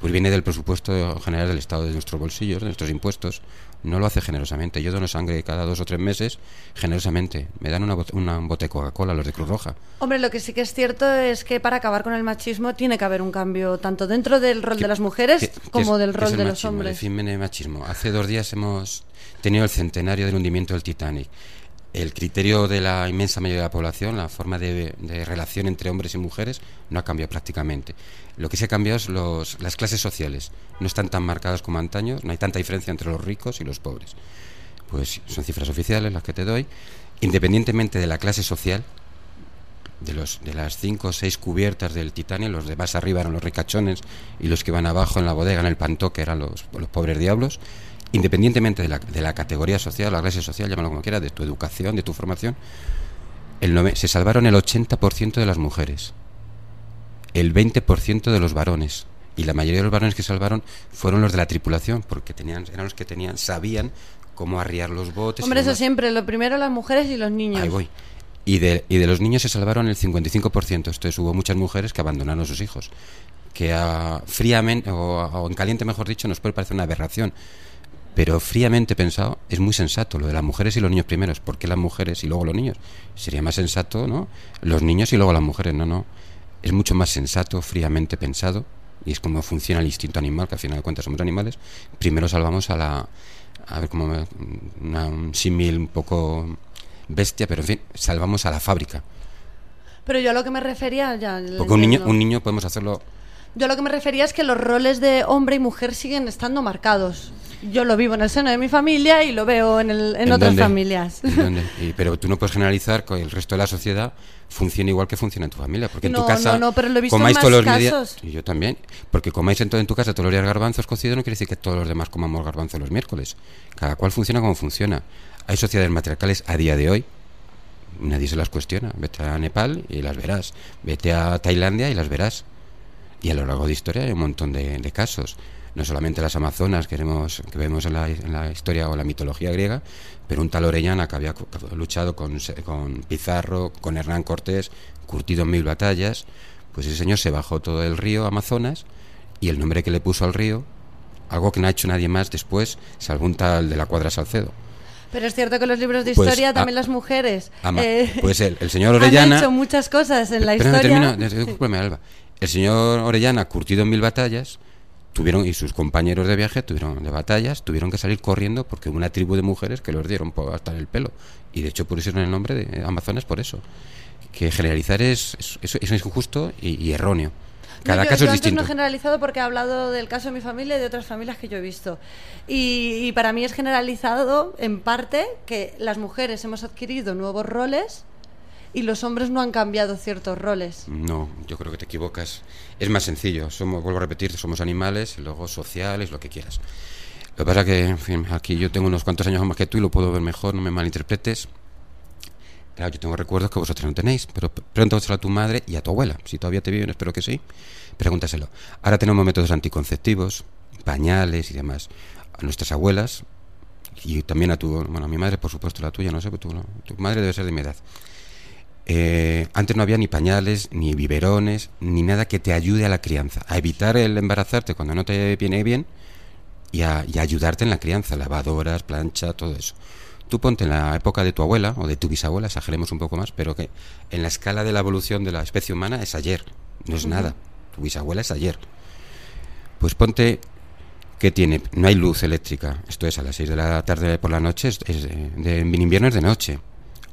Pues viene del presupuesto general del Estado, de nuestros bolsillos, de nuestros impuestos. No lo hace generosamente. Yo dono sangre cada dos o tres meses, generosamente. Me dan una, bot- una un bote de Coca-Cola, los de Cruz Roja. Hombre, lo que sí que es cierto es que para acabar con el machismo tiene que haber un cambio tanto dentro del rol de las mujeres ¿Qué- qué como es- del rol de los hombres. El machismo. Hace dos días hemos tenido el centenario del hundimiento del Titanic. El criterio de la inmensa mayoría de la población, la forma de, relación entre hombres y mujeres, no ha cambiado prácticamente. Lo que se ha cambiado es los, las clases sociales. No están tan marcadas como antaño, no hay tanta diferencia entre los ricos y los pobres. Pues son cifras oficiales las que te doy. Independientemente de la clase social, de, los, de las cinco o seis cubiertas del Titanic, los de más arriba eran los ricachones y los que van abajo en la bodega, en el pantoque, eran los pobres diablos. Independientemente de la, de la categoría social, la clase social, llámalo como quieras, de tu educación, de tu formación, el nove- se salvaron el 80% de las mujeres, el 20% de los varones. Y la mayoría de los varones que salvaron fueron los de la tripulación, porque tenían, eran los que tenían, sabían cómo arriar los botes. Hombre, eso siempre, lo primero las mujeres y los niños. Ahí voy. Y de, y de los niños se salvaron el 55%. Entonces hubo muchas mujeres que abandonaron a sus hijos. Que ah, fríamente, o, o en caliente mejor dicho, nos puede parecer una aberración. Pero fríamente pensado, es muy sensato lo de las mujeres y los niños primeros. ¿Por qué las mujeres y luego los niños? Sería más sensato, ¿no? Los niños y luego las mujeres, no, no. Es mucho más sensato, fríamente pensado. Y es como funciona el instinto animal, que al final de cuentas somos animales. Primero salvamos a la. A ver cómo. me- una- un símil un poco bestia, pero en fin, salvamos a la fábrica. Pero yo a lo que me refería, ya. Porque un niño, un niño podemos hacerlo. Yo lo que me refería es que los roles de hombre y mujer siguen estando marcados. Yo lo vivo en el seno de mi familia y lo veo en, el- en ¿En otras dónde? familias. ¿En dónde? Y- pero tú no puedes generalizar que el resto de la sociedad funcione igual que funciona en tu familia. Porque en No, tu casa. no, no, pero lo he visto en más todos los casos. Y yo también. Porque comáis en, en tu casa todos los días garbanzos cocidos no quiere decir que todos los demás comamos garbanzos los miércoles. Cada cual funciona como funciona. Hay sociedades matriarcales a día de hoy. Nadie se las cuestiona. Vete a Nepal y las verás. Vete a Tailandia y las verás. Y a lo largo de historia hay un montón de, de casos. No solamente las Amazonas que, vemos, que vemos en la, en la historia o la mitología griega, pero un tal Orellana que había luchado con, con Pizarro, con Hernán Cortés, curtido en mil batallas, pues ese señor se bajó todo el río Amazonas y el nombre que le puso al río, algo que no ha hecho nadie más después, salvo un tal de la cuadra Salcedo. Pero es cierto que los libros de Pues, historia a- también las mujeres. Ama- eh, pues el, el señor Orellana... Han hecho muchas cosas en la historia. termino, Alba. El señor Orellana, curtido en mil batallas, tuvieron y sus compañeros de viaje tuvieron de batallas, tuvieron que salir corriendo porque hubo una tribu de mujeres que los dieron po- hasta el pelo. Y de hecho pusieron el nombre de Amazonas por eso. Que generalizar es, es, es- es injusto y, y erróneo. Cada No, yo- caso yo es distinto. no he generalizado porque he hablado del caso de mi familia y de otras familias que yo he visto. Y, y para mí es generalizado, en parte, que las mujeres hemos adquirido nuevos roles y los hombres no han cambiado ciertos roles. No, yo creo que te equivocas. Es más sencillo. Somos, vuelvo a repetir, somos animales luego sociales, lo que quieras. Lo que pasa que, en fin, aquí yo tengo unos cuantos años más que tú y lo puedo ver mejor, no me malinterpretes. Claro, yo tengo recuerdos que vosotros no tenéis, pero pregúntaselo a tu madre y a tu abuela. Si todavía te viven, espero que sí. Pregúntaselo. Ahora tenemos métodos anticonceptivos, pañales y demás. A nuestras abuelas y también a tu, bueno, a mi madre, por supuesto, la tuya, no sé, pero tu, tu madre debe ser de mi edad. Eh, antes no había ni pañales, ni biberones, ni nada que te ayude a la crianza, a evitar el embarazarte cuando no te viene bien y a, y a ayudarte en la crianza, lavadoras, plancha, todo eso. Tú ponte en la época de tu abuela o de tu bisabuela, exageremos un poco más, pero que en la escala de la evolución de la especie humana es ayer, no es nada. Tu bisabuela es ayer. Pues ponte que tiene, no hay luz eléctrica, esto es a las 6 de la tarde por la noche, es, es de, de- en invierno es de noche.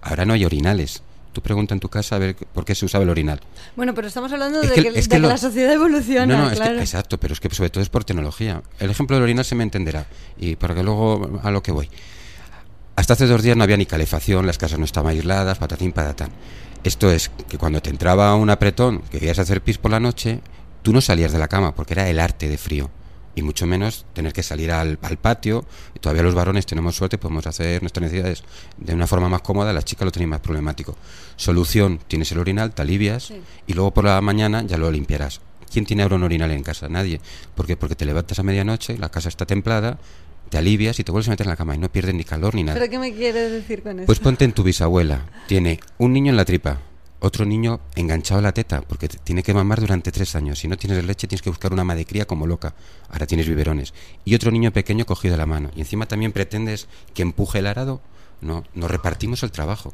Ahora no hay orinales. Tú pregunta en tu casa a ver por qué se usaba el orinal. Bueno, pero estamos hablando Es de que- que, es de que lo- la sociedad evoluciona, No, no, es que- claro. exacto, pero es que sobre todo es por tecnología. El ejemplo del orinal se me entenderá, y para que luego a lo que voy. Hasta hace dos días no había ni calefacción, las casas no estaban aisladas, patatín, patatán. Esto es que cuando te entraba un apretón, que querías hacer pis por la noche, tú no salías de la cama, porque era el arte de frío. Y mucho menos tener que salir al, al patio. Y todavía los varones tenemos suerte, podemos hacer nuestras necesidades de una forma más cómoda, las chicas lo tenéis más problemático. Solución, tienes el orinal, te alivias y luego por la mañana ya lo limpiarás. ¿Quién tiene ahora un orinal en casa? Nadie. ¿Por qué? Porque te levantas a medianoche, la casa está templada, te alivias y te vuelves a meter en la cama y no pierdes ni calor ni nada. ¿Pero qué me quieres decir con eso? Pues ponte en tu bisabuela. Tiene un niño en la tripa, otro niño enganchado a la teta, porque tiene que mamar durante tres años. Si no tienes leche, tienes que buscar una madre cría como loca. Ahora tienes biberones. Y otro niño pequeño cogido de la mano. Y encima también pretendes que empuje el arado. No, nos repartimos el trabajo.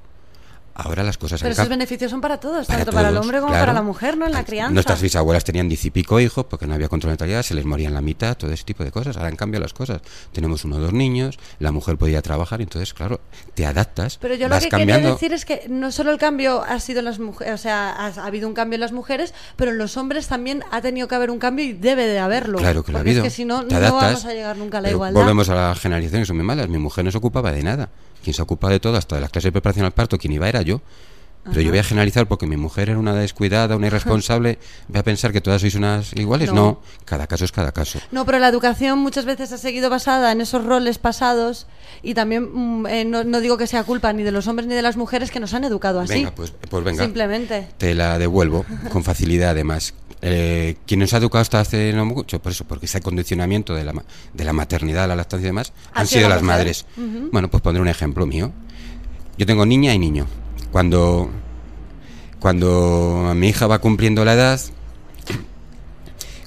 Ahora las cosas Pero esos beneficios son para todos, Para tanto para el hombre como claro. para la mujer, ¿no? En la crianza. Nuestras bisabuelas tenían diez y pico hijos porque no había control de natalidad, se les morían la mitad, todo ese tipo de cosas. Ahora han cambiado las cosas. Tenemos uno o dos niños, la mujer podía trabajar, entonces, claro, te adaptas. Pero yo lo que cambiando. quería decir es que no solo el cambio ha sido en las mujeres, o sea, ha, ha habido un cambio en las mujeres, pero en los hombres también ha tenido que haber un cambio y debe de haberlo. Claro que lo ha habido. Es que si no, Te no adaptas, vamos a llegar nunca a la igualdad. Volvemos a la generalización que son muy malas. Mi mujer no se ocupaba de nada. Quien se ocupaba de todo, hasta de las clases de preparación al parto, quien iba era yo. Pero yo voy a generalizar porque mi mujer era una descuidada, una irresponsable. voy a pensar que todas sois unas iguales. No. No. cada caso es cada caso. No, pero la educación muchas veces ha seguido basada en esos roles pasados y también mm, eh, no, no digo que sea culpa ni de los hombres ni de las mujeres que nos han educado así. Venga, pues, pues venga. Simplemente. Te la devuelvo con facilidad, además. Eh, quien nos ha educado hasta hace no mucho, por eso, porque ese condicionamiento de la, de la maternidad, la lactancia y demás, Ha han sido sido la las mujer. madres. Bueno, pues pondré un ejemplo mío. Yo tengo niña y niño. Cuando, cuando mi hija va cumpliendo la edad,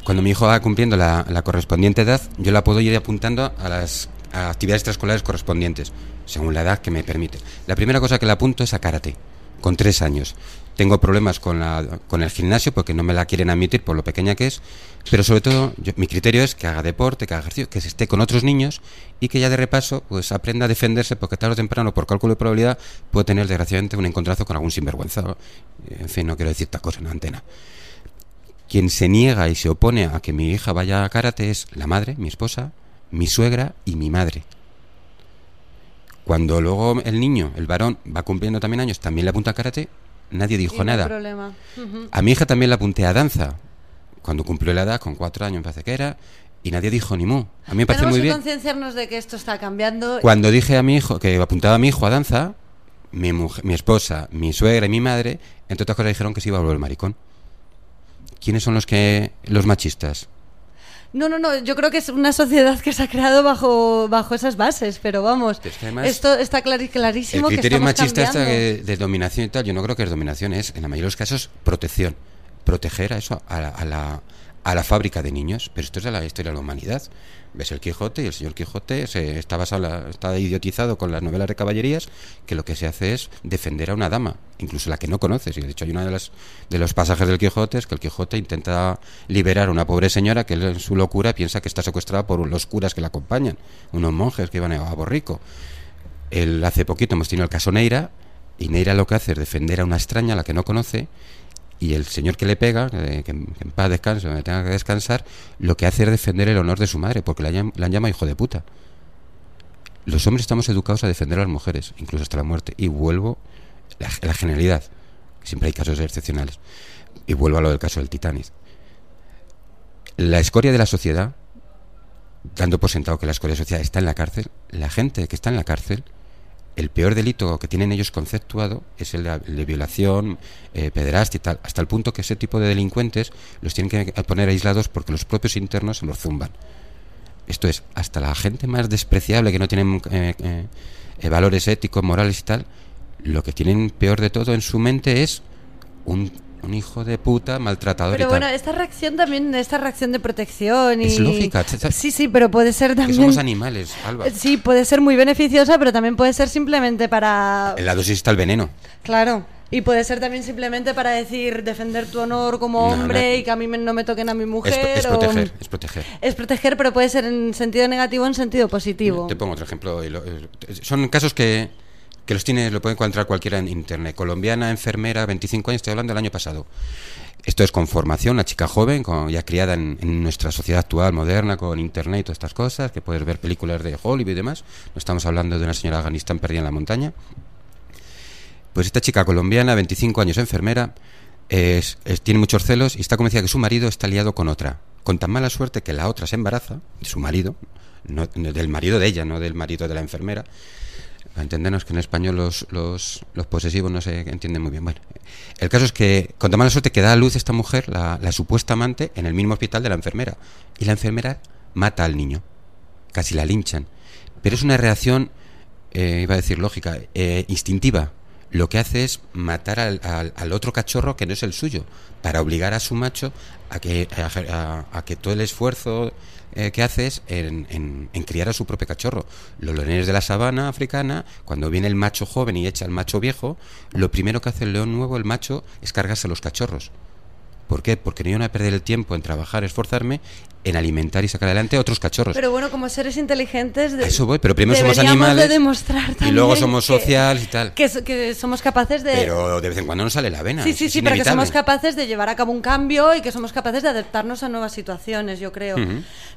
cuando mi hijo va cumpliendo la, la correspondiente edad, yo la puedo ir apuntando a las a actividades extraescolares correspondientes, según la edad que me permite. La primera cosa que le apunto es a karate, con tres años. Tengo problemas con, la, con el gimnasio porque no me la quieren admitir por lo pequeña que es, pero sobre todo yo- mi criterio es que haga deporte, que haga ejercicio, que se esté con otros niños y que ya de repaso pues aprenda a defenderse porque tarde o temprano, por cálculo de probabilidad, puede tener desgraciadamente un encontrazo con algún sinvergüenza. En fin, no quiero decir esta cosa en la antena. Quien se niega y se opone a que mi hija vaya a karate es la madre, mi esposa, mi suegra y mi madre. Cuando luego el niño, el varón, va cumpliendo también años, también le apunta a karate, nadie dijo Y no hay nada. A mi hija también la apunté a danza, cuando cumplió la edad, con cuatro años me parece que era, y nadie dijo ni mu. A mí me parece muy que bien. concienciarnos de que esto está cambiando. Cuando dije a mi hijo que apuntaba a mi hijo a danza, mi, mujer- mi esposa, mi suegra y mi madre, entre otras cosas, dijeron que se iba a volver maricón. ¿Quiénes son los que los machistas? No, no, no, yo creo que es una sociedad que se ha creado bajo, bajo esas bases, pero vamos, Es que además- esto está El clarísimo que criterio machista está de dominación y tal, yo no creo que es dominación, es en la mayoría de los casos protección. Proteger a eso, a la, a la, a la fábrica de niños. Pero esto es de la historia de la humanidad. Ves el Quijote y el señor Quijote se está, basado está idiotizado con las novelas de caballerías, que lo que se hace es defender a una dama, incluso la que no conoces. Y de hecho hay uno de, las, de los pasajes del Quijote es que el Quijote intenta liberar a una pobre señora que en su locura piensa que está secuestrada por los curas que la acompañan, unos monjes que iban a Borrico. El, hace poquito hemos tenido el caso Neira, y Neira lo que hace es defender a una extraña a la que no conoce, y el señor que le pega, que, que en que en paz descanse, donde tenga que descansar, lo que hace es defender el honor de su madre, porque la, la han llamado hijo de puta. Los hombres estamos educados a defender a las mujeres, incluso hasta la muerte, y vuelvo la, la generalidad, siempre hay casos excepcionales, y vuelvo a lo del caso del Titanic. La escoria de la sociedad, dando por sentado que la escoria de la sociedad está en la cárcel, la gente que está en la cárcel el peor delito que tienen ellos conceptuado es el de, violación, eh, pederastia y tal, hasta el punto que ese tipo de delincuentes los tienen que poner aislados porque los propios internos se los zumban. Esto es, hasta la gente más despreciable que no tienen eh, eh, eh, valores éticos, morales y tal, lo que tienen peor de todo en su mente es un, un hijo de puta maltratador Pero y tal. bueno, esta reacción también, esta reacción de protección y... Es lógica, Sí, sí, pero puede ser que también... somos animales, Alba. Sí, puede ser muy beneficiosa, pero también puede ser simplemente para... En la dosis está el veneno. Claro. Y puede ser también simplemente para decir, defender tu honor como hombre no. y que a mí me- no me toquen a mi mujer. es proteger, es proteger. Es proteger, pero puede ser en sentido negativo o en sentido positivo. Te pongo otro ejemplo. eh, Son casos que, que los tiene, lo puede encontrar cualquiera en internet. Colombiana, enfermera, 25 años, estoy hablando del año pasado. Esto es con formación, una chica joven, ya criada en, nuestra sociedad actual, moderna, con internet y todas estas cosas, que puedes ver películas de Hollywood y demás. No estamos hablando de una señora Afganistán perdida en la montaña. Pues esta chica colombiana, 25 años, enfermera, es- tiene muchos celos y está convencida que su marido está liado con otra. Con tan mala suerte que la otra se embaraza, de su marido, no del marido de ella, no del marido de la enfermera. Para entendernos que en español los, los, los posesivos no se entienden muy bien. Bueno, el caso es que con tan mala suerte que da a luz esta mujer, la, la supuesta amante, en el mismo hospital de la enfermera. Y la enfermera mata al niño. Casi la linchan. Pero es una reacción, eh, iba a decir lógica, eh, instintiva. Lo que hace es matar al, al- al otro cachorro que no es el suyo, para obligar a su macho a que, a, a- que todo el esfuerzo eh, que hace es en, en- en criar a su propio cachorro. Los leones de la sabana africana, cuando viene el macho joven y echa al macho viejo, lo primero que hace el león nuevo, el macho, es cargarse los cachorros. ¿Por qué? Porque no iban a perder el tiempo en trabajar, esforzarme, en alimentar y sacar adelante otros cachorros. Pero bueno, como seres inteligentes... de- A eso voy, pero primero somos animales de demostrar y luego somos que- sociales y tal. Que, so- que somos capaces de... Pero de vez en cuando nos sale la vena. Sí, sí, sí, pero que somos capaces de llevar a cabo un cambio y que somos capaces de adaptarnos a nuevas situaciones, yo creo.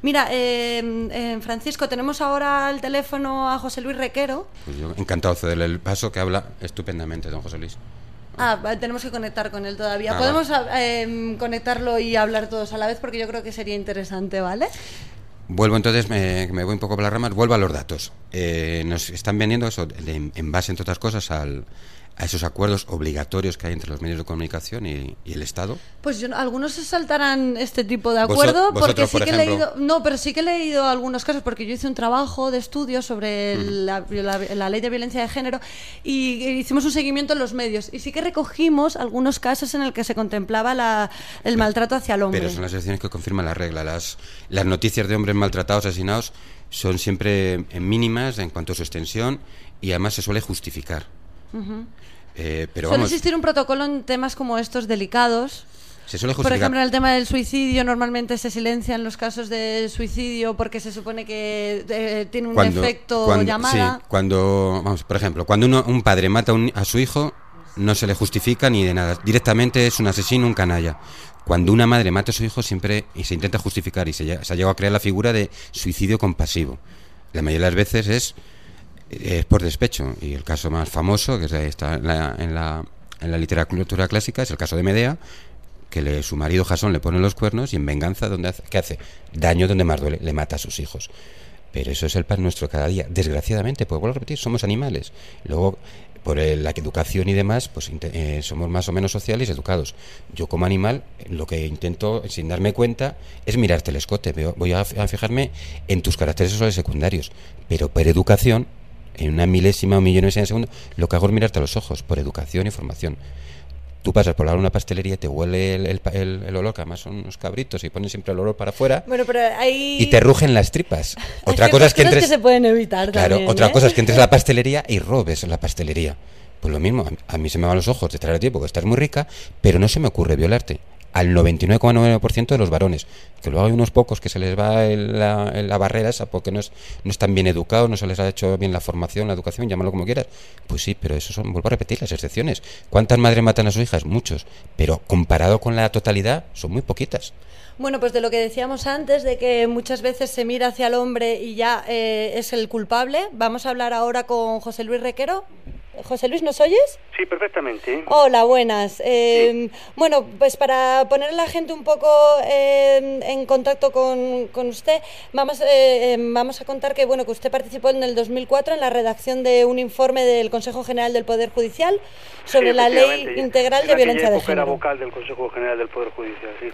Mira, eh, eh, Francisco, tenemos ahora al teléfono a José Luis Requero. Pues yo encantado de cederle el paso que habla estupendamente, don José Luis. Ah, tenemos que conectar con él todavía. Ah, Podemos eh, conectarlo y hablar todos a la vez porque yo creo que sería interesante, ¿vale? Vuelvo entonces, me, me voy un poco por las ramas, vuelvo a los datos. Eh, nos están vendiendo eso de- en base, entre otras cosas, al, a esos acuerdos obligatorios que hay entre los medios de comunicación y, y el Estado. Pues yo, algunos se saltarán este tipo de acuerdo porque sí por que he leído, no, pero sí que he leído algunos casos porque yo hice un trabajo de estudio sobre el- la, la- la ley de violencia de género y hicimos un seguimiento en los medios y sí que recogimos algunos casos en el que se contemplaba la- el maltrato hacia el hombre. Pero son las excepciones que confirman la regla. Las, las noticias de hombres maltratados, asesinados, son siempre eh, mínimas en cuanto a su extensión y además se suele justificar. Ujú. Eh, pero Suele vamos, existir un protocolo en temas como estos delicados. se suele Por ejemplo, en el tema del suicidio, normalmente se silencian los casos de suicidio porque se supone que eh, tiene un defecto cuando- llamada. sí, cuando, vamos, por ejemplo, cuando uno, un padre mata a, un- a su hijo, no se le justifica ni de nada. Directamente es un asesino, un canalla. Cuando una madre mata a su hijo, siempre y se intenta justificar y se, se ha llegado a crear la figura de suicidio compasivo. La mayoría de las veces es, es por despecho. Y el caso más famoso, que es- está en la, en, la, literatura clásica, es el caso de Medea, que le- su marido Jasón le pone los cuernos y en venganza, donde hace, ¿qué hace? Daño donde más duele, le mata a sus hijos. Pero eso es el pan nuestro cada día. Desgraciadamente, pues vuelvo a repetir, somos animales. Luego, por la educación y demás, pues eh, somos más o menos sociales educados. Yo como animal, lo que intento, sin darme cuenta, es mirarte el escote. Voy a, a fijarme en tus caracteres sexuales secundarios. Pero por educación, en una milésima o millonésima de segundo, lo que hago es mirarte a los ojos, por educación y formación. Tú pasas por la una pastelería te huele el, el el- el olor, que además son unos cabritos y ponen siempre el olor para afuera, Bueno, pero hay... y te rugen las tripas. Otra cosa es que entres... se pueden evitar Claro, también, otra ¿eh? cosa es que entres a la pastelería y robes la pastelería. Pues lo mismo, a- a mí se me van los ojos de traer a ti porque estás muy rica, pero no se me ocurre violarte. Al 99,9% de los varones. Que luego hay unos pocos que se les va el- la barrera esa porque no, es, no están bien educados, no se les ha hecho bien la formación, la educación, llámalo como quieras. Pues sí, pero eso son, vuelvo a repetir, las excepciones. ¿Cuántas madres matan a sus hijas? Muchos. Pero comparado con la totalidad, son muy poquitas. Bueno, pues de lo que decíamos antes, de que muchas veces se mira hacia el hombre y ya eh, es el culpable, vamos a hablar ahora con José Luis Requero. José Luis, ¿nos oyes? Sí, perfectamente. Hola, buenas. Eh, Bueno, pues para poner a la gente un poco eh, en contacto con, con usted, vamos, eh, eh, vamos a contar que bueno que usted participó en el 2004 en la redacción de un informe del Consejo General del Poder Judicial sobre Sí, la Ley. Integral En de Violencia de época era Género. vocal del Consejo General del Poder Judicial, sí.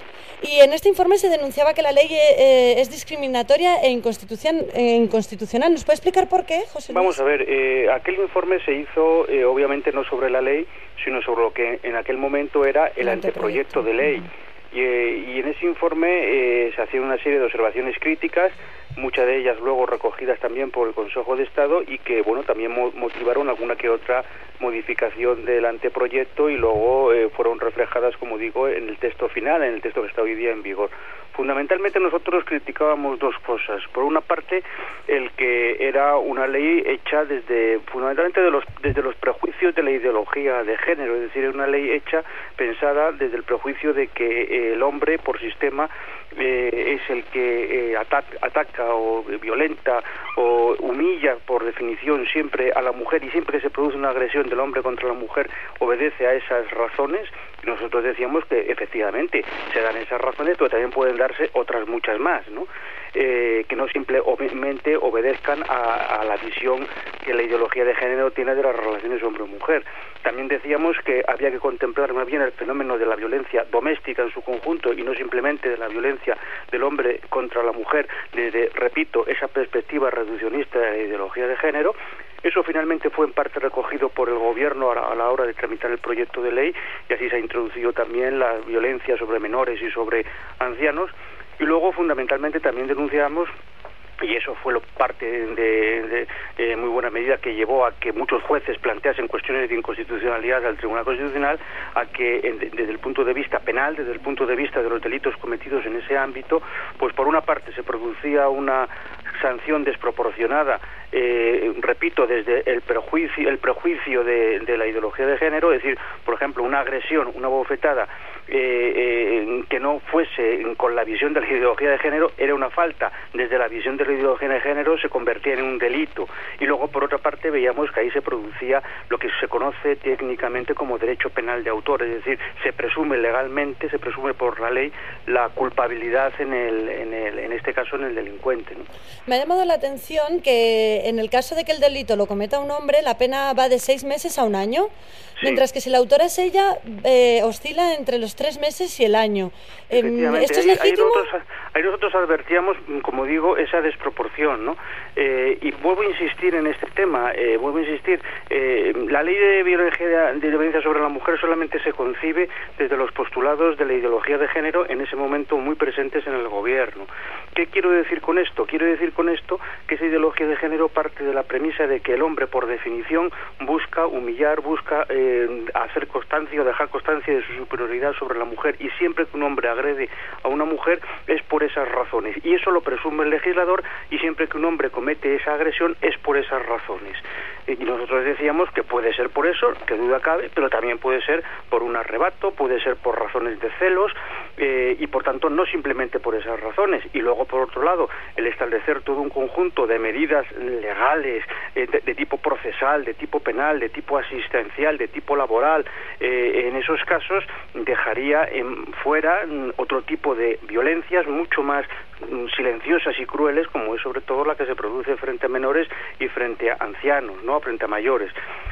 Y en este informe se denunciaba que la ley eh, es discriminatoria e e inconstitucional. ¿Nos puede explicar por qué, José Luis? Vamos a ver, eh, aquel informe se hizo eh, obviamente no sobre la ley, sino sobre lo que en aquel momento era el anteproyecto de ley. Y, eh, y en ese informe eh, se hacían una serie de observaciones críticas, muchas de ellas luego recogidas también por el Consejo de Estado y que bueno también mo- motivaron alguna que otra modificación del anteproyecto y luego eh, fueron reflejadas, como digo, en el texto final, en el texto que está hoy día en vigor. Fundamentalmente nosotros criticábamos dos cosas. Por una parte, el que era una ley hecha desde fundamentalmente de los, desde los prejuicios de la ideología de género, es decir, una ley hecha pensada desde el prejuicio de que eh, el hombre por sistema eh, es el que eh, ataca, ataca o violenta o humilla por definición siempre a la mujer y siempre que se produce una agresión del hombre contra la mujer obedece a esas razones nosotros decíamos que efectivamente se dan esas razones pero también pueden darse otras muchas más ¿no? Eh, que no simplemente obedezcan a, a la visión que la ideología de género tiene de las relaciones hombre-mujer. También decíamos que había que contemplar más bien el fenómeno de la violencia doméstica en su conjunto y no simplemente de la violencia del hombre contra la mujer desde, repito, esa perspectiva reduccionista de la ideología de género. Eso finalmente fue en parte recogido por el gobierno a la, a la hora de tramitar el proyecto de ley y así se ha introducido también la violencia sobre menores y sobre ancianos. Y luego, fundamentalmente, también denunciamos y eso fue lo parte de, eh, muy buena medida que llevó a que muchos jueces planteasen cuestiones de inconstitucionalidad al Tribunal Constitucional, a que en- de- desde el punto de vista penal, desde el punto de vista de los delitos cometidos en ese ámbito, pues por una parte se producía una sanción desproporcionada, eh, repito, desde el prejuicio, el prejuicio de, de la ideología de género, es decir, por ejemplo, una agresión, una bofetada eh, eh, que no fuese con la visión de la ideología de género era una falta. Desde la visión de la ideología de género se convertía en un delito. Y luego, por otra parte, veíamos que ahí se producía lo que se conoce técnicamente como derecho penal de autor, es decir, se presume legalmente, se presume por la ley la culpabilidad en, el, en, el, en este caso en el delincuente. Me ha llamado la atención que en el caso de que el delito lo cometa un hombre, la pena va de seis meses a un año, mientras que si la autora es ella, eh, oscila entre los tres meses y el año. Em, ¿Esto es ahí- ahí legítimo? nosotros, ahí nosotros advertíamos, como digo, esa desproporción, ¿no? Eh, y vuelvo a insistir en este tema, eh, vuelvo a insistir, eh, la ley de violencia, de violencia sobre la mujer solamente se concibe desde los postulados de la ideología de género en ese momento muy presentes en el gobierno. ¿Qué quiero decir con esto? Quiero decir con esto que esa ideología de género parte de la premisa de que el hombre, por definición, busca humillar, busca eh, hacer constancia o dejar constancia de su superioridad sobre la mujer y siempre que un hombre agrede a una mujer es por esas razones y eso lo presume el legislador y siempre que un hombre comete esa agresión es por esas razones. Y nosotros decíamos que puede ser por eso, que duda cabe, pero también puede ser por un arrebato, puede ser por razones de celos eh, y por tanto no simplemente por esas razones. Y luego por otro lado, el establecer todo un conjunto de medidas legales eh, de, tipo procesal, de tipo penal, de tipo asistencial, de tipo laboral, eh, en esos casos dejaría en, fuera mm, otro tipo de violencias mucho más silenciosas y crueles, como es sobre todo la que se produce frente a menores y frente a ancianos, no frente a mayores.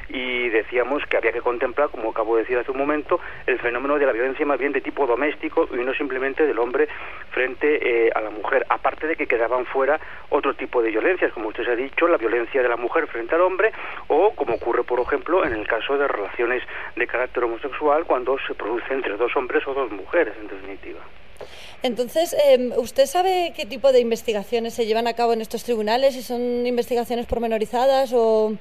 Y decíamos que había que contemplar, como acabo de decir hace un momento, el fenómeno de la violencia más bien de tipo doméstico y no simplemente del hombre frente eh, a la mujer. Aparte de que quedaban fuera otro tipo de violencias, como usted ha dicho, la violencia de la mujer frente al hombre o como ocurre, por ejemplo, en el caso de relaciones de carácter homosexual cuando se produce entre dos hombres o dos mujeres, en definitiva. Entonces, em, ¿usted sabe qué tipo de investigaciones se llevan a cabo en estos tribunales? ¿Si son investigaciones pormenorizadas o...?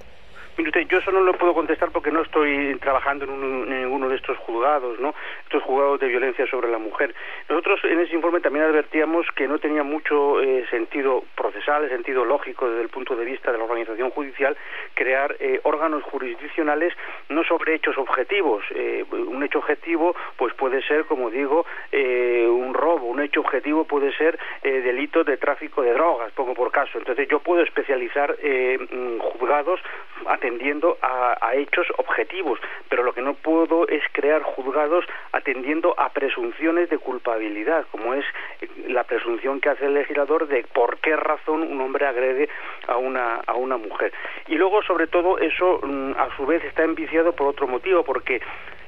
Yo eso no lo puedo contestar porque no estoy trabajando en, un- en ninguno de estos juzgados, ¿no? Estos juzgados de violencia sobre la mujer. Nosotros en ese informe también advertíamos que no tenía mucho eh, sentido procesal, sentido lógico desde el punto de vista de la organización judicial, crear eh, órganos jurisdiccionales no sobre hechos objetivos. Eh, un hecho objetivo, pues puede ser, como digo, eh, un robo. Un hecho objetivo puede ser delito de tráfico de drogas, pongo por caso. Entonces yo puedo especializar mm, juzgados a atendiendo a, a hechos objetivos, pero lo que no puedo es crear juzgados atendiendo a presunciones de culpabilidad, como es eh, la presunción que hace el legislador de por qué razón un hombre agrede a una, a una mujer. Y luego, sobre todo, eso mm, a su vez está enviciado por otro motivo, porque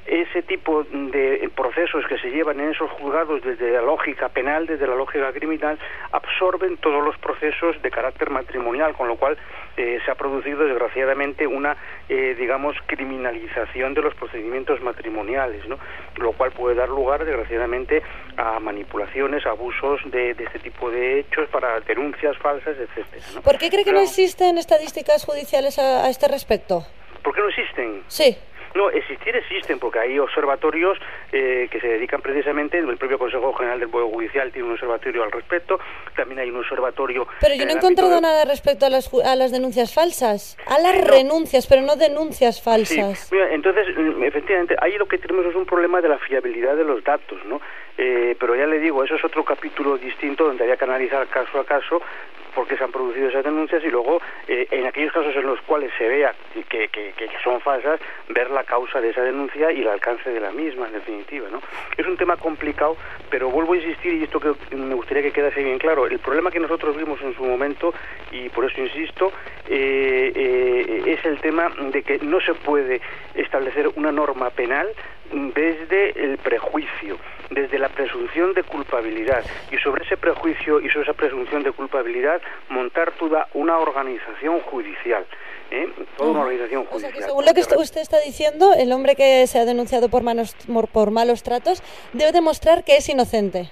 ese tipo de procesos que se llevan en esos juzgados desde la lógica penal, desde la lógica criminal, absorben todos los procesos de carácter matrimonial, con lo cual eh, se ha producido desgraciadamente una, eh, digamos, criminalización de los procedimientos matrimoniales, ¿no? lo cual puede dar lugar, desgraciadamente, a manipulaciones, abusos de, de este tipo de hechos para denuncias falsas, etcétera. ¿no? ¿Por qué cree que no existen estadísticas judiciales a, a este respecto? ¿Por qué no existen? Sí. No, existir existen, porque hay observatorios eh, que se dedican precisamente, el propio Consejo General del Poder Judicial tiene un observatorio al respecto, también hay un observatorio... Pero yo no he encontrado de- nada respecto a las, a las denuncias falsas. A las renuncias, pero no denuncias falsas. Sí, mira, entonces, mm, efectivamente, ahí lo que tenemos es un problema de la fiabilidad de los datos, ¿no? Eh, pero ya le digo, eso es otro capítulo distinto donde había que analizar caso a caso por qué se han producido esas denuncias y luego, eh, en aquellos casos en los cuales se vea que, que- que son falsas, ver la causa de esa denuncia y el alcance de la misma, en definitiva, ¿no? Es un tema complicado, pero vuelvo a insistir, y esto que me gustaría que quedase bien claro, el problema que nosotros vimos en su momento, y por eso insisto, eh, eh, es el tema de que no se puede establecer una norma penal desde el prejuicio, desde la presunción de culpabilidad y sobre ese prejuicio y sobre esa presunción de culpabilidad montar toda una organización judicial, ¿eh? toda una organización O sea judicial. que según lo que usted está diciendo, el hombre que se ha denunciado por, manos, por malos tratos debe demostrar que es inocente.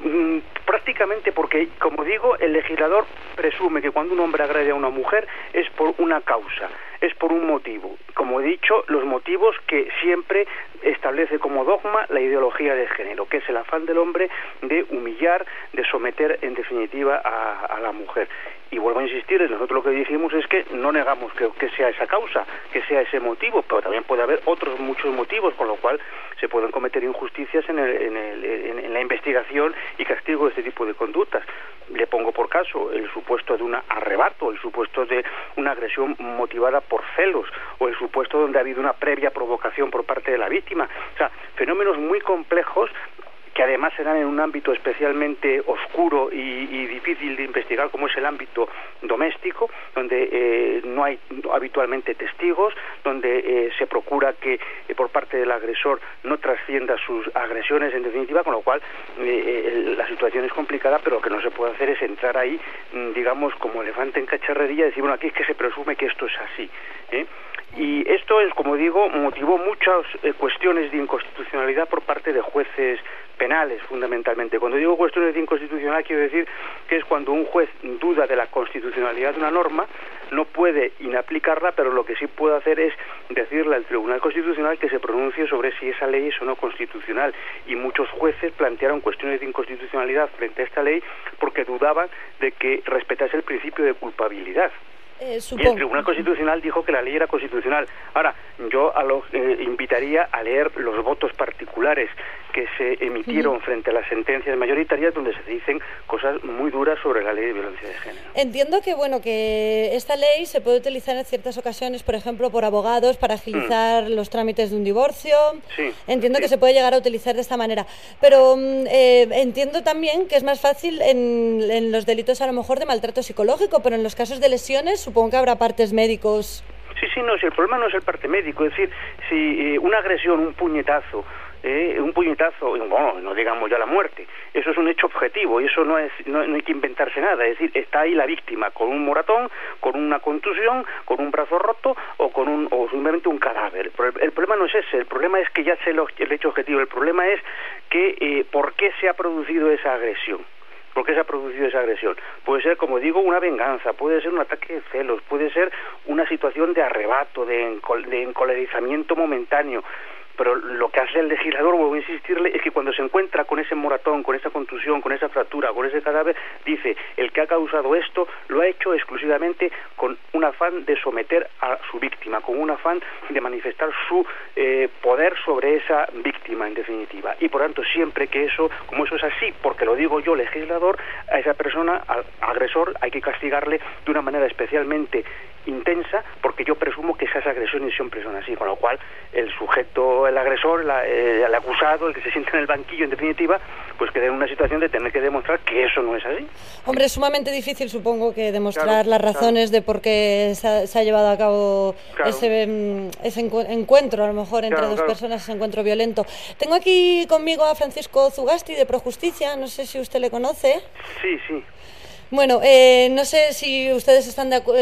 Mm, prácticamente porque, como digo, el legislador presume que cuando un hombre agrede a una mujer es por una causa, es por un motivo. Como he dicho, los motivos que siempre establece como dogma la ideología de género, que es el afán del hombre de humillar, de someter en definitiva a, la mujer. Y vuelvo a insistir, nosotros lo que decimos es que no negamos que, que sea esa causa, que sea ese motivo, pero también puede haber otros muchos motivos, con lo cual se pueden cometer injusticias en, en- en la investigación y castigo de este tipo de conductas. Le pongo por caso el supuesto de un arrebato, el supuesto de una agresión motivada por celos o el supuesto donde ha habido una previa provocación por parte de la víctima. O sea, fenómenos muy complejos que además se en un ámbito especialmente oscuro y, y difícil de investigar como es el ámbito doméstico, donde eh, no hay habitualmente testigos, donde eh, se procura que eh, por parte del agresor no trascienda sus agresiones en definitiva, con lo cual eh, la situación es complicada, pero lo que no se puede hacer es entrar ahí, mm, digamos, como elefante en cacharrería y decir, bueno, aquí es que se presume que esto es así. Y esto, es, como digo, motivó muchas eh, cuestiones de inconstitucionalidad por parte de jueces penales, fundamentalmente. Cuando digo cuestiones de inconstitucionalidad, quiero decir que es cuando un juez duda de la constitucionalidad de una norma, no puede inaplicarla, pero lo que sí puede hacer es decirle al Tribunal Constitucional que se pronuncie sobre si esa ley es o no constitucional. Y muchos jueces plantearon cuestiones de inconstitucionalidad frente a esta ley porque dudaban de que respetase el principio de culpabilidad. Eh, Y el. Tribunal Constitucional dijo que la ley era constitucional. Ahora, yo a los, eh, invitaría a leer los votos particulares que se emitieron frente a las sentencias mayoritarias donde se dicen cosas muy duras sobre la ley de violencia de género. Entiendo que bueno que esta ley se puede utilizar en ciertas ocasiones, por ejemplo, por abogados para agilizar los trámites de un divorcio. Sí. Entiendo que se puede llegar a utilizar de esta manera, pero mm, eh, entiendo también que es más fácil en, en los delitos a lo mejor de maltrato psicológico, pero en los casos de lesiones supongo que habrá partes médicos. Sí, sí, no, si el problema no es el parte médico, es decir, si eh, una agresión, un puñetazo, eh, un puñetazo, bueno, no digamos ya la muerte, eso es un hecho objetivo y eso no es no, no hay que inventarse nada, es decir, está ahí la víctima con un moratón, con una contusión, con un brazo roto o con un o simplemente un cadáver. El, problema no es ese, el problema es que ya sé el hecho objetivo, el problema es que eh, por qué se ha producido esa agresión. ¿Por qué se ha producido esa agresión? Puede ser, como digo, una venganza, puede ser un ataque de celos, puede ser una situación de arrebato, de, de encolerizamiento momentáneo. Pero lo que hace el legislador, vuelvo a insistirle, es que cuando se encuentra con ese moratón, con esa contusión, con esa fractura, con ese cadáver, dice, el que ha causado esto lo ha hecho exclusivamente con un afán de someter a su víctima, con un afán de manifestar su eh, poder sobre esa víctima, en definitiva. Y por tanto, siempre que eso, como eso es así, porque lo digo yo, legislador, a esa persona, al agresor, hay que castigarle de una manera especialmente intensa, porque yo presumo que esas agresiones siempre son así, con lo cual el sujeto, el agresor, la- eh, el acusado, el que se siente en el banquillo, en definitiva, pues queda en una situación de tener que demostrar que eso no es así. Hombre, es sumamente difícil, supongo, que demostrar Claro, las razones de por qué se ha, se ha llevado a cabo Claro. ese, mm, ese encu- encuentro, a lo mejor entre dos personas, ese encuentro violento. Tengo aquí conmigo a Francisco Zugasti de Projusticia, no sé si usted le conoce. Sí, sí. Bueno, eh, no sé si ustedes están de acuerdo.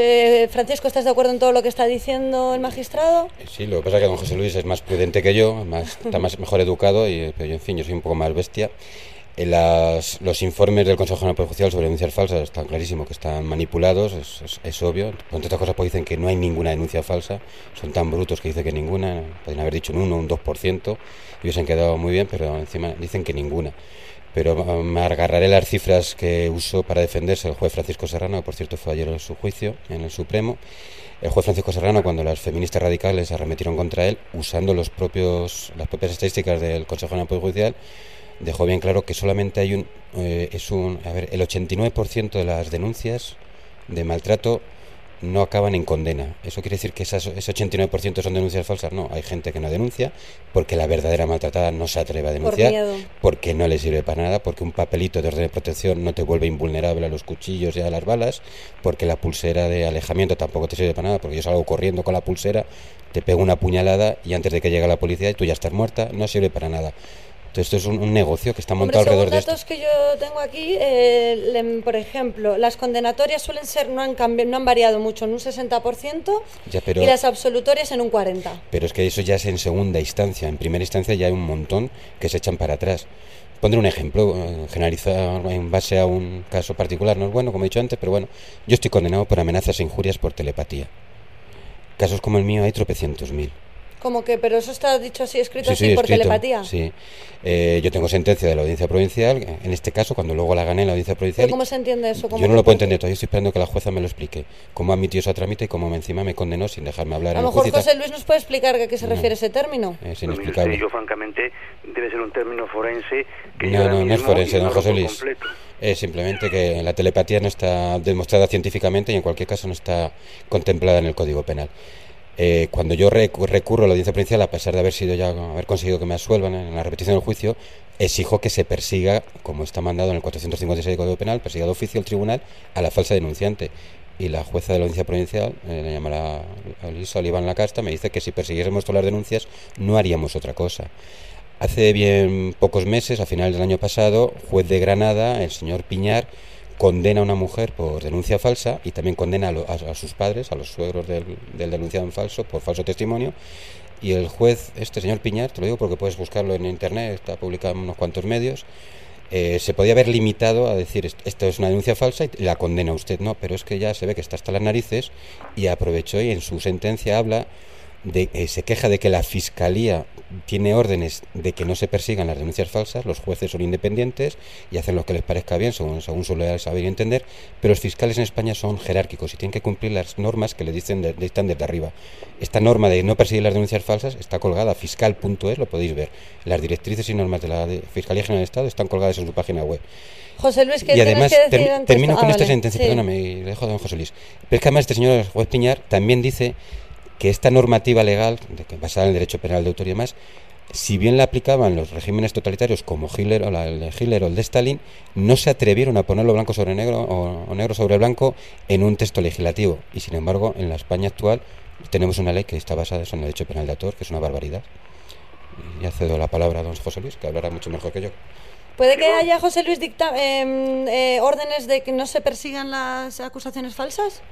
Francisco, ¿estás de acuerdo en todo lo que está diciendo el magistrado? Sí, lo que pasa es que don José Luis es más prudente que yo, más, está más, mejor educado, y, pero yo, en fin, yo soy un poco más bestia. Las- los informes del Consejo General Judicial sobre denuncias falsas están clarísimo que están manipulados, es, es- es obvio. Entre otras cosas, pues dicen que no hay ninguna denuncia falsa, son tan brutos que dicen que ninguna, podrían haber dicho un 1, un 2%, y hubiesen quedado muy bien, pero encima dicen que ninguna. Pero uh, me agarraré las cifras que usó para defenderse el juez Francisco Serrano, que por cierto fue ayer en su juicio en el Supremo. El juez Francisco Serrano, cuando las feministas radicales se arremetieron contra él, usando los propios, las propias estadísticas del Consejo del Poder Judicial, dejó bien claro que solamente hay un, eh, es un, a ver, el 89% de las denuncias de maltrato no acaban en condena. Eso quiere decir que esas, ese 89% son denuncias falsas. No, hay gente que no denuncia porque la verdadera maltratada no se atreve a denunciar, porque no le sirve para nada, porque un papelito de orden de protección no te vuelve invulnerable a los cuchillos y a las balas, porque la pulsera de alejamiento tampoco te sirve para nada, porque yo salgo corriendo con la pulsera, te pego una puñalada y antes de que llegue la policía tú ya estás muerta, no sirve para nada. Entonces esto es un, un negocio que está montado alrededor de esto. datos que yo tengo aquí, eh, por ejemplo, las condenatorias suelen ser, no han, cambi- no han variado mucho, en un 60%, Ya, pero- y las absolutorias en un 40%. Pero es que eso ya es en segunda instancia. En primera instancia ya hay un montón que se echan para atrás. Pondré un ejemplo, eh, generalizar en base a un caso particular no es bueno, como he dicho antes, pero bueno, yo estoy condenado por amenazas e injurias por telepatía. Casos como el mío hay tropecientos mil. Como que, pero eso está dicho así, escrito Sí, así sí, por escrito, telepatía. Sí. Eh, yo tengo sentencia de la audiencia provincial, en este caso, cuando luego la gané en la audiencia provincial. ¿Pero cómo se entiende eso? ¿Cómo Yo no lo puedo entender, todavía estoy esperando que la jueza me lo explique. Cómo admitió eso a trámite y cómo encima me condenó sin dejarme hablar A lo mejor. José Luis nos puede explicar a qué se No. refiere ese término. Es inexplicable. yo francamente debe ser un término forense que No, no, no es forense, don José Luis. completo. Es simplemente que la telepatía no está demostrada científicamente y en cualquier caso no está contemplada en el Código Penal. Eh, cuando yo recu- recurro a la audiencia provincial, a pesar de haber sido ya haber conseguido que me absuelvan en la repetición del juicio, exijo que se persiga, como está mandado en el 456 del Código Penal, persiga de oficio el tribunal a la falsa denunciante. Y la jueza de la audiencia provincial, eh, la llamará Elisa Oliván Lacasta, me dice que si persiguiésemos todas las denuncias no haríamos otra cosa. Hace bien pocos meses, a finales del año pasado, juez de Granada, el señor Piñar, condena a una mujer por denuncia falsa y también condena a, a- a sus padres, a los suegros del, del denunciado en falso, por falso testimonio. Y el juez, este señor Piñar, te lo digo porque puedes buscarlo en internet, está publicado en unos cuantos medios, eh, se podía haber limitado a decir "Est- esto es una denuncia falsa y la condena usted, no, pero es que ya se ve que está hasta las narices y aprovechó y en su sentencia habla de, eh, se queja de que la fiscalía tiene órdenes de que no se persigan las denuncias falsas, los jueces son independientes y hacen lo que les parezca bien según, según su leal saber y entender, pero los fiscales en España son jerárquicos y tienen que cumplir las normas que le dicen de- dictan desde arriba. Esta norma de no perseguir las denuncias falsas está colgada fiscal.es, lo podéis ver. Las directrices y normas de la Fiscalía General del Estado están colgadas en su página web. José Luis, ¿qué Y tienes además, que decir antes? termino Ah, con esta vale, sentencia, sí. perdóname, dejo a don José Luis. Pero es que además este señor juez Piñar también dice que esta normativa legal, basada en el derecho penal de autor y demás, si bien la aplicaban los regímenes totalitarios como Hitler o la- el de Hitler o el de Stalin, no se atrevieron a ponerlo blanco sobre negro o, o negro sobre blanco en un texto legislativo. Y sin embargo, en la España actual tenemos una ley que está basada en el derecho penal de autor, que es una barbaridad. Y ya cedo la palabra a don José Luis, que hablará mucho mejor que yo. ¿Puede que haya, José Luis, dicta em, eh, órdenes de que no se persigan las acusaciones falsas?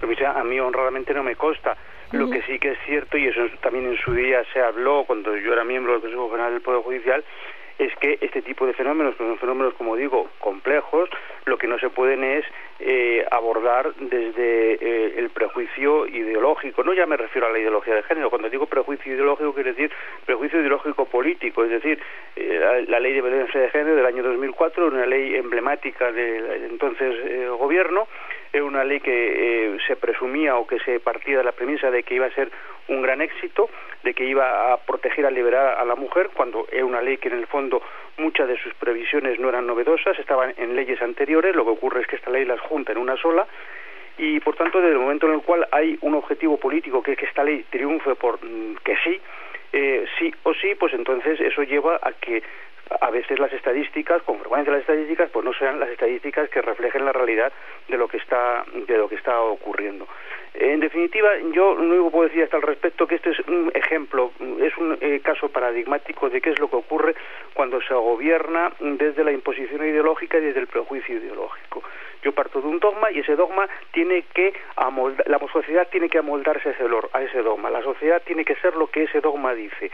Pero a mí honradamente no me consta. Lo que sí que es cierto, y eso también en su día se habló cuando yo era miembro del Consejo General del Poder Judicial, es que este tipo de fenómenos, que son fenómenos, como digo, complejos, lo que no se pueden es eh, abordar desde eh, el prejuicio ideológico. No ya me refiero a la ideología de género. Cuando digo prejuicio ideológico, quiere decir prejuicio ideológico político. Es decir, eh, la, la ley de violencia de género del año 2004, una ley emblemática del entonces eh, gobierno, era una ley que eh, se presumía o que se partía de la premisa de que iba a ser un gran éxito, de que iba a proteger, a liberar a la mujer, cuando era una ley que en el fondo muchas de sus previsiones no eran novedosas, estaban en leyes anteriores, lo que ocurre es que esta ley las junta en una sola y por tanto desde el momento en el cual hay un objetivo político que es que esta ley triunfe por mm, que sí, eh, sí o sí, pues entonces eso lleva a que a veces las estadísticas, con frecuencia las estadísticas, pues no sean las estadísticas que reflejen la realidad de lo que está de lo que está ocurriendo. En definitiva, yo lo único que puedo decir hasta al respecto que este es un ejemplo, es un eh, caso paradigmático de qué es lo que ocurre cuando se gobierna desde la imposición ideológica y desde el prejuicio ideológico. Yo parto de un dogma y ese dogma tiene que amoldar, la sociedad tiene que amoldarse a ese, a ese dogma, la sociedad tiene que ser lo que ese dogma dice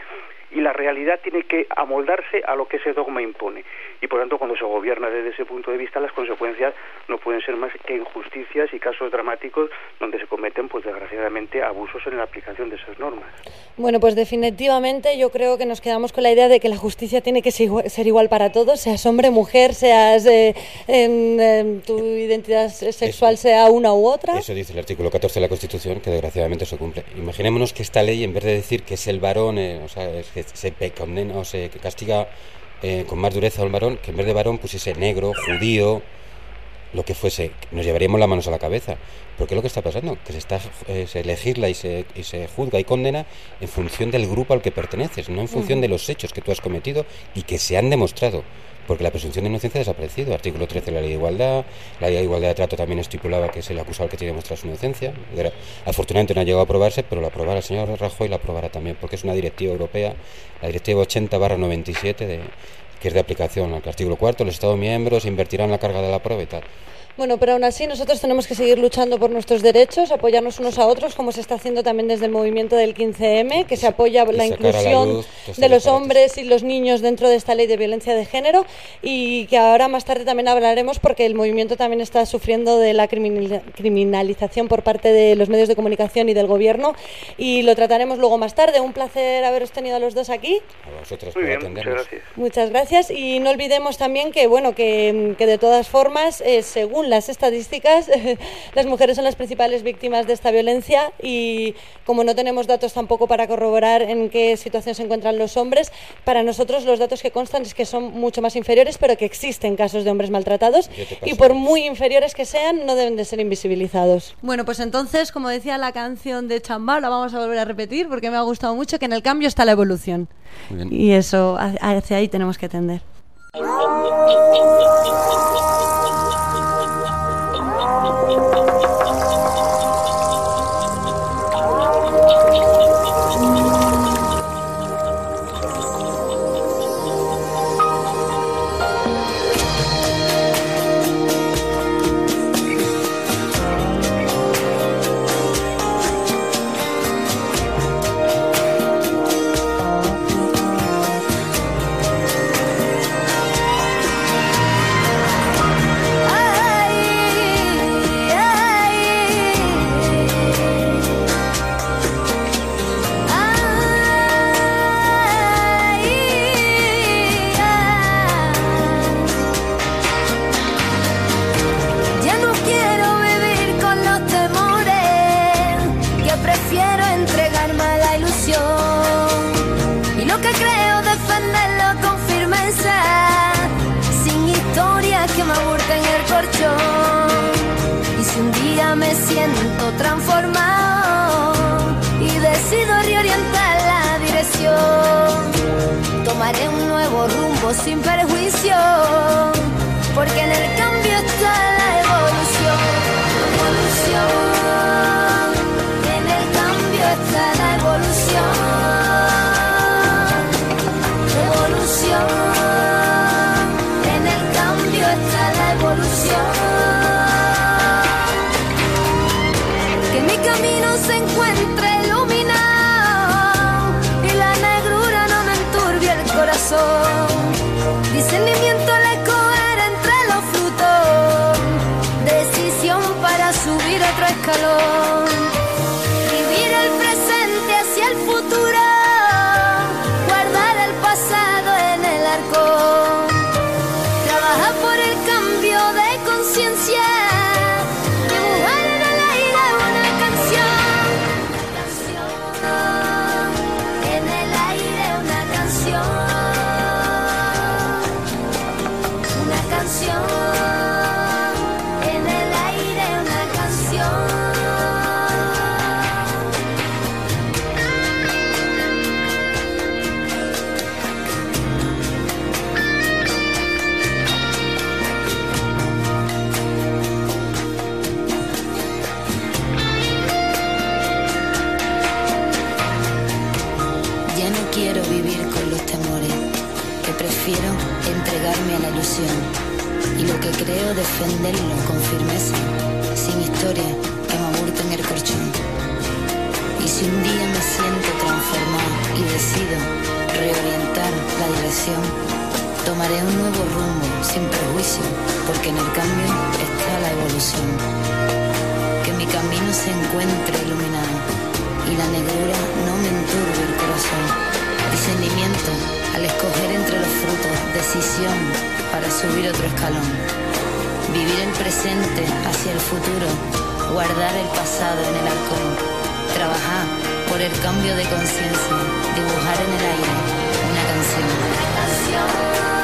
y la realidad tiene que amoldarse a lo que ese dogma impone. Y por tanto, cuando se gobierna desde ese punto de vista, las consecuencias no pueden ser más que injusticias y casos dramáticos donde se cometen, pues desgraciadamente, abusos en la aplicación de esas normas. Bueno, pues definitivamente yo creo que nos quedamos con la idea de que la justicia tiene que ser igual, ser igual para todos, seas hombre, mujer, seas eh, en, em, tu identidad sexual sea una u otra. Eso dice el artículo 14 de la Constitución, que desgraciadamente se cumple. Imaginémonos que esta ley, en vez de decir que es el varón, eh, o sea, es que se pe- condena o se castiga eh, con más dureza al varón, que en vez de varón pusiese negro, judío, lo que fuese, nos llevaríamos las manos a la cabeza. Porque es lo que está pasando, que se, está, eh, se legisla y se, y se juzga y condena en función del grupo al que perteneces, no en función de los hechos que tú has cometido y que se han demostrado. Porque la presunción de inocencia ha desaparecido. Artículo 13 de la Ley de Igualdad. La Ley de Igualdad de Trato también estipulaba que es el acusado el que tiene que mostrar su inocencia. Afortunadamente no ha llegado a aprobarse, pero la aprobará el señor Rajoy la aprobará también, porque es una directiva europea, la Directiva 80-97, de, que es de aplicación al artículo 4. Los Estados miembros invertirán la carga de la prueba y tal. Bueno, pero aún así nosotros tenemos que seguir luchando por nuestros derechos, apoyarnos unos a otros, como se está haciendo también desde el movimiento del 15M, que se apoya la a la inclusión luz de los hombres y los niños dentro de esta ley de violencia de género y que ahora más tarde también hablaremos porque el movimiento también está sufriendo de la criminal- criminalización por parte de los medios de comunicación y del gobierno y lo trataremos luego más tarde. Un placer haberos tenido a los dos aquí. A vosotros Muy por bien, atendernos. muchas gracias. Muchas gracias y no olvidemos también que bueno que, que de todas formas eh, según las estadísticas las mujeres son las principales víctimas de esta violencia y como no tenemos datos tampoco para corroborar en qué situación se encuentran los hombres para nosotros los datos que constan es que son mucho más inferiores pero que existen casos de hombres maltratados ¿Qué te y por muy inferiores que sean no deben de ser invisibilizados. Bueno pues entonces como decía la canción de Chambá la vamos a volver a repetir porque me ha gustado mucho que en el cambio está la evolución. Y eso, ha- hacia ahí tenemos que tender. defenderlo con firmeza, sin historia que me aburte en el colchón. Y si un día me siento transformar y decido reorientar la dirección, tomaré un nuevo rumbo sin prejuicio, porque en el cambio está la evolución. Que mi camino se encuentre iluminado y la negrura no me enturbe el corazón. Discernimiento al escoger entre los frutos, decisión para subir otro escalón. Vivir el presente hacia el futuro, guardar el pasado en el halcón. Trabajar por el cambio de conciencia, dibujar en el aire una canción.